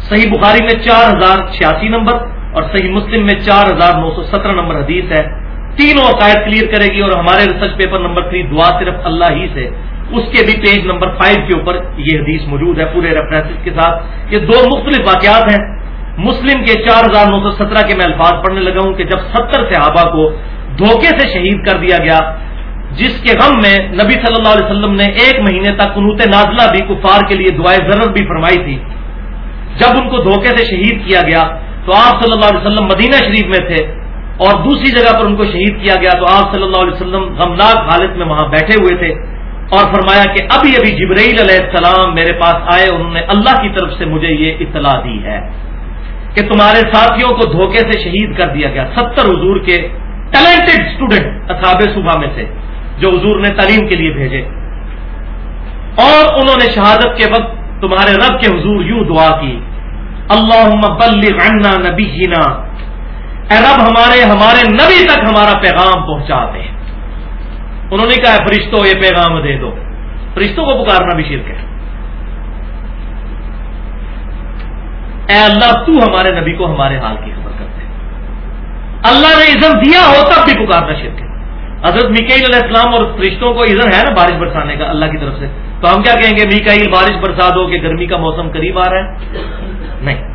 صحیح بخاری میں چار ہزار چھیاسی نمبر اور صحیح مسلم میں چار ہزار نو سو سترہ نمبر حدیث ہے۔ تینوں عقائد کلیئر کرے گی اور ہمارے ریسرچ پیپر نمبر تھری دعا صرف اللہ ہی سے۔ اس کے بھی پیج نمبر فائیو کے اوپر یہ حدیث موجود ہے پورے ریفرنس کے ساتھ۔ یہ دو مختلف واقعات ہیں۔ مسلم کے چار ہزار نو سو سترہ کے میں الفاظ پڑھنے لگا ہوں کہ جب ستر صحابہ کو دھوکے سے شہید کر دیا گیا جس کے غم میں نبی صلی اللہ علیہ وسلم نے ایک مہینے تک قنوت نازلہ بھی کفار کے لیے دعائیں ضرورت بھی فرمائی تھی۔ جب ان کو دھوکے سے شہید کیا گیا تو آپ صلی اللہ علیہ وسلم مدینہ شریف میں تھے اور دوسری جگہ پر ان کو شہید کیا گیا تو آپ صلی اللہ علیہ وسلم غمناک حالت میں وہاں بیٹھے ہوئے تھے اور فرمایا کہ ابھی ابھی جبرائیل علیہ السلام میرے پاس آئے، انہوں نے اللہ کی طرف سے مجھے یہ اطلاع دی ہے کہ تمہارے ساتھیوں کو دھوکے سے شہید کر دیا گیا۔ ستر حضور کے ٹیلنٹڈ اسٹوڈنٹ اصحاب صبح میں سے جو حضور نے تعلیم کے لیے بھیجے۔ اور انہوں نے شہادت کے وقت تمہارے رب کے حضور یوں دعا کی اللہ بلغ عنا نبی اے رب ہمارے ہمارے نبی تک ہمارا پیغام پہنچا دے۔ انہوں نے کہا فرشتوں یہ پیغام دے دو۔ فرشتوں کو پکارنا بھی شرک ہے۔ اے اللہ، تو ہمارے نبی کو ہمارے حال کی خبر کرتے اللہ نے عزت دیا ہو تب بھی پکارنا شرک ہے۔ حضرت میکیل علیہ السلام اور فرشتوں کو ادھر ہے نا بارش برسانے کا اللہ کی طرف سے؟ تو ہم کیا کہیں گے؟ میکائل بارش برسا دو کہ گرمی کا موسم قریب آ رہا ہے؟ نہیں۔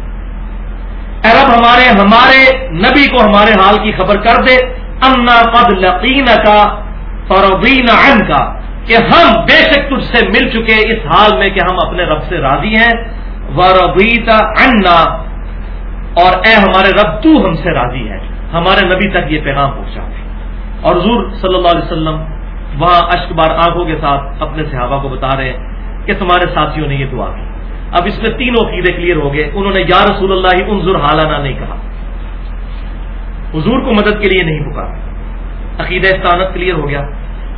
عرب ہمارے ہمارے نبی کو ہمارے حال کی خبر کر دے۔ انا قد لقین کا فروبین کا کہ ہم بے شک تجھ سے مل چکے اس حال میں کہ ہم اپنے رب سے راضی ہیں۔ وربیتا انا اور اے ہمارے رب تو ہم سے راضی ہے۔ ہمارے نبی تک یہ پیغام پہنچا دے۔ اور حضور صلی اللہ علیہ وسلم وہاں اشک بار آنکھوں کے ساتھ اپنے صحابہ کو بتا رہے ہیں کہ تمہارے ساتھیوں نے یہ دعا کی۔ اب اس میں تینوں عقیدے کلیئر ہو گئے۔ انہوں نے یا رسول اللہ انظر حالانہ نہیں کہا۔ حضور کو مدد کے لیے نہیں پکارا۔ عقیدہ استانت کلیئر ہو گیا۔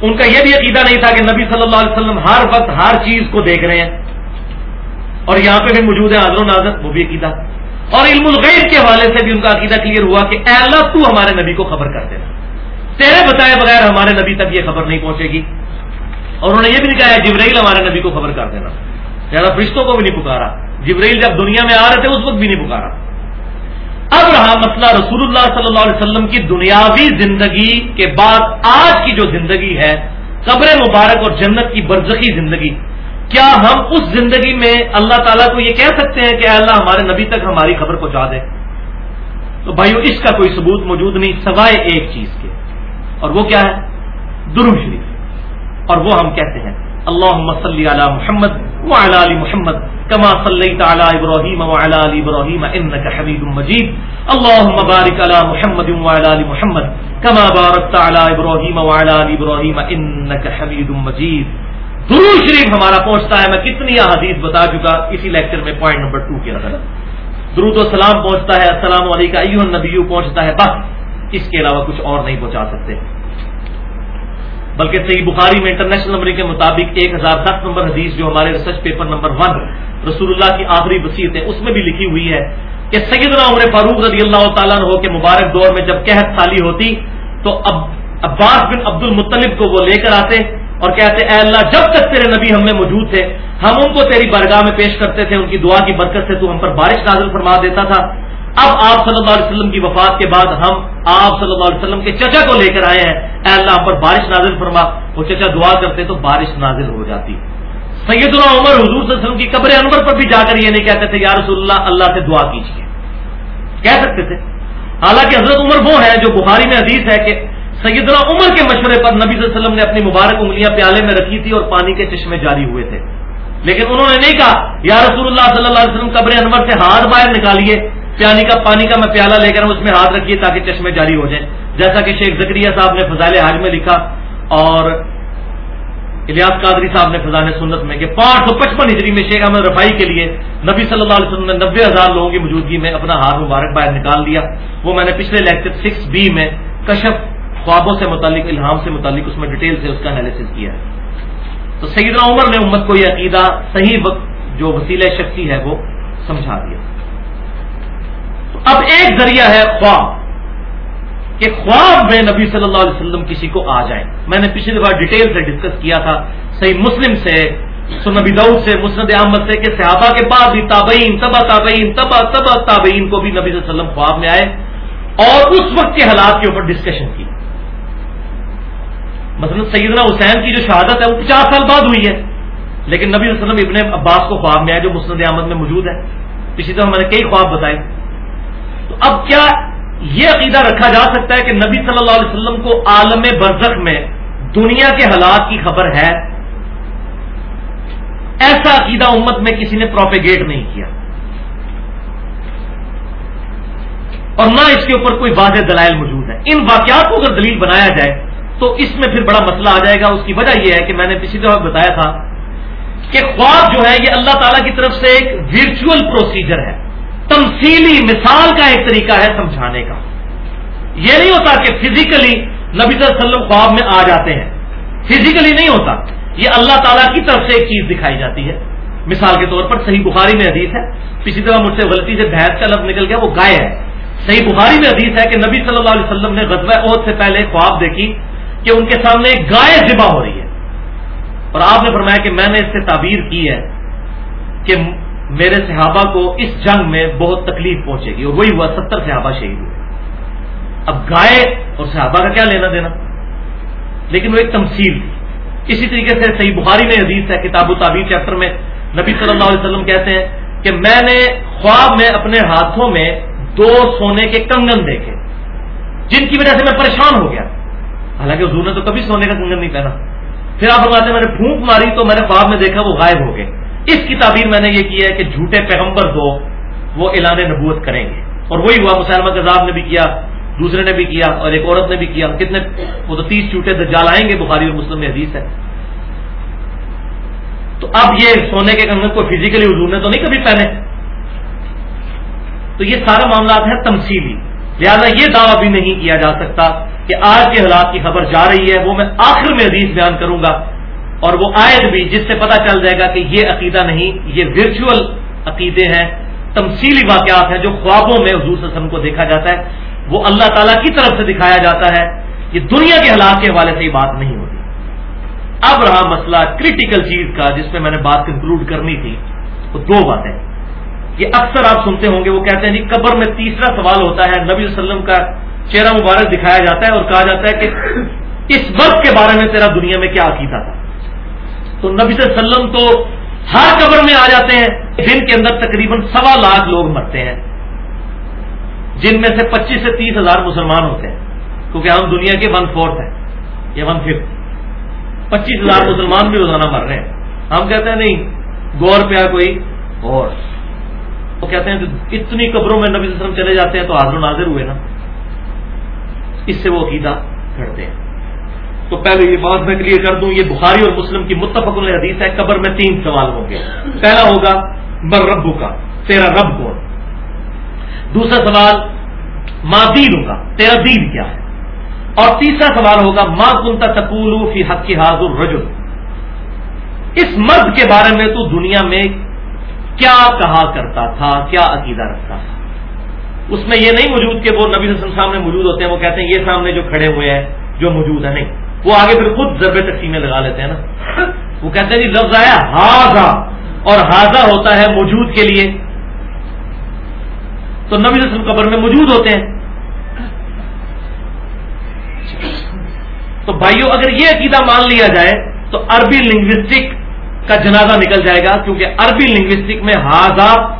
ان کا یہ بھی عقیدہ نہیں تھا کہ نبی صلی اللہ علیہ وسلم ہر وقت ہر چیز کو دیکھ رہے ہیں۔ اور یہاں پہ بھی موجود ہے حضر و نازر وہ بھی عقیدہ۔ اور علم الغیب کے حوالے سے بھی ان کا عقیدہ کلیئر ہوا کہ اے اللہ تو ہمارے نبی کو خبر کر دینا۔ تیرے بتائے بغیر ہمارے نبی تک یہ خبر نہیں پہنچے گی۔ اور انہوں نے یہ بھی نہیں کہا جبرائیل ہمارے نبی کو خبر کر دینا۔ زیادہ فرشتوں کو بھی نہیں پکارا۔ جبرائیل جب دنیا میں آ رہے تھے، اس وقت بھی نہیں پکارا۔ اب رہا مسئلہ رسول اللہ صلی اللہ علیہ وسلم کی دنیاوی زندگی کے بعد آج کی جو زندگی ہے، قبر مبارک اور جنت کی برزخی زندگی۔ کیا ہم اس زندگی میں اللہ تعالیٰ کو یہ کہہ سکتے ہیں کہ اللہ ہمارے نبی تک ہماری خبر پہنچا دے؟ تو بھائیو، اس کا کوئی ثبوت موجود نہیں، سوائے ایک چیز کے۔ اور وہ کیا ہے؟ درو شریف. اور وہ ہم کہتے ہیں اللہ صلی علی محمد وعلى آل محمد كما صليت على ابراهيم وعلى ال ابراهيم انك حميد مجيد اللهم بارك على محمد وعلى ال محمد كما باركت على ابراهيم وعلى ال ابراهيم انك حميد مجيد درود شریف ہمارا پہنچتا ہے، میں کتنی احادیث بتا چکا، اسی لیکچر میں پوائنٹ نمبر ٹو کے اندر درود و سلام پہنچتا ہے، السلام علیکم ایوہ النبی پہنچتا ہے، بس. اس کے علاوہ کچھ اور نہیں پہنچا سکتے۔ بلکہ صحیح بخاری میں انٹرنیشنل نمبر کے مطابق ایک ہزار دس نمبر حدیث جو ہمارے ریسرچ پیپر نمبر ون رسول اللہ کی آخری وسیعت ہے، اس میں بھی لکھی ہوئی ہے کہ سیدنا عمر فاروق رضی اللہ تعالیٰ ہو کے مبارک دور میں جب قحط سالی ہوتی تو اب عباس بن عبد المطلب کو وہ لے کر آتے اور کہتے، اے اللہ، جب تک تیرے نبی ہم میں موجود تھے، ہم ان کو تیری برگاہ میں پیش کرتے تھے، ان کی دعا کی برکت سے تو ہم پر بارش نازل فرما دیتا تھا۔ اب آپ صلی اللہ علیہ وسلم کی وفات کے بعد ہم آپ صلی اللہ علیہ وسلم کے چچا کو لے کر آئے ہیں۔ اے اللہ، ہم پر بارش نازل فرما۔ وہ چچا دعا کرتے تو بارش نازل ہو جاتی۔ سیدنا عمر حضور صلی اللہ علیہ وسلم کی قبر انور پر بھی جا کر یہ نہیں کہتے تھے، یا رسول اللہ اللہ سے دعا کیجیے۔ کہہ سکتے تھے۔ حالانکہ حضرت عمر وہ ہے جو بخاری میں حدیث ہے کہ سیدنا عمر کے مشورے پر نبی صلی اللہ علیہ وسلم نے اپنی مبارک انگلیاں پیالے میں رکھی تھی اور پانی کے چشمے جاری ہوئے تھے۔ لیکن انہوں نے نہیں کہا، یا رسول اللہ، صلی اللہ علیہ وسلم، قبر انور سے ہاتھ باہر نکالیے۔ پیانی کا پانی کا میں پیالہ لے کر اس میں ہاتھ رکھیے تاکہ چشمے جاری ہو جائیں۔ جیسا کہ شیخ زکریہ صاحب نے فضائل حاج میں لکھا اور الیاس قادری صاحب نے فضان سنت میں کہ پانچ سو پچپن ہجری میں شیخ احمد رفائی کے لیے نبی صلی اللہ علیہ وسلم نے نبے ہزار لوگوں کی موجودگی میں اپنا ہاتھ مبارک باہر نکال دیا۔ وہ میں نے پچھلے لیکچر سکس بی میں کشف خوابوں سے متعلق، الہام سے متعلق اس میں ڈیٹیل سے اس کا انالیس کیا ہے۔ تو سیدنا عمر نے امت کو یہ عقیدہ صحیح وقت جو وسیلہ شخصی ہے وہ سمجھا دیا۔ اب ایک ذریعہ ہے خواب، کہ خواب میں نبی صلی اللہ علیہ وسلم کسی کو آ جائیں۔ میں نے پچھلی دفعہ ڈیٹیل سے ڈسکس کیا تھا، صحیح مسلم سے سنبی دعود سے، مسند احمد سے، کہ صحابہ کے بعد بھی تابعین تبا تابعین تبا تبا تابعین کو بھی نبی صلی اللہ علیہ وسلم خواب میں آئے۔ اور اس وقت کے حالات کے اوپر ڈسکشن کی۔ مثلا سیدنا حسین کی جو شہادت ہے، وہ پچاس سال بعد ہوئی ہے۔ لیکن نبی صلی اللہ علیہ وسلم ابن عباس کو خواب میں آئے، جو مسند احمد میں موجود ہے۔ پچھلی دفعہ میں نے کئی خواب بتائے۔ تو اب کیا یہ عقیدہ رکھا جا سکتا ہے کہ نبی صلی اللہ علیہ وسلم کو عالم برزخ میں دنیا کے حالات کی خبر ہے؟ ایسا عقیدہ امت میں کسی نے پروپیگیٹ نہیں کیا۔ اور نہ اس کے اوپر کوئی واضح دلائل موجود ہے۔ ان واقعات کو اگر دلیل بنایا جائے تو اس میں پھر بڑا مسئلہ آ جائے گا۔ اس کی وجہ یہ ہے کہ میں نے پچھلی دفعہ بتایا تھا کہ خواب جو ہے، یہ اللہ تعالی کی طرف سے ایک ورچوئل پروسیجر ہے۔ تمثیلی مثال کا ایک طریقہ ہے سمجھانے کا۔ یہ نہیں ہوتا کہ فزیکلی نبی صلی اللہ علیہ وسلم خواب میں آ جاتے ہیں۔ فزیکلی نہیں ہوتا۔ یہ اللہ تعالیٰ کی طرف سے ایک چیز دکھائی جاتی ہے۔ مثال کے طور پر صحیح بخاری میں حدیث ہے۔ پچھلی طرح مجھ سے غلطی سے بحث کا لفظ نکل گیا، وہ گائے ہے۔ صحیح بخاری میں حدیث ہے کہ نبی صلی اللہ علیہ وسلم نے غزوہ عہد سے پہلے خواب دیکھی کہ ان کے سامنے ایک گائے ذبح ہو رہی ہے۔ اور آپ نے فرمایا کہ میں نے اس سے تعبیر کی ہے کہ میرے صحابہ کو اس جنگ میں بہت تکلیف پہنچے گی اور وہی ہوا، ستر صحابہ شہید ہوئے۔ اب گائے اور صحابہ کا کیا لینا دینا؟ لیکن وہ ایک تمثیل تھی۔ اسی طریقے سے صحیح بخاری میں حدیث ہے، کتاب و تعبیر چیپٹر میں نبی صلی اللہ علیہ وسلم کہتے ہیں کہ میں نے خواب میں اپنے ہاتھوں میں دو سونے کے کنگن دیکھے، جن کی وجہ سے میں پریشان ہو گیا۔ حالانکہ حضور نے تو کبھی سونے کا کنگن نہیں پہنا۔ پھر آپ بتاتے میں نے پھونک ماری تو میں نے خواب میں دیکھا وہ غائب ہو گئے۔ اس کی تعبیر میں نے یہ کی ہے کہ جھوٹے پیغمبر دو، وہ اعلان نبوت کریں گے۔ اور وہی ہوا، مسلمہ کذاب نے بھی کیا، دوسرے نے بھی کیا، اور ایک عورت نے بھی کیا۔ کتنے، وہ تو تیس چوٹے دجال آئیں گے، بخاری اور مسلم میں حدیث ہے۔ تو اب یہ سونے کے کنگن کو فزیکلی حضور نے تو نہیں کبھی پہنے؟ تو یہ سارے معاملات ہیں تمثیلی۔ لہذا یہ دعویٰ بھی نہیں کیا جا سکتا کہ آج کے حالات کی خبر جا رہی ہے، وہ میں آخر میں حدیث بیان کروں گا۔ اور وہ آیت بھی جس سے پتا چل جائے گا کہ یہ عقیدہ نہیں، یہ ورچوئل عقیدے ہیں، تمثیلی واقعات ہیں جو خوابوں میں حضور صلی اللہ علیہ وسلم کو دیکھا جاتا ہے۔ وہ اللہ تعالیٰ کی طرف سے دکھایا جاتا ہے۔ یہ دنیا کے حالات کے حوالے سے یہ بات نہیں ہوتی۔ اب رہا مسئلہ کریٹیکل چیز کا جس میں میں نے بات کنکلوڈ کرنی تھی۔ وہ دو باتیں۔ یہ اکثر آپ سنتے ہوں گے، وہ کہتے ہیں جی قبر میں تیسرا سوال ہوتا ہے، نبی صلی اللہ علیہ وسلم کا چہرہ مبارک دکھایا جاتا ہے اور کہا جاتا ہے کہ اس وقت کے بارے میں تیرا دنیا میں کیا عقیدہ تھا؟ تو نبی صلی اللہ علیہ وسلم تو ہر قبر میں آ جاتے ہیں، دن کے اندر تقریباً سوا لاکھ لوگ مرتے ہیں۔ جن میں سے پچیس سے تیس ہزار مسلمان ہوتے ہیں، کیونکہ ہم دنیا کے ون فورتھ ہیں، یا ون ففتھ۔ پچیس ہزار مسلمان بھی روزانہ مر رہے ہیں۔ ہم کہتے ہیں، نہیں گور پہ کوئی اور۔ وہ کہتے ہیں کہ اتنی قبروں میں نبی وسلم چلے جاتے ہیں تو حاضر و ناظر ہوئے نا۔ اس سے وہ عقیدہ کرتے ہیں۔ تو پہلے یہ بات میں کلیئر کر دوں، یہ بخاری اور مسلم کی متفق حدیث ہے، قبر میں تین سوال ہوں گے۔ پہلا ہوگا بر ربو کا تیرا رب کون؟ دوسرا سوال، ماں دین کا، تیرا دین کیا ہے؟ اور تیسرا سوال ہوگا، ماں کنتا تقول فی حق کی حاضر رجل اس مرد کے بارے میں تو دنیا میں کیا کہا کرتا تھا، کیا عقیدہ رکھتا تھا؟ اس میں یہ نہیں موجود کہ وہ نبی حسن سامنے موجود ہوتے ہیں، وہ کہتے ہیں یہ سامنے جو کھڑے ہوئے ہیں، جو موجود ہے نہیں۔ وہ آگے پھر خود ضرب تقسیمیں لگا لیتے ہیں نا۔ [laughs] وہ کہتے ہیں جی لفظ آیا ہاضا اور ہاضا ہوتا ہے موجود کے لیے۔ تو نبی رسم قبر میں موجود ہوتے ہیں۔ تو بھائیوں اگر یہ عقیدہ مان لیا جائے، تو عربی لنگوسٹک کا جنازہ نکل جائے گا، کیونکہ عربی لنگوسٹک میں ہاضا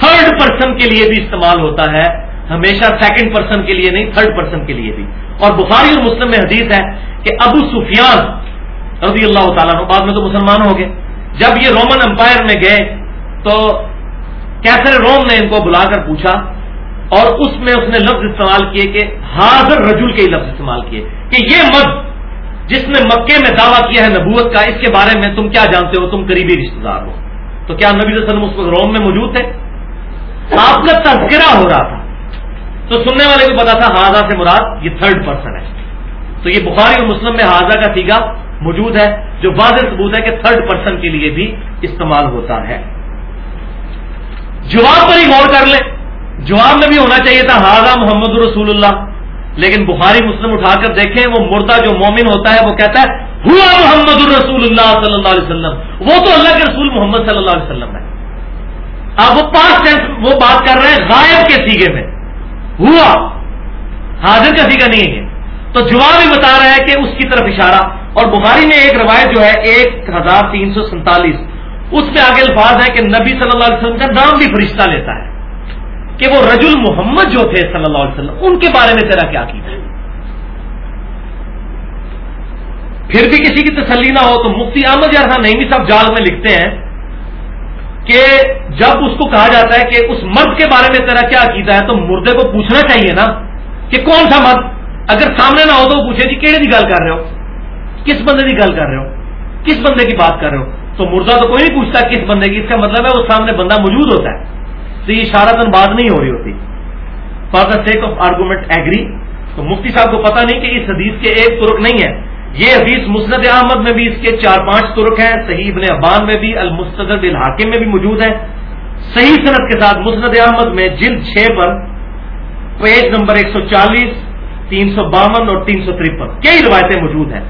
تھرڈ پرسن کے لیے بھی استعمال ہوتا ہے، ہمیشہ سیکنڈ پرسن کے لیے نہیں تھرڈ پرسن کے لیے بھی۔ اور بخاری اور مسلم میں حدیث ہے کہ ابو سفیان رضی اللہ تعالیٰ بعد میں تو مسلمان ہو گئے۔ جب یہ رومن امپائر میں گئے تو کیسر روم نے ان کو بلا کر پوچھا اور اس میں اس نے لفظ استعمال کیے کہ حاضر رجول کے لفظ استعمال کیے۔ کہ یہ مرد جس نے مکے میں دعویٰ کیا ہے نبوت کا، اس کے بارے میں تم کیا جانتے ہو؟ تم قریبی رشتے دار ہو۔ تو کیا نبی صلی اللہ علیہ وسلم اس وقت روم میں موجود تھے؟ آپ کا تذکرہ ہو رہا تھا۔ تو سننے والے کو پتا تھا ہاضا سے مراد یہ تھرڈ پرسن ہے۔ تو یہ بخاری اور مسلم میں ہاضا کا سیگا موجود ہے، جو واضح ثبوت ہے کہ تھرڈ پرسن کے لیے بھی استعمال ہوتا ہے۔ جواب پر ہی غور کر لیں۔ جواب میں بھی ہونا چاہیے تھا ہاضا محمد رسول اللہ، لیکن بخاری مسلم اٹھا کر دیکھیں، وہ مردہ جو مومن ہوتا ہے، وہ کہتا ہے، ہوا محمد الرسول اللہ صلی اللہ علیہ وسلم۔ وہ تو اللہ کے رسول محمد صلی اللہ علیہ وسلم ہے۔ اب وہ پانچ وہ بات کر رہے ہیں غائب کے سیگے میں۔ ہوا۔ حاضر کا سیگا نہیں ہے۔ تو جواب ہی بتا رہا ہے کہ اس کی طرف اشارہ۔ اور بخاری میں ایک روایت جو ہے، ایک ہزار تین سو سینتالیس اس میں آگے الفاظ ہے کہ نبی صلی اللہ علیہ وسلم کا نام بھی فرشتہ لیتا ہے۔ کہ وہ رجل محمد جو تھے صلی اللہ علیہ وسلم، ان کے بارے میں تیرا کیا ہے؟ پھر بھی کسی کی تسلی نہ ہو تو مفتی احمد جیسا نہیں صاحب جال میں لکھتے ہیں۔ کہ جب اس کو کہا جاتا ہے کہ اس مرد کے بارے میں تیرا کیا عقیدہ ہے، تو مردے کو پوچھنا چاہیے نا کہ کون سا مرد؟ اگر سامنے نہ ہو تو پوچھے جی کہڑے کی گل کر رہے ہو؟ کس بندے کی گل کر رہے ہو؟ کس بندے کی بات کر رہے ہو؟ تو مردہ تو کوئی نہیں پوچھتا کس بندے کی، اس کا مطلب ہے وہ سامنے بندہ موجود ہوتا ہے۔ تو یہ اشارہ تن بات نہیں ہو رہی ہوتی۔ For the sake of argument agree تو مفتی صاحب کو پتا نہیں کہ اس حدیث کے ایک ترک نہیں ہے۔ یہ حدیث مسند احمد میں بھی اس کے چار پانچ ترک ہیں، صحیح ابن ابان میں بھی المستد الحاکم میں بھی موجود ہے صحیح صنعت کے ساتھ مسند احمد میں جلد چھ پر، پیج نمبر ایک سو چالیس، تین سو باون اور تین سو ترپن۔ کئی روایتیں موجود ہیں۔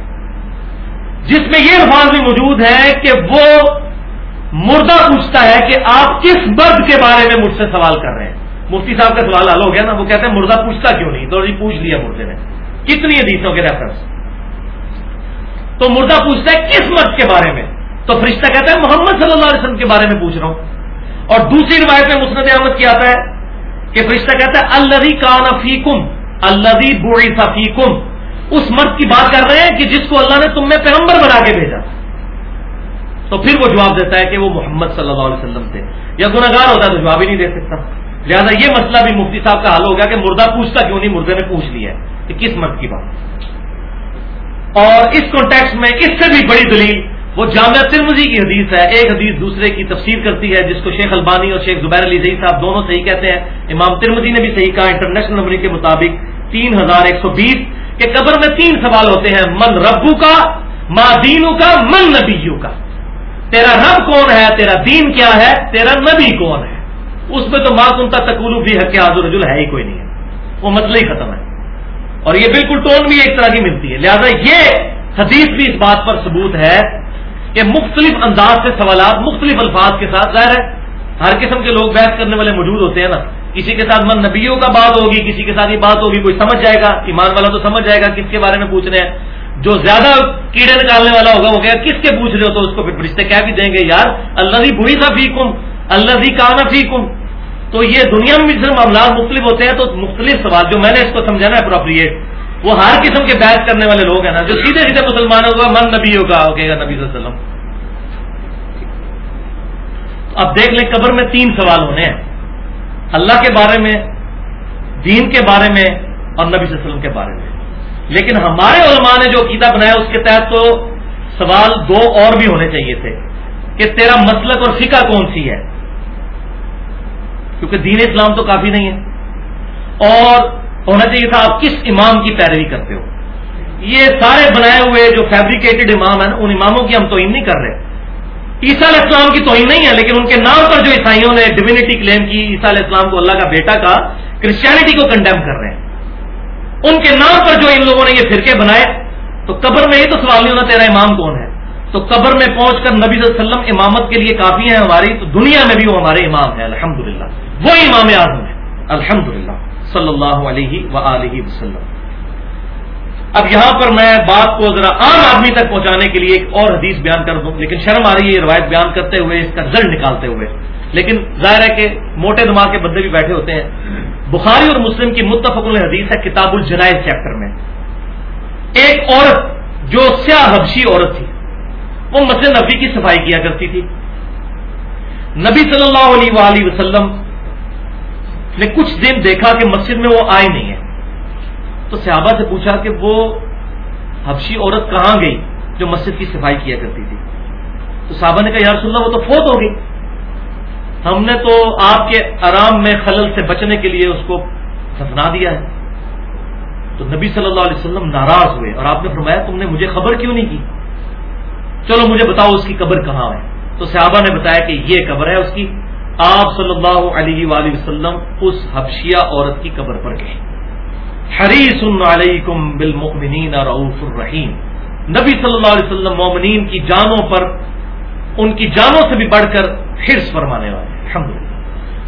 جس میں یہ الفاظ بھی موجود ہے کہ وہ مردہ پوچھتا ہے کہ آپ کس مرد کے بارے میں مجھ سے سوال کر رہے ہیں۔ مفتی صاحب کا سوال حل ہو گیا نا، وہ کہتے ہیں مردہ پوچھتا کیوں نہیں؟ تو جی پوچھ لیا مردے نے۔ کتنی حدیثوں کے ریفرنس تو مردہ پوچھتا ہے کس مرد کے بارے میں؟ تو فرشتہ کہتا ہے محمد صلی اللہ علیہ وسلم کے بارے میں پوچھ رہا ہوں۔ اور دوسری روایت میں مسند احمد کی آتا ہے کہ فرشتہ کہتا ہے اللہ کان فیکم اللہ بوڑی فیکم۔ اس مرد کی بات کر رہے ہیں کہ جس کو اللہ نے تم میں پیغمبر بنا کے بھیجا۔ تو پھر وہ جواب دیتا ہے کہ وہ محمد صلی اللہ علیہ وسلم تھے۔ یا گناگار ہوتا ہے تو جواب ہی نہیں دے سکتا۔ لہٰذا یہ مسئلہ بھی مفتی صاحب کا حل ہو گیا کہ مردہ پوچھتا کیوں نہیں؟ مردے نے پوچھ لیا ہے کہ کس مرد کی بات۔ اور اس کانٹیکس میں اس سے بھی بڑی دلیل، وہ جامعہ ترمزی کی حدیث ہے، ایک حدیث دوسرے کی تفسیر کرتی ہے، جس کو شیخ البانی اور شیخ زبیر علی زئی صاحب دونوں صحیح کہتے ہیں۔ امام ترمزی نے بھی صحیح کہا انٹرنیشنل نمبر کے مطابق تین ہزار ایک سو بیس۔ کہ قبر میں تین سوال ہوتے ہیں، من ربو کا ماں دینوں کا من نبیوں کا تیرا رب کون ہے؟ تیرا دین کیا ہے؟ تیرا نبی کون ہے؟ اس میں تو ماں کنتا تکولو بھی ہے کہ آزر رجول ہے ہی کوئی نہیں ہے۔ وہ مسئلہ ہی ختم ہے۔ اور یہ بالکل ٹون بھی ایک طرح کی ملتی ہے۔ لہذا یہ حدیث بھی اس بات پر ثبوت ہے کہ مختلف انداز سے سوالات مختلف الفاظ کے ساتھ ظاہر ہے۔ ہر قسم کے لوگ بحث کرنے والے موجود ہوتے ہیں نا۔ کسی کے ساتھ من نبیوں کا بات ہوگی، کسی کے ساتھ یہ بات ہوگی، کوئی سمجھ جائے گا، ایمان والا تو سمجھ جائے گا کس کے بارے میں پوچھ رہے ہیں۔ جو زیادہ کیڑے نکالنے والا ہوگا وہ کہا کس کے پوچھ رہے ہو تو اس کو پھر رشتے کیا بھی دیں گے، یار اللہ بھی بری تھا فیکم اللہ بھی کہاں فیکم تو یہ دنیا میں بھی صرف معاملات مختلف ہوتے ہیں تو مختلف سوال، جو میں نے اس کو سمجھانا ہے اپروپریٹ وہ ہر قسم کے بحث کرنے والے لوگ ہیں نا، جو سیدھے سیدھے مسلمانوں کا من نبی ہوگا نبی صلی اللہ علیہ وسلم۔ اب دیکھ لیں، قبر میں تین سوال ہونے ہیں۔ اللہ کے بارے میں، دین کے بارے میں اور نبی صلی اللہ علیہ وسلم کے بارے میں۔ لیکن ہمارے علماء نے جو عقیدہ بنایا، اس کے تحت تو سوال دو اور بھی ہونے چاہیے تھے کہ تیرا مسلک اور فقہ کون سی ہے؟ کیونکہ دین اسلام تو کافی نہیں ہے۔ اور ہونا چاہیے تھا آپ کس امام کی پیروی کرتے ہو؟ یہ سارے بنائے ہوئے جو فیبریکیٹڈ امام ہیں، ان اماموں کی ہم تو نہیں کر رہے۔ عیسیٰ علیہ السلام کی توہین نہیں ہے، لیکن ان کے نام پر جو عیسائیوں نے ڈیوینٹی کلیم کی، عیسیٰ علیہ السلام کو اللہ کا بیٹا کا کرسچینٹی کو کنڈیم کر رہے ہیں۔ ان کے نام پر جو ان لوگوں نے یہ فرقے بنائے، تو قبر میں یہ تو سوال نہیں ہونا تیرا امام کون ہے؟ تو قبر میں پہنچ کر نبی صلی اللہ علیہ وسلم امامت کے لیے کافی ہے ہماری، تو دنیا میں بھی وہ ہمارے امام ہیں الحمد للہ وہ امام اعظم ہے الحمد للہ صلی اللہ علیہ و وسلم۔ اب یہاں پر میں بات کو ذرا عام آدمی تک پہنچانے کے لیے ایک اور حدیث بیان کر دوں۔ لیکن شرم آ رہی ہے، یہ روایت بیان کرتے ہوئے، اس کا رزلٹ نکالتے ہوئے۔ لیکن ظاہر ہے کہ موٹے دماغ کے بندے بھی بیٹھے ہوتے ہیں۔ بخاری اور مسلم کی متفق الحدیث ہے کتاب الجنائز چیپٹر میں۔ ایک عورت جو سیاہ حبشی عورت تھی، وہ مسجد نبی کی صفائی کیا کرتی تھی۔ نبی صلی اللہ علیہ وآلہ وسلم نے کچھ دن دیکھا کہ مسجد میں وہ آئی نہیں ہے تو صحابہ سے پوچھا کہ وہ حبشی عورت کہاں گئی جو مسجد کی صفائی کیا کرتی تھی؟ تو صحابہ نے کہا یار سننا وہ تو فوت ہو گئی۔ ہم نے تو آپ کے آرام میں خلل سے بچنے کے لیے اس کو دفنا دیا ہے۔ تو نبی صلی اللہ علیہ وسلم ناراض ہوئے اور آپ نے فرمایا، تم نے مجھے خبر کیوں نہیں کی؟ چلو مجھے بتاؤ اس کی قبر کہاں ہے؟ تو صحابہ نے بتایا کہ یہ قبر ہے، اس کی آپ صلی اللہ علیہ وآلہ وسلم اس حبشیہ عورت کی قبر پر گئے۔ حریص علیکم بالمؤمنین رعوف الرحیم۔ نبی صلی اللہ علیہ وسلم مومنین کی جانوں پر، ان کی جانوں سے بھی بڑھ کر حرص فرمانے والے الحمد للہ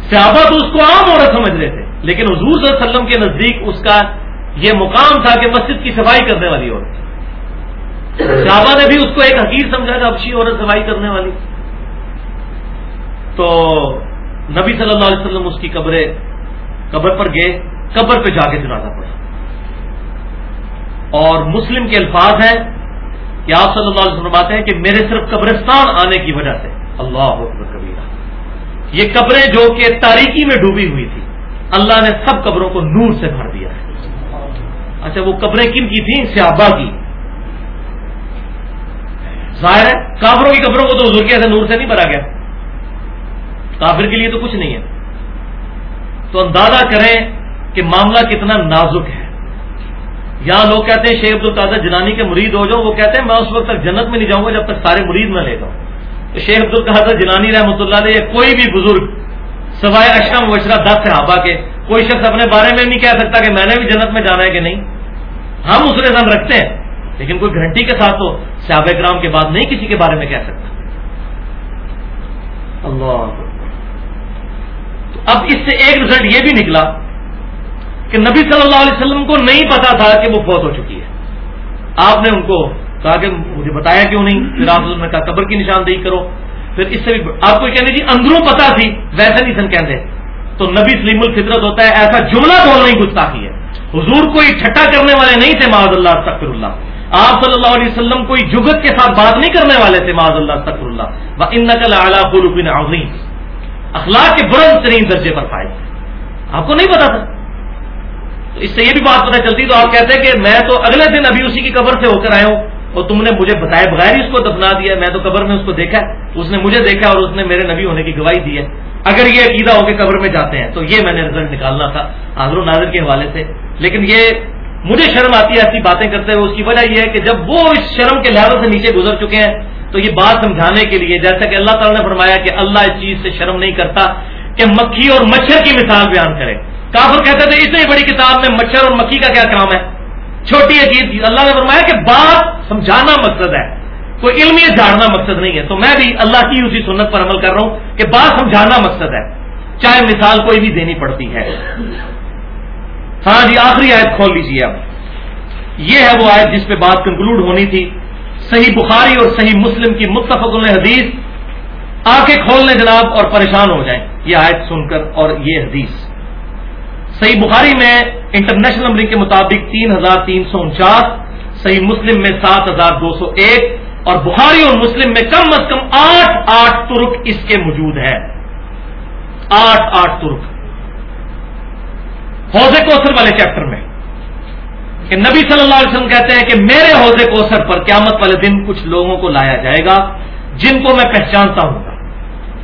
صحابہ تو اس کو عام عورت سمجھ رہے تھے، لیکن حضور صلی اللہ علیہ وسلم کے نزدیک اس کا یہ مقام تھا کہ مسجد کی صفائی کرنے والی عورت۔ صحابہ نے بھی اس کو ایک حقیر سمجھا تھا ابشی عورت صفائی کرنے والی۔ تو نبی صلی اللہ علیہ وسلم اس کی قبر قبر پر گئے، قبر پہ جا کے جنازہ پڑا اور مسلم کے الفاظ ہیں کہ آپ صلی اللہ علیہ وسلم بات ہیں کہ میرے صرف قبرستان آنے کی وجہ سے۔ اللہ اکبر کبیرہ۔ یہ قبریں جو کہ تاریکی میں ڈوبی ہوئی تھی، اللہ نے سب قبروں کو نور سے بھر دیا ہے۔ اچھا وہ قبریں کن کی تھیں؟ سیابا کی۔ ظاہر ہے، کافروں کی قبروں کو تو حضور کے ایسے نور سے نہیں بھرا گیا۔ کافر کے لیے تو کچھ نہیں ہے۔ تو اندازہ کریں کہ معاملہ کتنا نازک ہے۔ یہاں لوگ کہتے ہیں شیخ عبد القادر جنانی کے مرید ہو جاؤ، وہ کہتے ہیں میں اس وقت تک جنت میں نہیں جاؤں گا جب تک سارے مرید نہ لے جاؤں۔ تو شیخ عبد القادر جنانی رحمۃ اللہ علیہ کوئی بھی بزرگ، سوائے اشرم وشرا دس صحابہ کے، کوئی شخص اپنے بارے میں نہیں کہہ سکتا کہ میں نے بھی جنت میں جانا ہے کہ نہیں۔ ہم اس رزم رکھتے ہیں، لیکن کوئی گھنٹی کے ساتھ تو صحابہ کرام کے بعد نہیں کسی کے بارے میں کہہ سکتا۔ اللہ اب اس سے ایک رزلٹ یہ بھی نکلا کہ نبی صلی اللہ علیہ وسلم کو نہیں پتا تھا کہ وہ فوت ہو چکی ہے۔ آپ نے ان کو کہا کہ مجھے بتایا کیوں نہیں؟ پھر آپ نے کہا قبر کی نشاندہی کرو۔ پھر اس سے بھی آپ کو کہنے جی اندروں پتا تھی، ویسے نہیں سن کہتے۔ تو نبی سلیم الفطرت ہوتا ہے، ایسا جملہ بولنا ہی گستاخی ہے۔ حضور کوئی ٹھٹا کرنے والے نہیں تھے معاذ اللہ تخر اللہ۔ آپ صلی اللہ علیہ وسلم کوئی جگت کے ساتھ بات نہیں کرنے والے تھے معاذ اللہ تخر اللہ۔ ان نقل اعلیٰ عظیم اخلاق کے بلند ترین درجے پر پائے آپ کو نہیں پتا تھا؟ تو اس سے یہ بھی بات پتہ چلتی تو آپ کہتے ہیں کہ میں تو اگلے دن ابھی اسی کی قبر سے ہو کر آیا ہوں اور تم نے مجھے بتائے بغیر ہی اس کو دفنا دیا میں تو قبر میں اس کو دیکھا اس نے مجھے دیکھا اور اس نے میرے نبی ہونے کی گواہی دی ہے۔ اگر یہ عقیدہ ہو کے قبر میں جاتے ہیں تو یہ میں نے رزلٹ نکالنا تھا حاضر و ناظر کے حوالے سے۔ لیکن یہ مجھے شرم آتی ہے، ایسی باتیں کرتے ہوئے، اس کی وجہ یہ ہے کہ جب وہ اس شرم کے لہروں سے نیچے گزر چکے ہیں تو یہ بات سمجھانے کے لیے جیسا کہ اللہ تعالیٰ نے فرمایا کہ اللہ اس چیز سے شرم نہیں کرتا کہ مکھی اور مچھر کی مثال بیان کرے۔ کافر کہتے تھے، اتنی بڑی کتاب میں مچھر اور مکھی کا کیا کام ہے؟ چھوٹی عقید اللہ نے فرمایا کہ بات سمجھانا مقصد ہے، کوئی علمی جھاڑنا مقصد نہیں ہے۔ تو میں بھی اللہ کی اسی سنت پر عمل کر رہا ہوں کہ بات سمجھانا مقصد ہے۔ چاہے مثال کوئی بھی دینی پڑتی ہے۔ ہاں جی آخری آیت کھول لیجیے اب یہ ہے وہ آیت جس پہ بات کنکلوڈ ہونی تھی۔ صحیح بخاری اور صحیح مسلم کی متفق حدیث آ کے کھولنے جناب اور پریشان ہو جائیں۔ یہ آیت سن کر اور یہ حدیث۔ صحیح بخاری میں انٹرنیشنل نمبرنگ کے مطابق تین ہزار تین سو انچاس، صحیح مسلم میں سات ہزار دو سو ایک اور بخاری اور مسلم میں کم از کم آٹھ آٹھ ترک اس کے موجود ہے آٹھ آٹھ ترک۔ حوض کوثر والے چیپٹر میں۔ کہ نبی صلی اللہ علیہ وسلم کہتے ہیں کہ میرے حوض کوثر پر قیامت والے دن کچھ لوگوں کو لایا جائے گا جن کو میں پہچانتا ہوں گا۔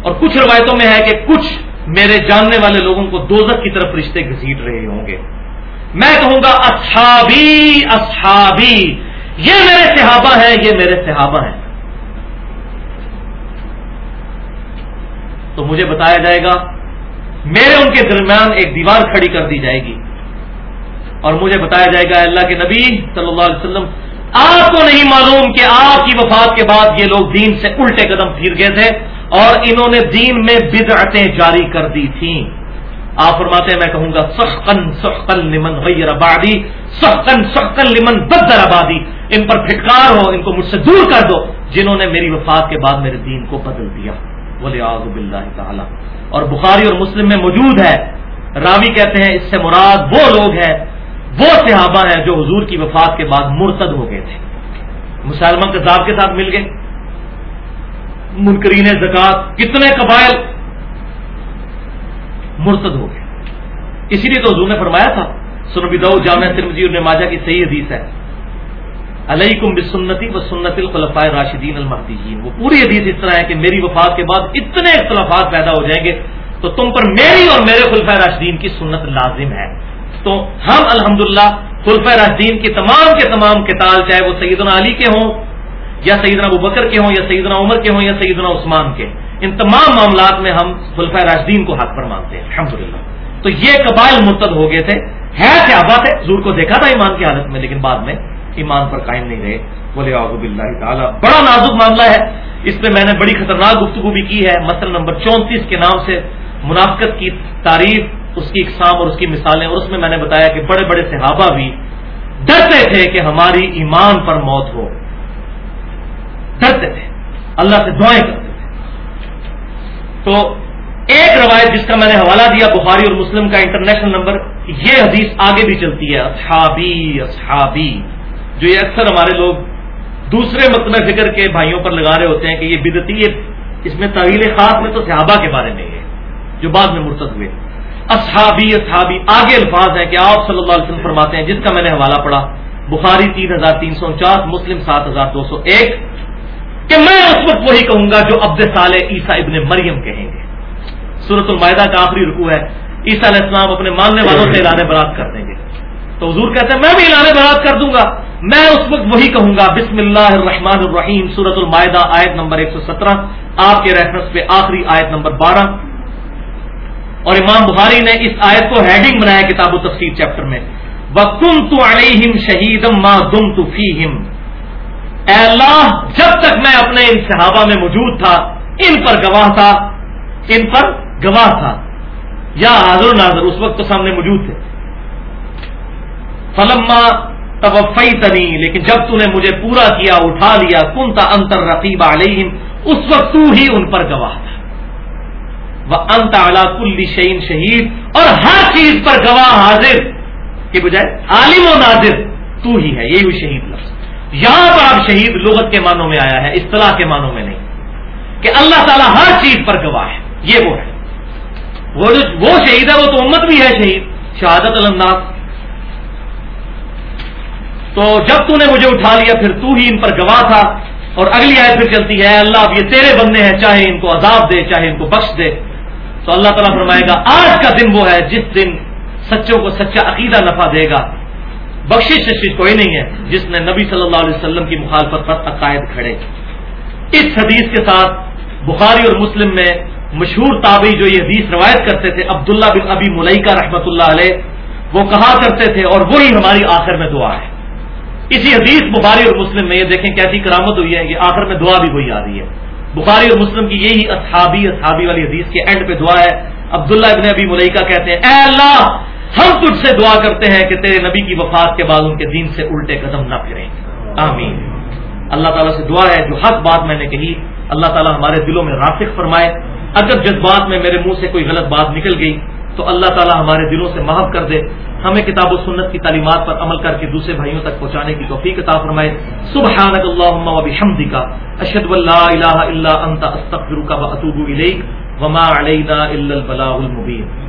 اور کچھ روایتوں میں ہے کہ کچھ میرے جاننے والے لوگوں کو دوزک کی طرف رشتے گھسیٹ رہے ہوں گے۔ میں کہوں گا، اصحابی اصحابی، یہ میرے صحابہ ہیں، یہ میرے صحابہ ہیں۔ تو مجھے بتایا جائے گا، میرے ان کے درمیان ایک دیوار کھڑی کر دی جائے گی۔ اور مجھے بتایا جائے گا اللہ کے نبی صلی اللہ علیہ وسلم، آپ کو نہیں معلوم کہ آپ کی وفات کے بعد یہ لوگ دین سے الٹے قدم پھر گئے تھے اور انہوں نے دین میں بدعتیں جاری کر دی تھیں۔ آپ فرماتے ہیں، میں کہوں گا سخن سخن لمن غیر آبادی سخن سخن لمن بدر آبادی ان پر پھٹکار ہو، ان کو مجھ سے دور کر دو، جنہوں نے میری وفات کے بعد میرے دین کو بدل دیا۔ بولے آزب اللہ تعالی۔ اور بخاری اور مسلم میں موجود ہے۔ راوی کہتے ہیں، اس سے مراد وہ لوگ ہیں وہ صحابہ ہیں جو حضور کی وفات کے بعد مرتد ہو گئے تھے۔ مسلمان کذاب کے ساتھ مل گئے۔ منکرین زکات، کتنے قبائل مرتد ہو گئے۔ اسی لیے تو حضور نے فرمایا تھا سنبی دو جامع ترمزی اور نماجہ کی صحیح حدیث ہے۔ علیہ کم بسنتی و سنت الخلفۂ راشدین المحدین وہ پوری حدیث اس طرح ہے کہ میری وفات کے بعد اتنے اختلافات پیدا ہو جائیں گے تو تم پر میری اور میرے خلفۂ راشدین کی سنت لازم ہے۔ تو ہم الحمدللہ للہ راشدین کے تمام کے تمام کتاب چاہے وہ سیدنا علی کے ہوں یا سیدنا ابو بکر کے ہوں یا سیدنا عمر کے ہوں یا سیدنا عثمان کے، ان تمام معاملات میں ہم خلفۂ راشدین کو حق پر مانتے ہیں الحمد تو یہ قبائل مرتد ہو گئے تھے، ہے کیا بات ہے؟ زور کو دیکھا تھا ایمان کی حالت میں، لیکن بعد میں ایمان پر قائم نہیں رہے۔ بولے آب اللہ تعالیٰ۔ بڑا نازک معاملہ ہے۔ اس پہ میں نے بڑی خطرناک گفتگو بھی کی ہے۔ مسئلہ نمبر چونتیس کے نام سے منافقت کی تعریف اس کی اقسام اور اس کی مثالیں اور اس میں میں نے بتایا کہ بڑے بڑے صحابہ بھی ڈرتے تھے کہ ہماری ایمان پر موت ہو۔ ڈرتے تھے۔ اللہ سے دعائیں کرتے تھے۔ تو ایک روایت جس کا میں نے حوالہ دیا بخاری اور مسلم کا انٹرنیشنل نمبر، یہ حدیث آگے بھی چلتی ہے، اصحابی اصحابی، جو یہ اکثر ہمارے لوگ دوسرے مطلب فکر کے بھائیوں پر لگا رہے ہوتے ہیں کہ یہ بدتی ہے، اس میں طویل خاص میں تو صحابہ کے بارے میں ہے، جو بعد میں مرتد ہوئے۔ اصحابی اصحابی آگے الفاظ ہیں کہ آپ صلی اللہ علیہ وسلم فرماتے ہیں، جس کا میں نے حوالہ پڑھا۔ بخاری تین ہزار تین سو انچاس، مسلم سات ہزار دو سو ایک۔ کہ میں اس وقت وہی کہوں گا جو عبد صالح عیسیٰ ابن مریم کہیں گے۔ سورت المائدہ کا آخری رکو ہے۔ عیسیٰ علیہ السلام اپنے ماننے والوں سے اعلان برات کر دیں گے۔ تو حضور کہتے ہیں، میں بھی اعلان برات کر دوں گا۔ میں اس وقت وہی کہوں گا، بسم اللہ الرحمن الرحیم سورت المائدہ، آیت نمبر ایک سو سترہ۔ آپ کے ریفرنس پہ آخری آیت نمبر بارہ۔ اور امام بخاری نے اس آیت کو ہیڈنگ بنایا کتاب و تفسیر چیپٹر میں۔ وکم تو علیہم شہیدم ما دم تو اے اللہ، جب تک میں اپنے ان صحابہ میں موجود تھا، ان پر گواہ تھا، ان پر گواہ تھا۔ یا حاضر ناظر، اس وقت تو سامنے موجود تھے۔ فلما توفی تنی لیکن جب تو نے مجھے پورا کیا، اٹھا لیا کن تھا انتر رقیب علیہم اس وقت تو ہی ان پر گواہ تھا۔ انت اعلیٰ کل شعین شہید اور ہر چیز پر گواہ حاضر کے بجائے عالم و ناظر، تو ہی ہے، یہی شہید لفظ۔ یہاں پر آپ شہید لغت کے معنوں میں آیا ہے، اصطلاح کے معنوں میں نہیں، کہ اللہ تعالیٰ ہر چیز پر گواہ ہے، یہ وہ ہے۔ وہ جو وہ شہید ہے، وہ تو امت بھی ہے شہید، شہادت النداز تو جب تو نے مجھے اٹھا لیا، پھر تو ہی ان پر گواہ تھا۔ اور اگلی آیت پھر چلتی ہے اللہ، اب یہ تیرے بندے ہیں، چاہے ان کو عذاب دے، چاہے ان کو بخش دے۔ تو اللہ تعالیٰ فرمائے گا، آج کا دن وہ ہے جس دن سچوں کو سچا عقیدہ نفع دے گا۔ بخشش ششش کوئی نہیں ہے جس نے نبی صلی اللہ علیہ وسلم کی مخالفت پر عقائد کھڑے۔ اس حدیث کے ساتھ بخاری اور مسلم میں مشہور تابعی جو یہ حدیث روایت کرتے تھے، عبداللہ بن ابی ملئی رحمت اللہ علیہ، وہ کہا کرتے تھے اور وہی ہماری آخر میں دعا ہے۔ اسی حدیث بخاری اور مسلم میں یہ دیکھیں کیسی کرامت ہوئی ہے کہ آخر میں دعا بھی وہی آ رہی ہے۔ بخاری اور مسلم کی یہی اصحابی اصحابی والی حدیث کے اینڈ پہ دعا ہے۔ عبداللہ ابن ابی ملیکہ کہتے ہیں، اے اللہ، ہم تجھ سے دعا کرتے ہیں کہ تیرے نبی کی وفات کے بعد ان کے دین سے الٹے قدم نہ پھریں۔ آمین۔ اللہ تعالیٰ سے دعا ہے، جو حق بات میں نے کہی، اللہ تعالیٰ ہمارے دلوں میں راسک فرمائے۔ اگر جذبات میں میرے منہ سے کوئی غلط بات نکل گئی تو اللہ تعالی ہمارے دلوں سے محب کر دے۔ ہمیں کتاب و سنت کی تعلیمات پر عمل کر کے دوسرے بھائیوں تک پہنچانے کی توفیق عطا فرمائے۔ سبحانک اللہم و بحمدک۔ اشہد ان لا الہ الا انت، استغفرک و اتوب الیک۔ وما علینا الا البلاغ المبین۔